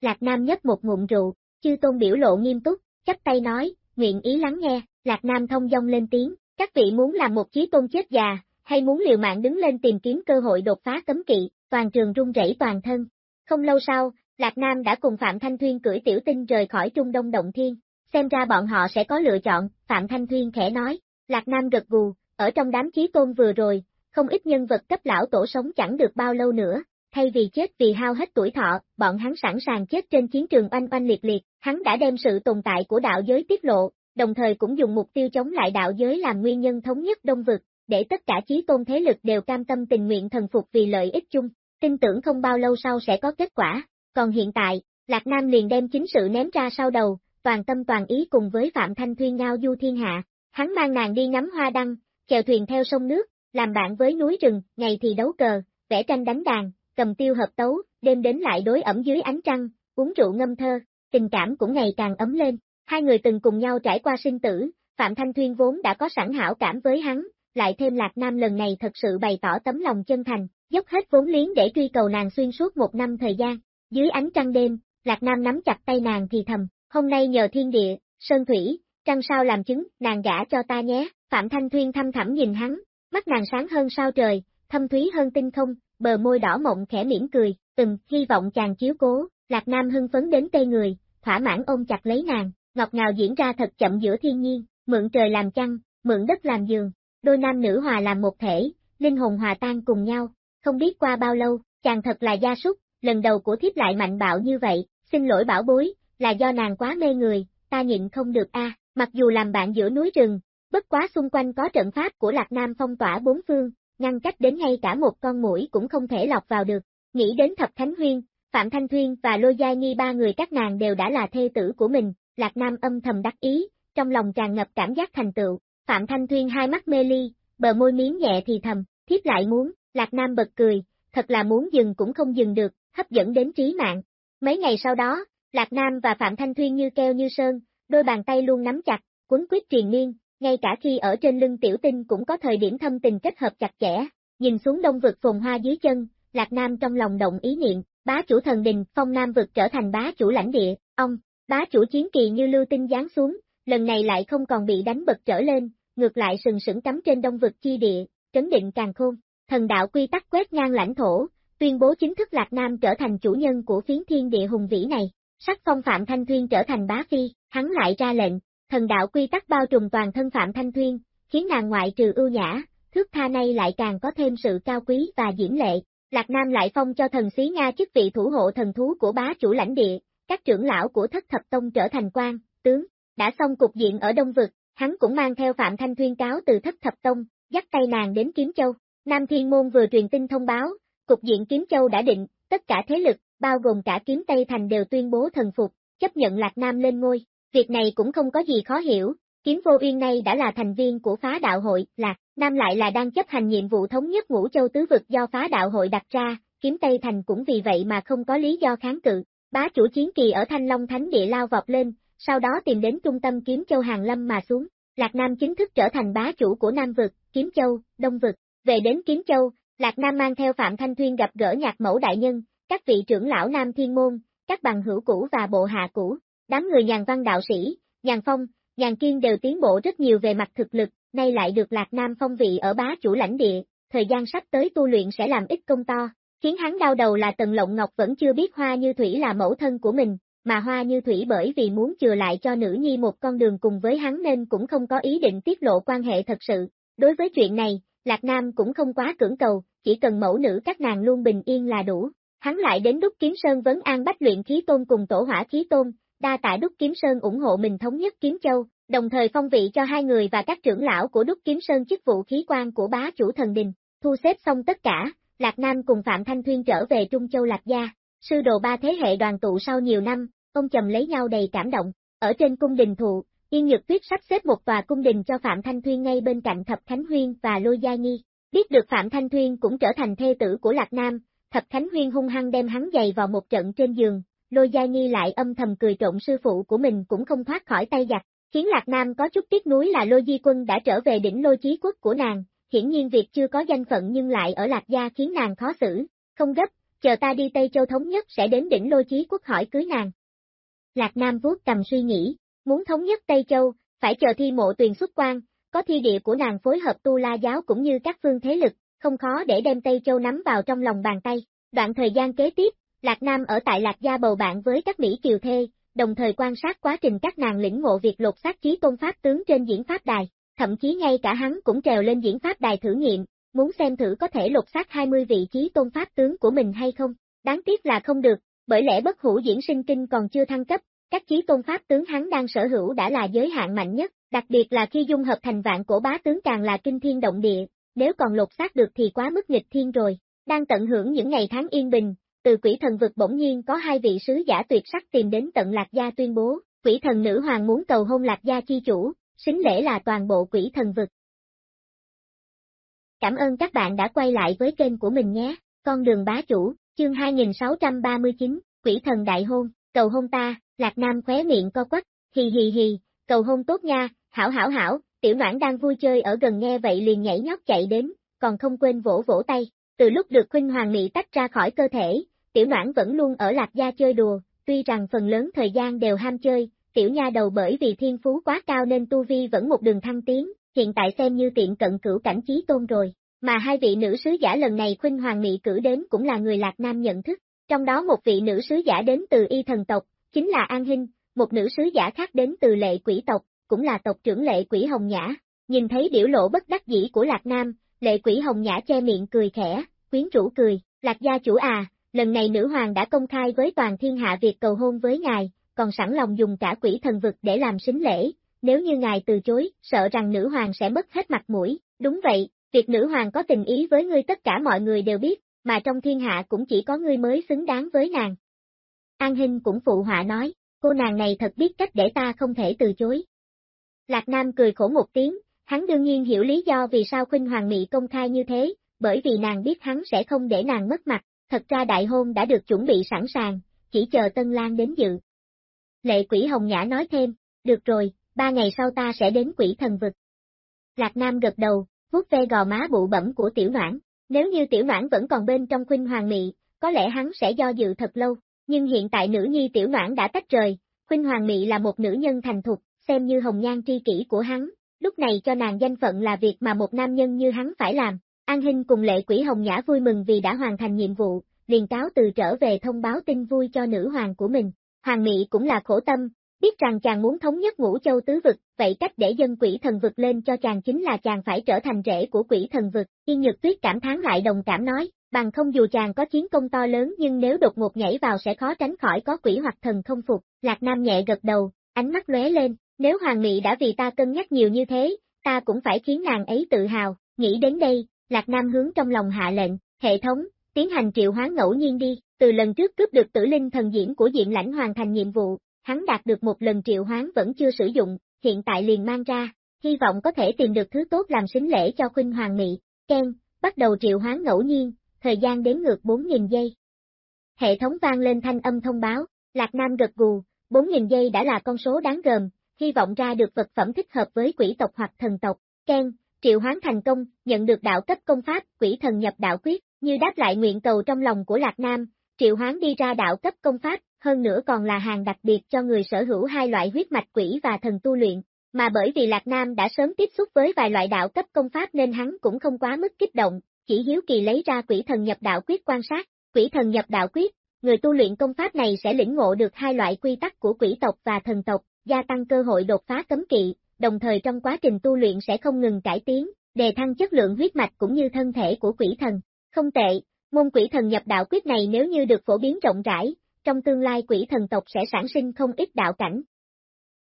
Lạc Nam nhấp một ngụm rượu, chư tôn biểu lộ nghiêm túc, chắp tay nói, nguyện ý lắng nghe, Lạc Nam thông dong lên tiếng, các vị muốn làm một chí tôn chết già, hay muốn liều mạng đứng lên tìm kiếm cơ hội đột phá cấm kỵ, toàn trường rung rẩy toàn thân. Không lâu sau, Lạc Nam đã cùng Phạm Thanh Thuyên cưỡi tiểu tinh rời khỏi Trung Đông Động Thiên, xem ra bọn họ sẽ có lựa chọn, Phạm Thanh Thuyên khẽ nói, Lạc Nam gật gù, ở trong đám chí tôn vừa rồi, không ít nhân vật cấp lão tổ sống chẳng được bao lâu nữa, thay vì chết vì hao hết tuổi thọ, bọn hắn sẵn sàng chết trên chiến trường oanh oanh liệt liệt, hắn đã đem sự tồn tại của đạo giới tiết lộ, đồng thời cũng dùng mục tiêu chống lại đạo giới làm nguyên nhân thống nhất đông vực, để tất cả chí tôn thế lực đều cam tâm tình nguyện thần phục vì lợi ích chung, tin tưởng không bao lâu sau sẽ có kết quả, còn hiện tại, Lạc Nam liền đem chính sự ném ra sau đầu, toàn tâm toàn ý cùng với Phạm Thanh Thuyên ngao du thiên hạ, hắn mang nàng đi ngắm hoa đăng, chèo thuyền theo sông nước, làm bạn với núi rừng, ngày thì đấu cờ, vẽ tranh đánh đàn, cầm tiêu hợp tấu, đêm đến lại đối ẩm dưới ánh trăng, uống rượu ngâm thơ, tình cảm cũng ngày càng ấm lên. Hai người từng cùng nhau trải qua sinh tử, Phạm Thanh Thuyên vốn đã có sẵn hảo cảm với hắn, lại thêm Lạc Nam lần này thật sự bày tỏ tấm lòng chân thành, dốc hết vốn liếng để truy cầu nàng xuyên suốt một năm thời gian. Dưới ánh trăng đêm, Lạc Nam nắm chặt tay nàng thì thầm, hôm nay nhờ thiên địa, sơn thủy, trăng sao làm chứng, nàng gả cho ta nhé, Phạm Thanh Thuyên thăm thẳm nhìn hắn, mắt nàng sáng hơn sao trời, thâm thúy hơn tinh không, bờ môi đỏ mộng khẽ mỉm cười, Từng hy vọng chàng chiếu cố, Lạc Nam hưng phấn đến tê người, thỏa mãn ôm chặt lấy nàng, ngọt ngào diễn ra thật chậm giữa thiên nhiên, mượn trời làm chăn, mượn đất làm giường, đôi nam nữ hòa làm một thể, linh hồn hòa tan cùng nhau, không biết qua bao lâu, chàng thật là gia súc, lần đầu của thiếp lại mạnh bạo như vậy, xin lỗi bảo bối, là do nàng quá mê người, ta nhịn không được a. mặc dù làm bạn giữa núi rừng, bất quá xung quanh có trận pháp của Lạc Nam phong tỏa bốn phương, ngăn cách đến ngay cả một con mũi cũng không thể lọc vào được, nghĩ đến Thập thánh Huyên, Phạm Thanh Thuyên và Lôi Giai Nghi ba người các nàng đều đã là thê tử của mình, Lạc Nam âm thầm đắc ý, trong lòng tràn ngập cảm giác thành tựu, Phạm Thanh Thuyên hai mắt mê ly, bờ môi miếng nhẹ thì thầm, thiếp lại muốn, Lạc Nam bật cười, thật là muốn dừng cũng không dừng được, hấp dẫn đến trí mạng. Mấy ngày sau đó, Lạc Nam và Phạm Thanh Thuyên như keo như sơn, đôi bàn tay luôn nắm chặt, quấn quyết triền miên, ngay cả khi ở trên lưng tiểu tinh cũng có thời điểm thâm tình kết hợp chặt chẽ, nhìn xuống đông vực phồn hoa dưới chân, Lạc Nam trong lòng động ý niệm, bá chủ thần đình, phong Nam vực trở thành bá chủ lãnh địa, ông, bá chủ chiến kỳ như lưu tinh giáng xuống, lần này lại không còn bị đánh bật trở lên, ngược lại sừng sững cắm trên đông vực chi địa, trấn định càng khôn, thần đạo quy tắc quét ngang lãnh thổ, tuyên bố chính thức Lạc Nam trở thành chủ nhân của phiến thiên địa hùng vĩ này, sắc phong Phạm Thanh Thuyên trở thành bá phi, hắn lại ra lệnh, thần đạo quy tắc bao trùm toàn thân Phạm Thanh Thuyên, khiến nàng ngoại trừ ưu nhã, thước tha nay lại càng có thêm sự cao quý và diễm lệ. Lạc Nam lại phong cho thần xí Nga chức vị thủ hộ thần thú của bá chủ lãnh địa, các trưởng lão của thất thập tông trở thành quan, tướng, đã xong cục diện ở Đông Vực, hắn cũng mang theo Phạm Thanh Thuyên cáo từ thất thập tông, dắt tay nàng đến Kiếm Châu. Nam Thiên Môn vừa truyền tin thông báo, cục diện Kiếm Châu đã định, tất cả thế lực, bao gồm cả Kiếm Tây Thành đều tuyên bố thần phục, chấp nhận Lạc Nam lên ngôi. Việc này cũng không có gì khó hiểu, Kiếm Vô Uyên nay đã là thành viên của phá đạo hội, Lạc Nam lại là đang chấp hành nhiệm vụ thống nhất ngũ châu tứ vực do phá đạo hội đặt ra, Kiếm Tây Thành cũng vì vậy mà không có lý do kháng cự. Bá chủ chiến kỳ ở Thanh Long Thánh Địa lao vọt lên, sau đó tìm đến trung tâm Kiếm Châu Hàng Lâm mà xuống. Lạc Nam chính thức trở thành bá chủ của Nam Vực, Kiếm Châu, Đông Vực. Về đến Kiếm Châu, Lạc Nam mang theo Phạm Thanh Thuyên gặp gỡ nhạc mẫu đại nhân, các vị trưởng lão Nam Thiên Môn, các bằng hữu cũ và bộ hạ cũ. Đám người nhàn văn đạo sĩ, nhàn phong, nhàn kiên đều tiến bộ rất nhiều về mặt thực lực, nay lại được Lạc Nam phong vị ở bá chủ lãnh địa, thời gian sắp tới tu luyện sẽ làm ít công to. Khiến hắn đau đầu là Tần Lộng Ngọc vẫn chưa biết Hoa Như Thủy là mẫu thân của mình, mà Hoa Như Thủy bởi vì muốn chừa lại cho nữ nhi một con đường cùng với hắn nên cũng không có ý định tiết lộ quan hệ thật sự. Đối với chuyện này, Lạc Nam cũng không quá cưỡng cầu, chỉ cần mẫu nữ các nàng luôn bình yên là đủ. Hắn lại đến Đúc Kiếm Sơn vấn an bách luyện khí tôn cùng tổ hỏa khí tôn, đa tạ Đúc Kiếm Sơn ủng hộ mình thống nhất Kiếm Châu, đồng thời phong vị cho hai người và các trưởng lão của Đúc Kiếm Sơn chức vụ khí quan của bá chủ thần đình. Thu xếp xong tất cả, Lạc Nam cùng Phạm Thanh Thuyên trở về Trung Châu Lạc Gia, sư đồ ba thế hệ đoàn tụ sau nhiều năm, ông chầm lấy nhau đầy cảm động. Ở trên cung đình thụ, Yên Nhược Tuyết sắp xếp một tòa cung đình cho Phạm Thanh Thuyên ngay bên cạnh Thập Khánh Huyên và Lôi Gia Nghi. Biết được Phạm Thanh Thuyên cũng trở thành thê tử của Lạc Nam, Thập Khánh Huyên hung hăng đem hắn giày vào một trận trên giường, Lôi Gia Nghi lại âm thầm cười trộn sư phụ của mình cũng không thoát khỏi tay giặc, khiến Lạc Nam có chút tiếc nuối là Lôi Di Quân đã trở về đỉnh Lôi Chí Quốc của nàng, hiển nhiên việc chưa có danh phận nhưng lại ở Lạc Gia khiến nàng khó xử, không gấp, chờ ta đi Tây Châu thống nhất sẽ đến đỉnh Lôi Chí Quốc hỏi cưới nàng. Lạc Nam vuốt cầm suy nghĩ, muốn thống nhất Tây Châu, phải chờ thi mộ tuyền xuất quan, có thi địa của nàng phối hợp tu la giáo cũng như các phương thế lực, không khó để đem Tây Châu nắm vào trong lòng bàn tay. Đoạn thời gian kế tiếp, Lạc Nam ở tại Lạc Gia bầu bạn với các Mỹ Kiều Thê, đồng thời quan sát quá trình các nàng lĩnh ngộ việc lột xác chí tôn pháp tướng trên diễn pháp đài, thậm chí ngay cả hắn cũng trèo lên diễn pháp đài thử nghiệm, muốn xem thử có thể lột xác 20 vị trí tôn pháp tướng của mình hay không. Đáng tiếc là không được, bởi lẽ bất hủ diễn sinh kinh còn chưa thăng cấp, các chí tôn pháp tướng hắn đang sở hữu đã là giới hạn mạnh nhất, đặc biệt là khi dung hợp thành vạn cổ bá tướng càng là kinh thiên động địa, nếu còn lột xác được thì quá mức nghịch thiên rồi. Đang tận hưởng những ngày tháng yên bình, từ quỷ thần vực bỗng nhiên có hai vị sứ giả tuyệt sắc tìm đến tận Lạc Gia tuyên bố, quỷ thần nữ hoàng muốn cầu hôn Lạc Gia chi chủ, xính lễ là toàn bộ quỷ thần vực. Cảm ơn các bạn đã quay lại với kênh của mình nhé, con đường bá chủ, chương 2639, quỷ thần đại hôn, cầu hôn ta, Lạc Nam khóe miệng co quắc, hì hì hì, cầu hôn tốt nha, hảo hảo hảo, tiểu noãn đang vui chơi ở gần nghe vậy liền nhảy nhót chạy đến, còn không quên vỗ vỗ tay, từ lúc được khuynh hoàng mị tách ra khỏi cơ thể, tiểu noãn vẫn luôn ở lạc gia chơi đùa, tuy rằng phần lớn thời gian đều ham chơi, tiểu nha đầu bởi vì thiên phú quá cao nên tu vi vẫn một đường thăng tiến, hiện tại xem như tiện cận cửu cảnh trí tôn rồi, mà hai vị nữ sứ giả lần này khuynh hoàng mị cử đến cũng là người lạc nam nhận thức, trong đó một vị nữ sứ giả đến từ y thần tộc, chính là An Hinh, một nữ sứ giả khác đến từ lệ quỷ tộc, cũng là tộc trưởng lệ quỷ Hồng Nhã, nhìn thấy biểu lộ bất đắc dĩ của Lạc Nam, lệ quỷ Hồng Nhã che miệng cười khẽ, quyến rũ cười, Lạc gia chủ à, lần này nữ hoàng đã công khai với toàn thiên hạ việc cầu hôn với ngài, còn sẵn lòng dùng cả quỷ thần vực để làm xính lễ, nếu như ngài từ chối, sợ rằng nữ hoàng sẽ mất hết mặt mũi, đúng vậy, việc nữ hoàng có tình ý với ngươi tất cả mọi người đều biết, mà trong thiên hạ cũng chỉ có ngươi mới xứng đáng với nàng. An Hinh cũng phụ họa nói, cô nàng này thật biết cách để ta không thể từ chối. Lạc Nam cười khổ một tiếng, hắn đương nhiên hiểu lý do vì sao Khuynh Hoàng Mỹ công khai như thế, bởi vì nàng biết hắn sẽ không để nàng mất mặt, thật ra đại hôn đã được chuẩn bị sẵn sàng, chỉ chờ Tân Lan đến dự. Lệ quỷ Hồng Nhã nói thêm, được rồi, ba ngày sau ta sẽ đến quỷ thần vực. Lạc Nam gật đầu, vuốt ve gò má bụ bẩm của tiểu noãn, nếu như tiểu noãn vẫn còn bên trong khuynh hoàng mị, có lẽ hắn sẽ do dự thật lâu, nhưng hiện tại nữ nhi tiểu noãn đã tách rời, khuynh hoàng mị là một nữ nhân thành thục, xem như hồng nhan tri kỷ của hắn, lúc này cho nàng danh phận là việc mà một nam nhân như hắn phải làm. An Hinh cùng lệ quỷ hồng nhã vui mừng vì đã hoàn thành nhiệm vụ, liền cáo từ trở về thông báo tin vui cho nữ hoàng của mình. Hoàng Mị cũng là khổ tâm, biết rằng chàng muốn thống nhất ngũ châu tứ vực, vậy cách để dân quỷ thần vực lên cho chàng chính là chàng phải trở thành rễ của quỷ thần vực. Yên Nhược Tuyết cảm thán lại đồng cảm nói, bằng không dù chàng có chiến công to lớn nhưng nếu đột ngột nhảy vào sẽ khó tránh khỏi có quỷ hoặc thần không phục. Lạc Nam nhẹ gật đầu, ánh mắt lóe lên, nếu Hoàng Mị đã vì ta cân nhắc nhiều như thế, ta cũng phải khiến nàng ấy tự hào, nghĩ đến đây, Lạc Nam hướng trong lòng hạ lệnh, hệ thống, tiến hành triệu hóa ngẫu nhiên đi, từ lần trước cướp được tử linh thần diễm của diện lãnh hoàn thành nhiệm vụ, hắn đạt được một lần triệu hoán vẫn chưa sử dụng, hiện tại liền mang ra, hy vọng có thể tìm được thứ tốt làm xính lễ cho khuynh hoàng mị, Ken, bắt đầu triệu hoán ngẫu nhiên, thời gian đếm ngược 4.000 giây. Hệ thống vang lên thanh âm thông báo, Lạc Nam gật gù, 4.000 giây đã là con số đáng gờm, hy vọng ra được vật phẩm thích hợp với quỷ tộc hoặc thần tộc. Ken, triệu hoán thành công, nhận được đạo cấp công pháp, quỷ thần nhập đạo quyết, như đáp lại nguyện cầu trong lòng của Lạc Nam, triệu hoán đi ra đạo cấp công pháp, hơn nữa còn là hàng đặc biệt cho người sở hữu hai loại huyết mạch quỷ và thần tu luyện, mà bởi vì Lạc Nam đã sớm tiếp xúc với vài loại đạo cấp công pháp nên hắn cũng không quá mức kích động, chỉ hiếu kỳ lấy ra quỷ thần nhập đạo quyết quan sát, quỷ thần nhập đạo quyết, người tu luyện công pháp này sẽ lĩnh ngộ được hai loại quy tắc của quỷ tộc và thần tộc, gia tăng cơ hội đột phá cấm kỵ, đồng thời trong quá trình tu luyện sẽ không ngừng cải tiến, đề thăng chất lượng huyết mạch cũng như thân thể của quỷ thần. Không tệ, môn quỷ thần nhập đạo quyết này nếu như được phổ biến rộng rãi, trong tương lai quỷ thần tộc sẽ sản sinh không ít đạo cảnh.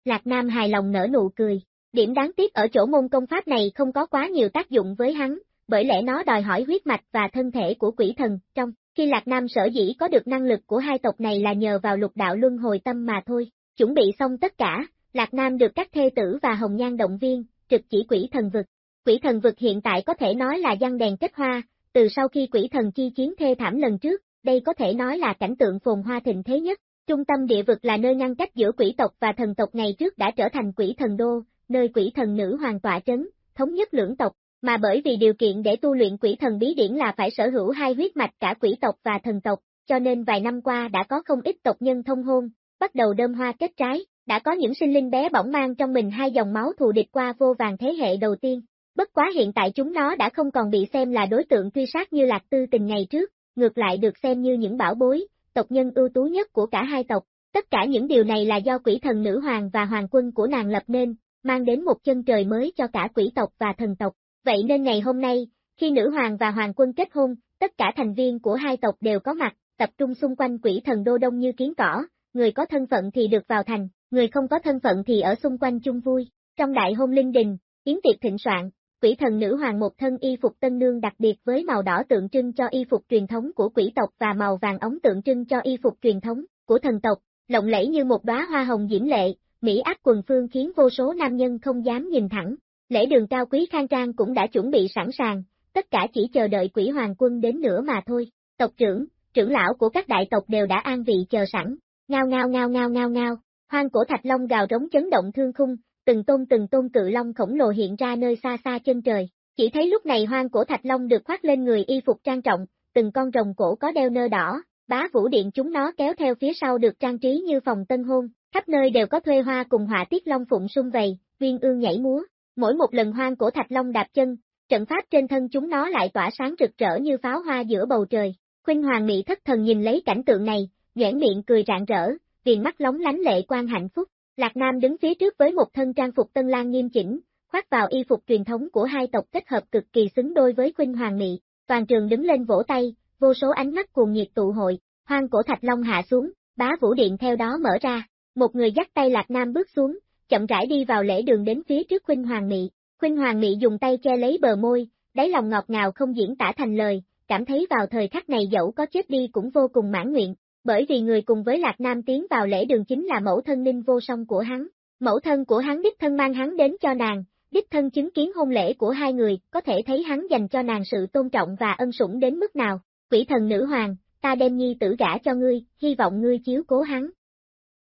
Lạc Nam hài lòng nở nụ cười, điểm đáng tiếc ở chỗ môn công pháp này không có quá nhiều tác dụng với hắn, bởi lẽ nó đòi hỏi huyết mạch và thân thể của quỷ thần, trong khi Lạc Nam sở dĩ có được năng lực của hai tộc này là nhờ vào lục đạo luân hồi tâm mà thôi, chuẩn bị xong tất cả, Lạc Nam được các thê tử và hồng nhan động viên, trực chỉ quỷ thần vực. Quỷ thần vực hiện tại có thể nói là giăng đèn kết hoa, từ sau khi quỷ thần chi chiến thê thảm lần trước, đây có thể nói là cảnh tượng phồn hoa thịnh thế nhất. Trung tâm địa vực là nơi ngăn cách giữa quỷ tộc và thần tộc ngày trước đã trở thành quỷ thần đô, nơi quỷ thần nữ hoàng tọa trấn, thống nhất lưỡng tộc, mà bởi vì điều kiện để tu luyện quỷ thần bí điển là phải sở hữu hai huyết mạch cả quỷ tộc và thần tộc, cho nên vài năm qua đã có không ít tộc nhân thông hôn, bắt đầu đơm hoa kết trái, đã có những sinh linh bé bỏng mang trong mình hai dòng máu thù địch qua vô vàng thế hệ đầu tiên. Bất quá hiện tại chúng nó đã không còn bị xem là đối tượng truy sát như lạc tư tình ngày trước, ngược lại được xem như những bảo bối, tộc nhân ưu tú nhất của cả hai tộc. Tất cả những điều này là do quỷ thần nữ hoàng và hoàng quân của nàng lập nên, mang đến một chân trời mới cho cả quỷ tộc và thần tộc. Vậy nên ngày hôm nay, khi nữ hoàng và hoàng quân kết hôn, tất cả thành viên của hai tộc đều có mặt, tập trung xung quanh quỷ thần đô đông như kiến cỏ, người có thân phận thì được vào thành, người không có thân phận thì ở xung quanh chung vui. Trong đại hôn linh đình, yến tiệc thịnh soạn, quỷ thần nữ hoàng một thân y phục tân nương đặc biệt với màu đỏ tượng trưng cho y phục truyền thống của quỷ tộc và màu vàng ống tượng trưng cho y phục truyền thống của thần tộc, lộng lẫy như một đóa hoa hồng diễm lệ, mỹ ác quần phương khiến vô số nam nhân không dám nhìn thẳng. Lễ đường cao quý khang trang cũng đã chuẩn bị sẵn sàng, tất cả chỉ chờ đợi quỷ hoàng quân đến nữa mà thôi. Tộc trưởng, trưởng lão của các đại tộc đều đã an vị chờ sẵn. Ngao ngao ngao ngao ngao ngao, hoang cổ thạch long gào rống chấn động thương khung, từng tôn từng tôn cự long khổng lồ hiện ra nơi xa xa chân trời. Chỉ thấy lúc này hoang cổ thạch long được khoác lên người y phục trang trọng, từng con rồng cổ có đeo nơ đỏ, bá vũ điện chúng nó kéo theo phía sau được trang trí như phòng tân hôn, khắp nơi đều có thuê hoa cùng họa tiết long phụng sung vầy, viên ương nhảy múa. Mỗi một lần hoang cổ thạch long đạp chân, trận pháp trên thân chúng nó lại tỏa sáng rực rỡ như pháo hoa giữa bầu trời. Khuynh Hoàng Mỹ thất thần nhìn lấy cảnh tượng này, nhãn miệng cười rạng rỡ, viền mắt lóng lánh lệ quan hạnh phúc. Lạc Nam đứng phía trước với một thân trang phục tân lang nghiêm chỉnh, khoác vào y phục truyền thống của hai tộc kết hợp cực kỳ xứng đôi với Khuynh Hoàng Mỹ. Toàn trường đứng lên vỗ tay, vô số ánh mắt cuồng nhiệt tụ hội, hoang cổ thạch long hạ xuống, bá vũ điện theo đó mở ra. Một người dắt tay Lạc Nam bước xuống, chậm rãi đi vào lễ đường đến phía trước Khuynh Hoàng Mỹ. Khuynh Hoàng Mỹ dùng tay che lấy bờ môi, đáy lòng ngọt ngào không diễn tả thành lời, cảm thấy vào thời khắc này dẫu có chết đi cũng vô cùng mãn nguyện, bởi vì người cùng với Lạc Nam tiến vào lễ đường chính là mẫu thân ninh vô song của hắn. Mẫu thân của hắn đích thân mang hắn đến cho nàng, đích thân chứng kiến hôn lễ của hai người, có thể thấy hắn dành cho nàng sự tôn trọng và ân sủng đến mức nào. Quỷ thần nữ hoàng, ta đem nhi tử gả cho ngươi, hy vọng ngươi chiếu cố hắn.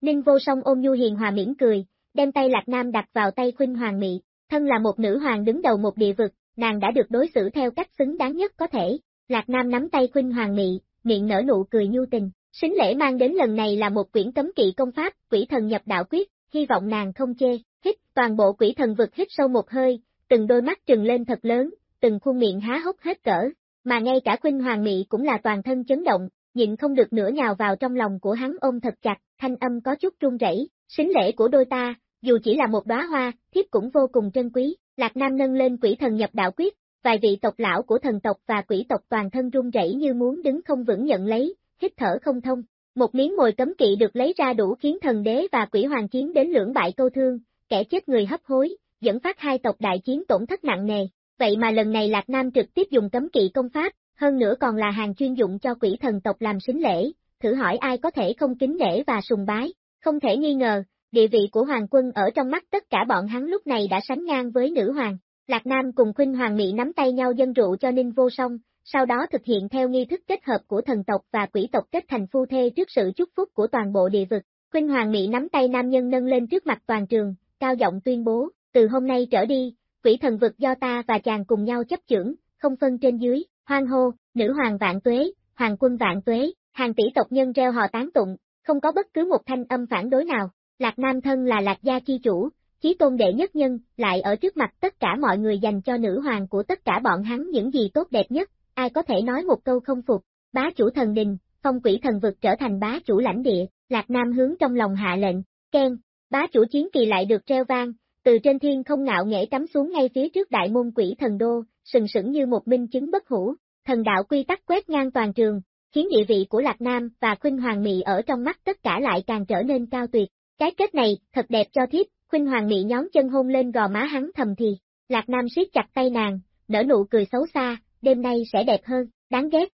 Ninh vô song ôm nhu hiền hòa mỉm cười, đem tay Lạc Nam đặt vào tay khuynh hoàng mị, thân là một nữ hoàng đứng đầu một địa vực, nàng đã được đối xử theo cách xứng đáng nhất có thể. Lạc Nam nắm tay khuynh hoàng mị, miệng nở nụ cười nhu tình. Xính lễ mang đến lần này là một quyển cấm kỵ công pháp, quỷ thần nhập đạo quyết, hy vọng nàng không chê. Hít, toàn bộ quỷ thần vực hít sâu một hơi, từng đôi mắt trừng lên thật lớn, từng khuôn miệng há hốc hết cỡ, mà ngay cả khuynh hoàng mị cũng là toàn thân chấn động, nhịn không được nữa nhào vào trong lòng của hắn ôm thật chặt, thanh âm có chút run rẩy. Xính lễ của đôi ta, dù chỉ là một đóa hoa, thiếp cũng vô cùng trân quý. Lạc Nam nâng lên quỷ thần nhập đạo quyết, vài vị tộc lão của thần tộc và quỷ tộc toàn thân run rẩy như muốn đứng không vững nhận lấy, hít thở không thông. Một miếng mồi cấm kỵ được lấy ra đủ khiến thần đế và quỷ hoàng chiến đến lưỡng bại câu thương, kẻ chết người hấp hối, dẫn phát hai tộc đại chiến tổn thất nặng nề. Vậy mà lần này Lạc Nam trực tiếp dùng cấm kỵ công pháp, hơn nữa còn là hàng chuyên dụng cho quỷ thần tộc làm sính lễ, thử hỏi ai có thể không kính nể và sùng bái, không thể nghi ngờ, địa vị của hoàng quân ở trong mắt tất cả bọn hắn lúc này đã sánh ngang với nữ hoàng. Lạc Nam cùng Khuynh Hoàng Mỹ nắm tay nhau dân rượu cho Ninh Vô Song, sau đó thực hiện theo nghi thức kết hợp của thần tộc và quỷ tộc kết thành phu thê trước sự chúc phúc của toàn bộ địa vực. Khuynh Hoàng Mỹ nắm tay nam nhân nâng lên trước mặt toàn trường, cao giọng tuyên bố, từ hôm nay trở đi, quỷ thần vực do ta và chàng cùng nhau chấp chưởng, không phân trên dưới, hoang hô, nữ hoàng vạn tuế, hoàng quân vạn tuế, hàng tỷ tộc nhân reo hò tán tụng, không có bất cứ một thanh âm phản đối nào. Lạc Nam thân là Lạc gia chi chủ, chí tôn đệ nhất nhân, lại ở trước mặt tất cả mọi người dành cho nữ hoàng của tất cả bọn hắn những gì tốt đẹp nhất, ai có thể nói một câu không phục, bá chủ thần đình, phong quỷ thần vực trở thành bá chủ lãnh địa, Lạc Nam hướng trong lòng hạ lệnh, khen, bá chủ chiến kỳ lại được treo vang, từ trên thiên không ngạo nghễ cắm xuống ngay phía trước đại môn quỷ thần đô, sừng sững như một minh chứng bất hủ, thần đạo quy tắc quét ngang toàn trường, khiến địa vị của Lạc Nam và Khuynh Hoàng Mị ở trong mắt tất cả lại càng trở nên cao tuyệt. Cái kết này, thật đẹp cho thiếp, Khuynh Hoàng Mị nhón chân hôn lên gò má hắn thầm thì, Lạc Nam siết chặt tay nàng, nở nụ cười xấu xa, đêm nay sẽ đẹp hơn, đáng ghét.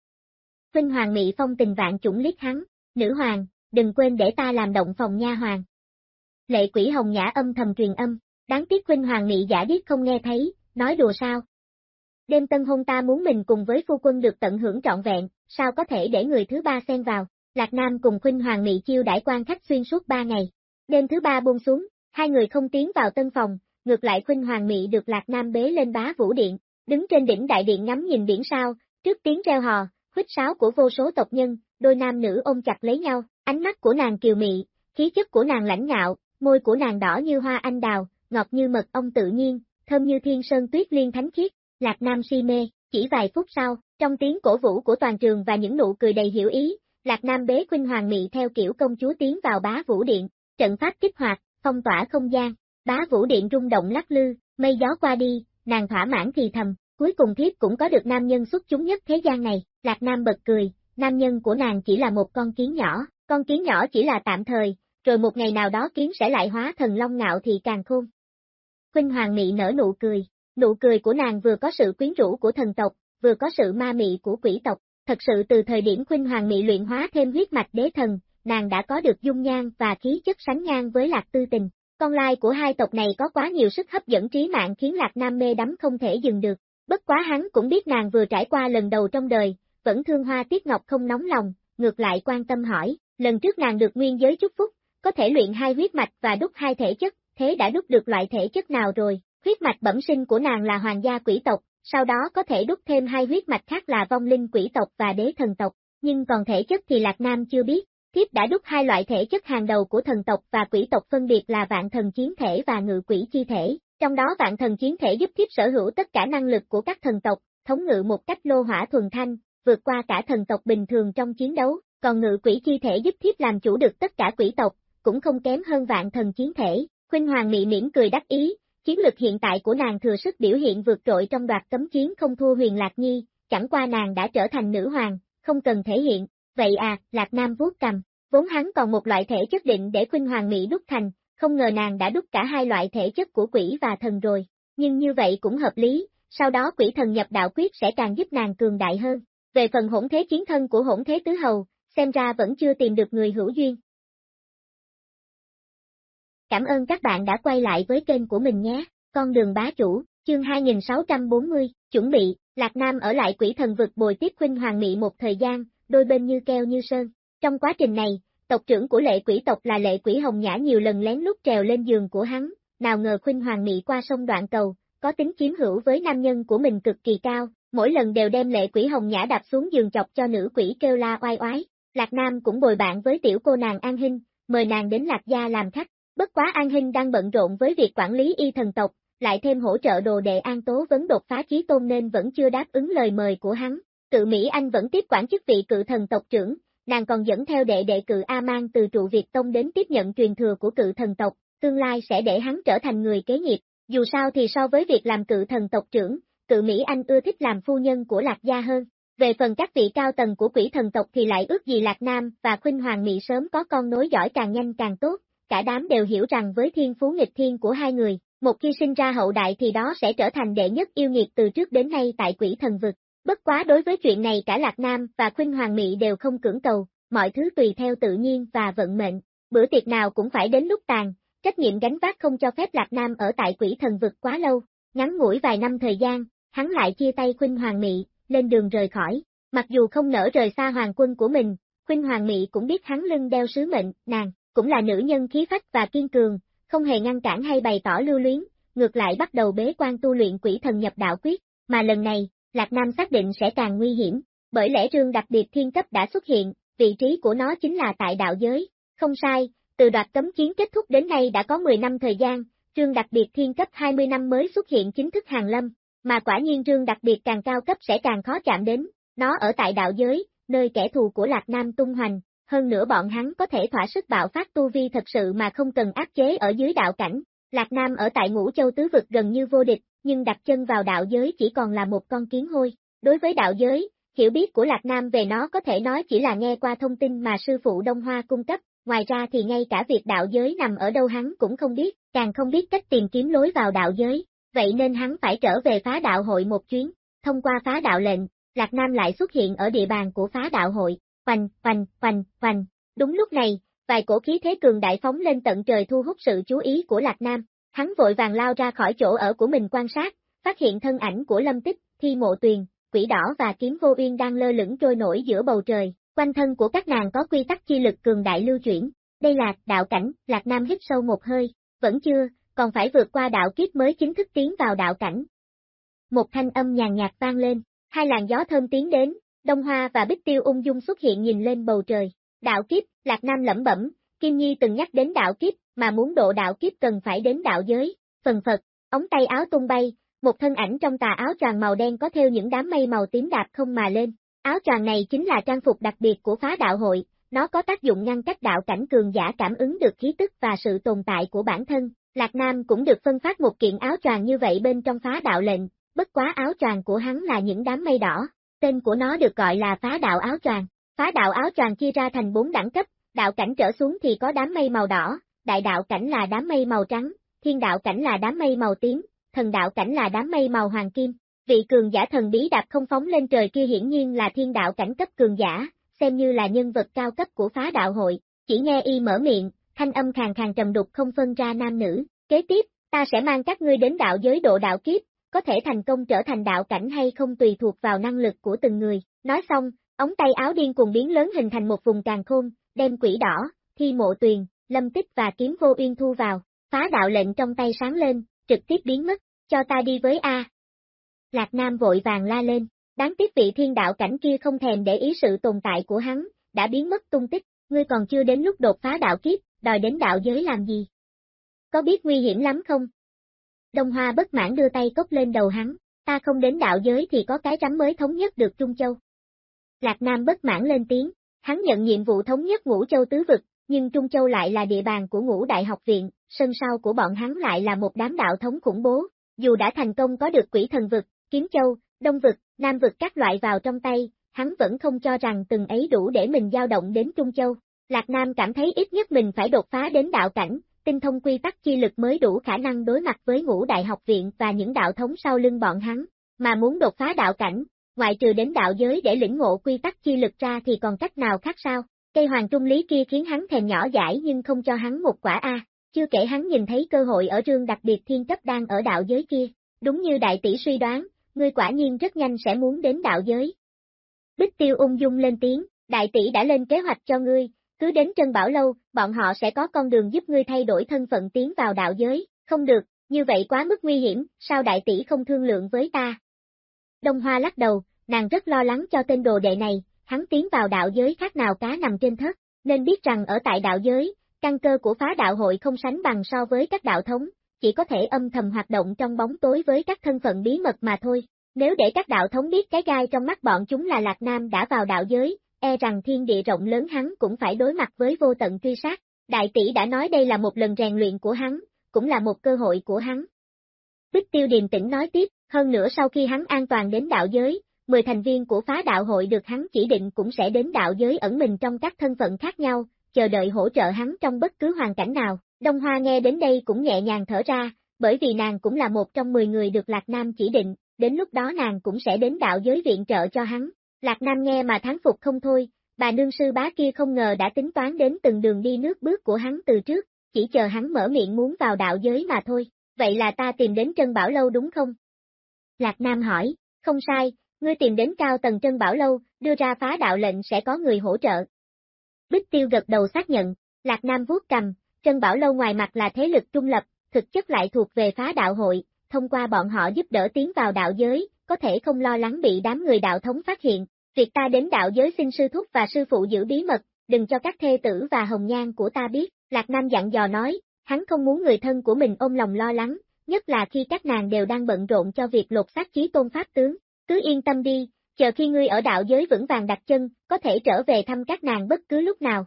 Huynh Hoàng Mị phong tình vạn chủng liếc hắn, nữ hoàng, đừng quên để ta làm động phòng nha hoàng. Lệ quỷ hồng nhã âm thầm truyền âm, đáng tiếc huynh Hoàng Mị giả điếc không nghe thấy, nói đùa sao. Đêm tân hôn ta muốn mình cùng với phu quân được tận hưởng trọn vẹn, sao có thể để người thứ ba xen vào, Lạc Nam cùng huynh Hoàng Mị chiêu đãi quan khách xuyên suốt ba ngày. Đêm thứ ba buông xuống, hai người không tiến vào tân phòng, ngược lại huynh Hoàng Mị được Lạc Nam bế lên bá vũ điện, đứng trên đỉnh đại điện ngắm nhìn biển sao, trước tiếng reo hò, huyết sáo của vô số tộc nhân, đôi nam nữ ôm chặt lấy nhau, ánh mắt của nàng kiều mị, khí chất của nàng lãnh ngạo, môi của nàng đỏ như hoa anh đào, ngọt như mật ong tự nhiên, thơm như thiên sơn tuyết liên thánh khiết, Lạc Nam si mê, chỉ vài phút sau, trong tiếng cổ vũ của toàn trường và những nụ cười đầy hiểu ý, Lạc Nam bế Khuynh Hoàng Mị theo kiểu công chúa tiến vào bá vũ điện, trận pháp kích hoạt, phong tỏa không gian, bá vũ điện rung động lắc lư, mây gió qua đi, nàng thỏa mãn thì thầm, cuối cùng thiếp cũng có được nam nhân xuất chúng nhất thế gian này, Lạc Nam bật cười, nam nhân của nàng chỉ là một con kiến nhỏ, con kiến nhỏ chỉ là tạm thời, rồi một ngày nào đó kiến sẽ lại hóa thần long ngạo thì càng khôn. Khuynh Hoàng Mị nở nụ cười, nụ cười của nàng vừa có sự quyến rũ của thần tộc, vừa có sự ma mị của quỷ tộc, thật sự từ thời điểm Khuynh Hoàng Mị luyện hóa thêm huyết mạch đế thần, nàng đã có được dung nhan và khí chất sánh ngang với Lạc Tư Tình. Con lai của hai tộc này có quá nhiều sức hấp dẫn trí mạng khiến Lạc Nam mê đắm không thể dừng được. Bất quá hắn cũng biết nàng vừa trải qua lần đầu trong đời, vẫn thương hoa tiết ngọc không nóng lòng, ngược lại quan tâm hỏi, lần trước nàng được nguyên giới chúc phúc, có thể luyện hai huyết mạch và đúc hai thể chất, thế đã đúc được loại thể chất nào rồi? Huyết mạch bẩm sinh của nàng là hoàng gia quỷ tộc, sau đó có thể đúc thêm hai huyết mạch khác là vong linh quỷ tộc và đế thần tộc, nhưng còn thể chất thì Lạc Nam chưa biết. Thiếp đã đúc hai loại thể chất hàng đầu của thần tộc và quỷ tộc phân biệt là vạn thần chiến thể và ngự quỷ chi thể, trong đó vạn thần chiến thể giúp thiếp sở hữu tất cả năng lực của các thần tộc, thống ngự một cách lô hỏa thuần thanh, vượt qua cả thần tộc bình thường trong chiến đấu, còn ngự quỷ chi thể giúp thiếp làm chủ được tất cả quỷ tộc, cũng không kém hơn vạn thần chiến thể. Khuynh Hoàng Mị mỉm cười đắc ý, chiến lực hiện tại của nàng thừa sức biểu hiện vượt trội trong đoạt cấm chiến không thua huyền Lạc Nhi, chẳng qua nàng đã trở thành nữ hoàng, không cần thể hiện. Vậy à, Lạc Nam vuốt cầm, vốn hắn còn một loại thể chất định để Khuynh Hoàng mị đúc thành, không ngờ nàng đã đúc cả hai loại thể chất của quỷ và thần rồi, nhưng như vậy cũng hợp lý, sau đó quỷ thần nhập đạo quyết sẽ càng giúp nàng cường đại hơn. Về phần hỗn thế chiến thân của hỗn thế tứ hầu, xem ra vẫn chưa tìm được người hữu duyên. Cảm ơn các bạn đã quay lại với kênh của mình nhé, con đường bá chủ, chương 2640, chuẩn bị, Lạc Nam ở lại quỷ thần vực bồi tiếp huynh Hoàng Mị một thời gian, đôi bên như keo như sơn. Trong quá trình này, tộc trưởng của lệ quỷ tộc là lệ quỷ Hồng Nhã nhiều lần lén lút trèo lên giường của hắn, nào ngờ Khuynh Hoàng Mị qua sông đoạn cầu, có tính chiếm hữu với nam nhân của mình cực kỳ cao, mỗi lần đều đem lệ quỷ Hồng Nhã đạp xuống giường chọc cho nữ quỷ kêu la oai oái. Lạc Nam cũng bồi bạn với tiểu cô nàng An Hinh, mời nàng đến Lạc Gia làm khách, Bất quá An Hinh đang bận rộn với việc quản lý y thần tộc, lại thêm hỗ trợ đồ đệ An Tố vấn đột phá chí tôn nên vẫn chưa đáp ứng lời mời của hắn. Cự Mỹ Anh vẫn tiếp quản chức vị cự thần tộc trưởng, nàng còn dẫn theo đệ đệ cự A Mang từ trụ Việt Tông đến tiếp nhận truyền thừa của cự thần tộc, tương lai sẽ để hắn trở thành người kế nghiệp. Dù sao thì so với việc làm cự thần tộc trưởng, cự Mỹ Anh ưa thích làm phu nhân của Lạc Gia hơn. Về phần các vị cao tầng của quỷ thần tộc thì lại ước gì Lạc Nam và Khuynh Hoàng Mỹ sớm có con nối giỏi càng nhanh càng tốt, cả đám đều hiểu rằng với thiên phú nghịch thiên của hai người, một khi sinh ra hậu đại thì đó sẽ trở thành đệ nhất yêu nghiệt từ trước đến nay tại quỷ thần vực. Bất quá đối với chuyện này cả Lạc Nam và Khuynh Hoàng Mỹ đều không cưỡng cầu, mọi thứ tùy theo tự nhiên và vận mệnh, bữa tiệc nào cũng phải đến lúc tàn, trách nhiệm gánh vác không cho phép Lạc Nam ở tại quỷ thần vực quá lâu, ngắn ngủi vài năm thời gian, hắn lại chia tay Khuynh Hoàng Mỹ, lên đường rời khỏi, mặc dù không nỡ rời xa hoàng quân của mình, Khuynh Hoàng Mỹ cũng biết hắn lưng đeo sứ mệnh, nàng, cũng là nữ nhân khí phách và kiên cường, không hề ngăn cản hay bày tỏ lưu luyến, ngược lại bắt đầu bế quan tu luyện quỷ thần nhập đạo quyết, mà lần này, Lạc Nam xác định sẽ càng nguy hiểm, bởi lẽ rương đặc biệt thiên cấp đã xuất hiện, vị trí của nó chính là tại đạo giới, không sai, từ đoạt cấm chiến kết thúc đến nay đã có 10 năm thời gian, rương đặc biệt thiên cấp 20 năm mới xuất hiện chính thức hàng lâm, mà quả nhiên rương đặc biệt càng cao cấp sẽ càng khó chạm đến, nó ở tại đạo giới, nơi kẻ thù của Lạc Nam tung hoành, hơn nữa bọn hắn có thể thỏa sức bạo phát tu vi thật sự mà không cần áp chế ở dưới đạo cảnh. Lạc Nam ở tại ngũ châu tứ vực gần như vô địch, nhưng đặt chân vào đạo giới chỉ còn là một con kiến hôi. Đối với đạo giới, hiểu biết của Lạc Nam về nó có thể nói chỉ là nghe qua thông tin mà sư phụ Đông Hoa cung cấp, ngoài ra thì ngay cả việc đạo giới nằm ở đâu hắn cũng không biết, càng không biết cách tìm kiếm lối vào đạo giới, vậy nên hắn phải trở về phá đạo hội một chuyến, thông qua phá đạo lệnh, Lạc Nam lại xuất hiện ở địa bàn của phá đạo hội, Hoành, hoành, hoành, hoành. Đúng lúc này, vài cổ khí thế cường đại phóng lên tận trời thu hút sự chú ý của Lạc Nam. Hắn vội vàng lao ra khỏi chỗ ở của mình quan sát, phát hiện thân ảnh của Lâm Tích, Thi Mộ Tuyền, Quỷ Đỏ và Kiếm Vô Uyên đang lơ lửng trôi nổi giữa bầu trời. Quanh thân của các nàng có quy tắc chi lực cường đại lưu chuyển. Đây là đạo cảnh, Lạc Nam hít sâu một hơi, vẫn chưa, còn phải vượt qua đạo kiếp mới chính thức tiến vào đạo cảnh. Một thanh âm nhàn nhạt vang lên, hai làn gió thơm tiến đến, Đông Hoa và Bích Tiêu ung dung xuất hiện nhìn lên bầu trời. Đạo kiếp, Lạc Nam lẩm bẩm, Kim Nhi từng nhắc đến đạo kiếp, mà muốn độ đạo kiếp cần phải đến đạo giới. Phần phật, ống tay áo tung bay, một thân ảnh trong tà áo tràn màu đen có theo những đám mây màu tím đạp không mà lên. Áo tràng này chính là trang phục đặc biệt của phá đạo hội, nó có tác dụng ngăn cách đạo cảnh cường giả cảm ứng được khí tức và sự tồn tại của bản thân. Lạc Nam cũng được phân phát một kiện áo tràng như vậy bên trong phá đạo lệnh, bất quá áo tràng của hắn là những đám mây đỏ, tên của nó được gọi là phá đạo áo tràng. Phá đạo áo tràng chia ra thành bốn đẳng cấp, đạo cảnh trở xuống thì có đám mây màu đỏ, đại đạo cảnh là đám mây màu trắng, thiên đạo cảnh là đám mây màu tím, thần đạo cảnh là đám mây màu hoàng kim. Vị cường giả thần bí đạp không phóng lên trời kia hiển nhiên là thiên đạo cảnh cấp cường giả, xem như là nhân vật cao cấp của phá đạo hội, chỉ nghe y mở miệng, thanh âm khàng khàng trầm đục không phân ra nam nữ, kế tiếp, ta sẽ mang các ngươi đến đạo giới độ đạo kiếp, có thể thành công trở thành đạo cảnh hay không tùy thuộc vào năng lực của từng người, nói xong, ống tay áo điên cuồng biến lớn hình thành một vùng càng khôn, đem quỷ đỏ, thi mộ tuyền, lâm tích và kiếm vô uyên thu vào, phá đạo lệnh trong tay sáng lên, trực tiếp biến mất, cho ta đi với A. Lạc Nam vội vàng la lên, đáng tiếc vị thiên đạo cảnh kia không thèm để ý sự tồn tại của hắn, đã biến mất tung tích, ngươi còn chưa đến lúc đột phá đạo kiếp, đòi đến đạo giới làm gì? Có biết nguy hiểm lắm không? Đông Hoa bất mãn đưa tay cốc lên đầu hắn, ta không đến đạo giới thì có cái rắm mới thống nhất được Trung Châu. Lạc Nam bất mãn lên tiếng, hắn nhận nhiệm vụ thống nhất ngũ châu tứ vực, nhưng Trung Châu lại là địa bàn của ngũ đại học viện, sân sau của bọn hắn lại là một đám đạo thống khủng bố, dù đã thành công có được quỷ thần vực, kiếm châu, đông vực, nam vực các loại vào trong tay, hắn vẫn không cho rằng từng ấy đủ để mình giao động đến Trung Châu. Lạc Nam cảm thấy ít nhất mình phải đột phá đến đạo cảnh, tinh thông quy tắc chi lực mới đủ khả năng đối mặt với ngũ đại học viện và những đạo thống sau lưng bọn hắn, mà muốn đột phá đạo cảnh, ngoại trừ đến đạo giới để lĩnh ngộ quy tắc chi lực ra thì còn cách nào khác sao? Cây hoàng trung lý kia khiến hắn thèm nhỏ giải nhưng không cho hắn một quả A, chưa kể hắn nhìn thấy cơ hội ở rương đặc biệt thiên cấp đang ở đạo giới kia, đúng như đại tỷ suy đoán, ngươi quả nhiên rất nhanh sẽ muốn đến đạo giới. Bích tiêu ung dung lên tiếng, đại tỷ đã lên kế hoạch cho ngươi, cứ đến Trân Bảo Lâu, bọn họ sẽ có con đường giúp ngươi thay đổi thân phận tiến vào đạo giới, không được, như vậy quá mức nguy hiểm, sao đại tỷ không thương lượng với ta? Đông Hoa lắc đầu, nàng rất lo lắng cho tên đồ đệ này, hắn tiến vào đạo giới khác nào cá nằm trên thớt, nên biết rằng ở tại đạo giới, căn cơ của phá đạo hội không sánh bằng so với các đạo thống, chỉ có thể âm thầm hoạt động trong bóng tối với các thân phận bí mật mà thôi. Nếu để các đạo thống biết cái gai trong mắt bọn chúng là Lạc Nam đã vào đạo giới, e rằng thiên địa rộng lớn hắn cũng phải đối mặt với vô tận truy sát. Đại tỷ đã nói đây là một lần rèn luyện của hắn, cũng là một cơ hội của hắn. Bích tiêu điềm tĩnh nói tiếp, hơn nữa sau khi hắn an toàn đến đạo giới, 10 thành viên của phá đạo hội được hắn chỉ định cũng sẽ đến đạo giới ẩn mình trong các thân phận khác nhau, chờ đợi hỗ trợ hắn trong bất cứ hoàn cảnh nào. Đông Hoa nghe đến đây cũng nhẹ nhàng thở ra, bởi vì nàng cũng là một trong 10 người được Lạc Nam chỉ định, đến lúc đó nàng cũng sẽ đến đạo giới viện trợ cho hắn. Lạc Nam nghe mà thán phục không thôi, bà nương sư bá kia không ngờ đã tính toán đến từng đường đi nước bước của hắn từ trước, chỉ chờ hắn mở miệng muốn vào đạo giới mà thôi, vậy là ta tìm đến Trân Bảo Lâu đúng không? Lạc Nam hỏi, không sai, ngươi tìm đến cao tầng Trân Bảo Lâu, đưa ra phá đạo lệnh sẽ có người hỗ trợ. Bích Tiêu gật đầu xác nhận, Lạc Nam vuốt cầm, Trân Bảo Lâu ngoài mặt là thế lực trung lập, thực chất lại thuộc về phá đạo hội, thông qua bọn họ giúp đỡ tiến vào đạo giới, có thể không lo lắng bị đám người đạo thống phát hiện. Việc ta đến đạo giới xin sư thúc và sư phụ giữ bí mật, đừng cho các thê tử và hồng nhan của ta biết, Lạc Nam dặn dò nói, hắn không muốn người thân của mình ôm lòng lo lắng, nhất là khi các nàng đều đang bận rộn cho việc lột xác chí tôn pháp tướng, cứ yên tâm đi, chờ khi ngươi ở đạo giới vững vàng đặt chân, có thể trở về thăm các nàng bất cứ lúc nào.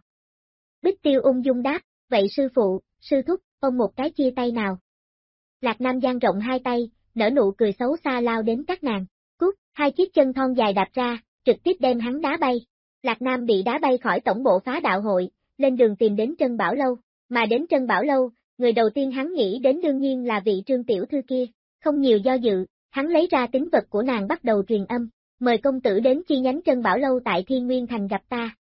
Bích tiêu ung dung đáp, vậy sư phụ, sư thúc, ông một cái chia tay nào. Lạc Nam giang rộng hai tay, nở nụ cười xấu xa lao đến các nàng. Cút, hai chiếc chân thon dài đạp ra, trực tiếp đem hắn đá bay. Lạc Nam bị đá bay khỏi tổng bộ phá đạo hội, lên đường tìm đến Trân Bảo Lâu, mà đến Trân Bảo Lâu, người đầu tiên hắn nghĩ đến đương nhiên là vị trương tiểu thư kia, không nhiều do dự, hắn lấy ra tính vật của nàng bắt đầu truyền âm, mời công tử đến chi nhánh Trân Bảo Lâu tại Thiên Nguyên Thành gặp ta.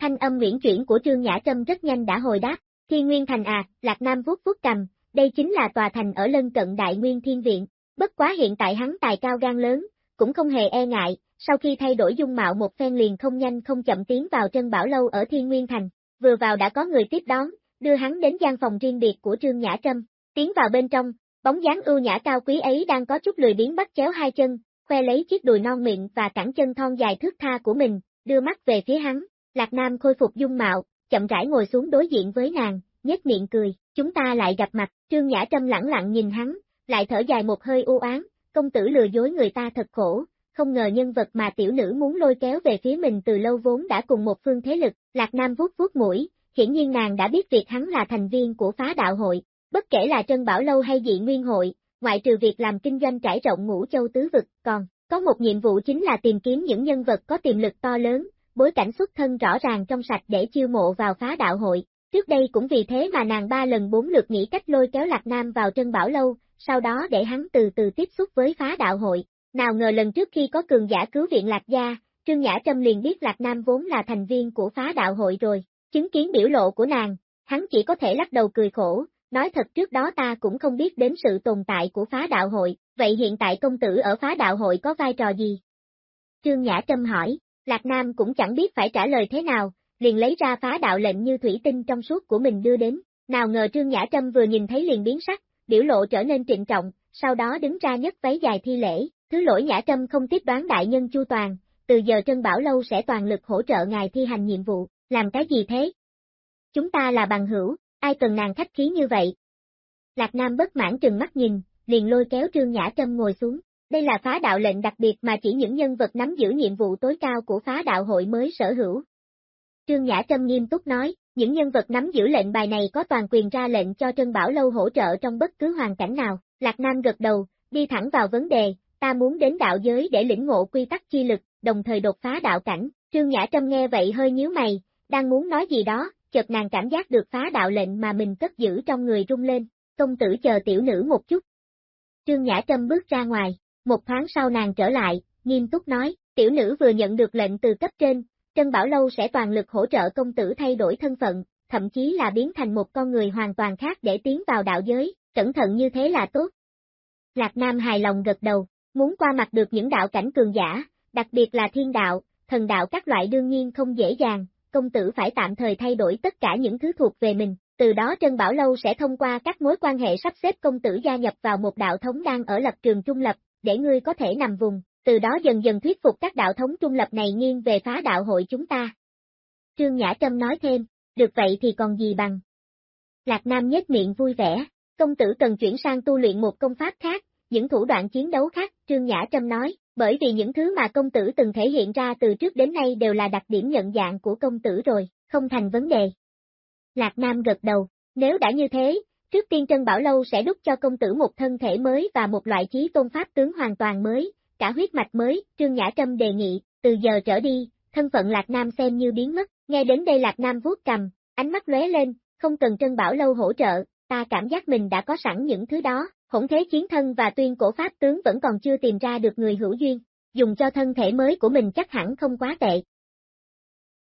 Thanh âm nguyễn chuyển của Trương Nhã Trâm rất nhanh đã hồi đáp, Thiên Nguyên Thành à, Lạc Nam vuốt vuốt cầm, đây chính là tòa thành ở lân cận Đại Nguyên Thiên Viện, bất quá hiện tại hắn tài cao gan lớn, cũng không hề e ngại, sau khi thay đổi dung mạo một phen liền không nhanh không chậm tiến vào Trân Bảo Lâu ở Thiên Nguyên Thành, vừa vào đã có người tiếp đón, đưa hắn đến gian phòng riêng biệt của Trương Nhã Trâm, tiến vào bên trong, bóng dáng ưu nhã cao quý ấy đang có chút lười biến bắt chéo hai chân, khoe lấy chiếc đùi non miệng và cẳng chân thon dài thước tha của mình, đưa mắt về phía hắn, Lạc Nam khôi phục dung mạo, chậm rãi ngồi xuống đối diện với nàng, nhếch miệng cười, chúng ta lại gặp mặt, Trương Nhã Trâm lẳng lặng nhìn hắn, lại thở dài một hơi u oán, công tử lừa dối người ta thật khổ, không ngờ nhân vật mà tiểu nữ muốn lôi kéo về phía mình từ lâu vốn đã cùng một phương thế lực, Lạc Nam vuốt vuốt mũi, hiển nhiên nàng đã biết việc hắn là thành viên của phá đạo hội, bất kể là Trân Bảo Lâu hay dị nguyên hội, ngoại trừ việc làm kinh doanh trải rộng ngũ châu tứ vực, còn có một nhiệm vụ chính là tìm kiếm những nhân vật có tiềm lực to lớn, bối cảnh xuất thân rõ ràng trong sạch để chiêu mộ vào phá đạo hội. Trước đây cũng vì thế mà nàng ba lần bốn lượt nghĩ cách lôi kéo Lạc Nam vào Trân Bảo Lâu, sau đó để hắn từ từ tiếp xúc với phá đạo hội. Nào ngờ lần trước khi có cường giả cứu viện Lạc Gia, Trương Nhã Trâm liền biết Lạc Nam vốn là thành viên của phá đạo hội rồi, chứng kiến biểu lộ của nàng, hắn chỉ có thể lắc đầu cười khổ, nói thật trước đó ta cũng không biết đến sự tồn tại của phá đạo hội, vậy hiện tại công tử ở phá đạo hội có vai trò gì? Trương Nhã Trâm hỏi, Lạc Nam cũng chẳng biết phải trả lời thế nào, liền lấy ra phá đạo lệnh như thủy tinh trong suốt của mình đưa đến, nào ngờ Trương Nhã Trâm vừa nhìn thấy liền biến sắc, biểu lộ trở nên trịnh trọng, sau đó đứng ra nhấc váy dài thi lễ, thứ lỗi Nhã Trâm không tiếp đoán đại nhân Chu Toàn, từ giờ Trân Bảo Lâu sẽ toàn lực hỗ trợ ngài thi hành nhiệm vụ, làm cái gì thế? Chúng ta là bằng hữu, ai cần nàng khách khí như vậy? Lạc Nam bất mãn trừng mắt nhìn, liền lôi kéo Trương Nhã Trâm ngồi xuống. Đây là phá đạo lệnh đặc biệt mà chỉ những nhân vật nắm giữ nhiệm vụ tối cao của phá đạo hội mới sở hữu. Trương Nhã Trâm nghiêm túc nói, những nhân vật nắm giữ lệnh bài này có toàn quyền ra lệnh cho Trân Bảo Lâu hỗ trợ trong bất cứ hoàn cảnh nào. Lạc Nam gật đầu, đi thẳng vào vấn đề, ta muốn đến đạo giới để lĩnh ngộ quy tắc chi lực, đồng thời đột phá đạo cảnh. Trương Nhã Trâm nghe vậy hơi nhíu mày, đang muốn nói gì đó, chợt nàng cảm giác được phá đạo lệnh mà mình cất giữ trong người rung lên, công tử chờ tiểu nữ một chút. Trương Nhã Trâm bước ra ngoài, một thoáng sau nàng trở lại, nghiêm túc nói, tiểu nữ vừa nhận được lệnh từ cấp trên, Trân Bảo Lâu sẽ toàn lực hỗ trợ công tử thay đổi thân phận, thậm chí là biến thành một con người hoàn toàn khác để tiến vào đạo giới, cẩn thận như thế là tốt. Lạc Nam hài lòng gật đầu, muốn qua mặt được những đạo cảnh cường giả, đặc biệt là thiên đạo, thần đạo các loại đương nhiên không dễ dàng, công tử phải tạm thời thay đổi tất cả những thứ thuộc về mình, từ đó Trân Bảo Lâu sẽ thông qua các mối quan hệ sắp xếp công tử gia nhập vào một đạo thống đang ở lập trường trung lập, để ngươi có thể nằm vùng, từ đó dần dần thuyết phục các đạo thống trung lập này nghiêng về phá đạo hội chúng ta. Trương Nhã Trâm nói thêm, được vậy thì còn gì bằng. Lạc Nam nhếch miệng vui vẻ, công tử cần chuyển sang tu luyện một công pháp khác, những thủ đoạn chiến đấu khác, Trương Nhã Trâm nói, bởi vì những thứ mà công tử từng thể hiện ra từ trước đến nay đều là đặc điểm nhận dạng của công tử rồi, không thành vấn đề. Lạc Nam gật đầu, nếu đã như thế, trước tiên Trân Bảo Lâu sẽ đúc cho công tử một thân thể mới và một loại trí tôn pháp tướng hoàn toàn mới, cả huyết mạch mới, Trương Nhã Trâm đề nghị, từ giờ trở đi, thân phận Lạc Nam xem như biến mất, nghe đến đây Lạc Nam vuốt cầm, ánh mắt lóe lên, không cần Trân Bảo Lâu hỗ trợ, ta cảm giác mình đã có sẵn những thứ đó, khổng thế chiến thân và tuyên cổ pháp tướng vẫn còn chưa tìm ra được người hữu duyên, dùng cho thân thể mới của mình chắc hẳn không quá tệ,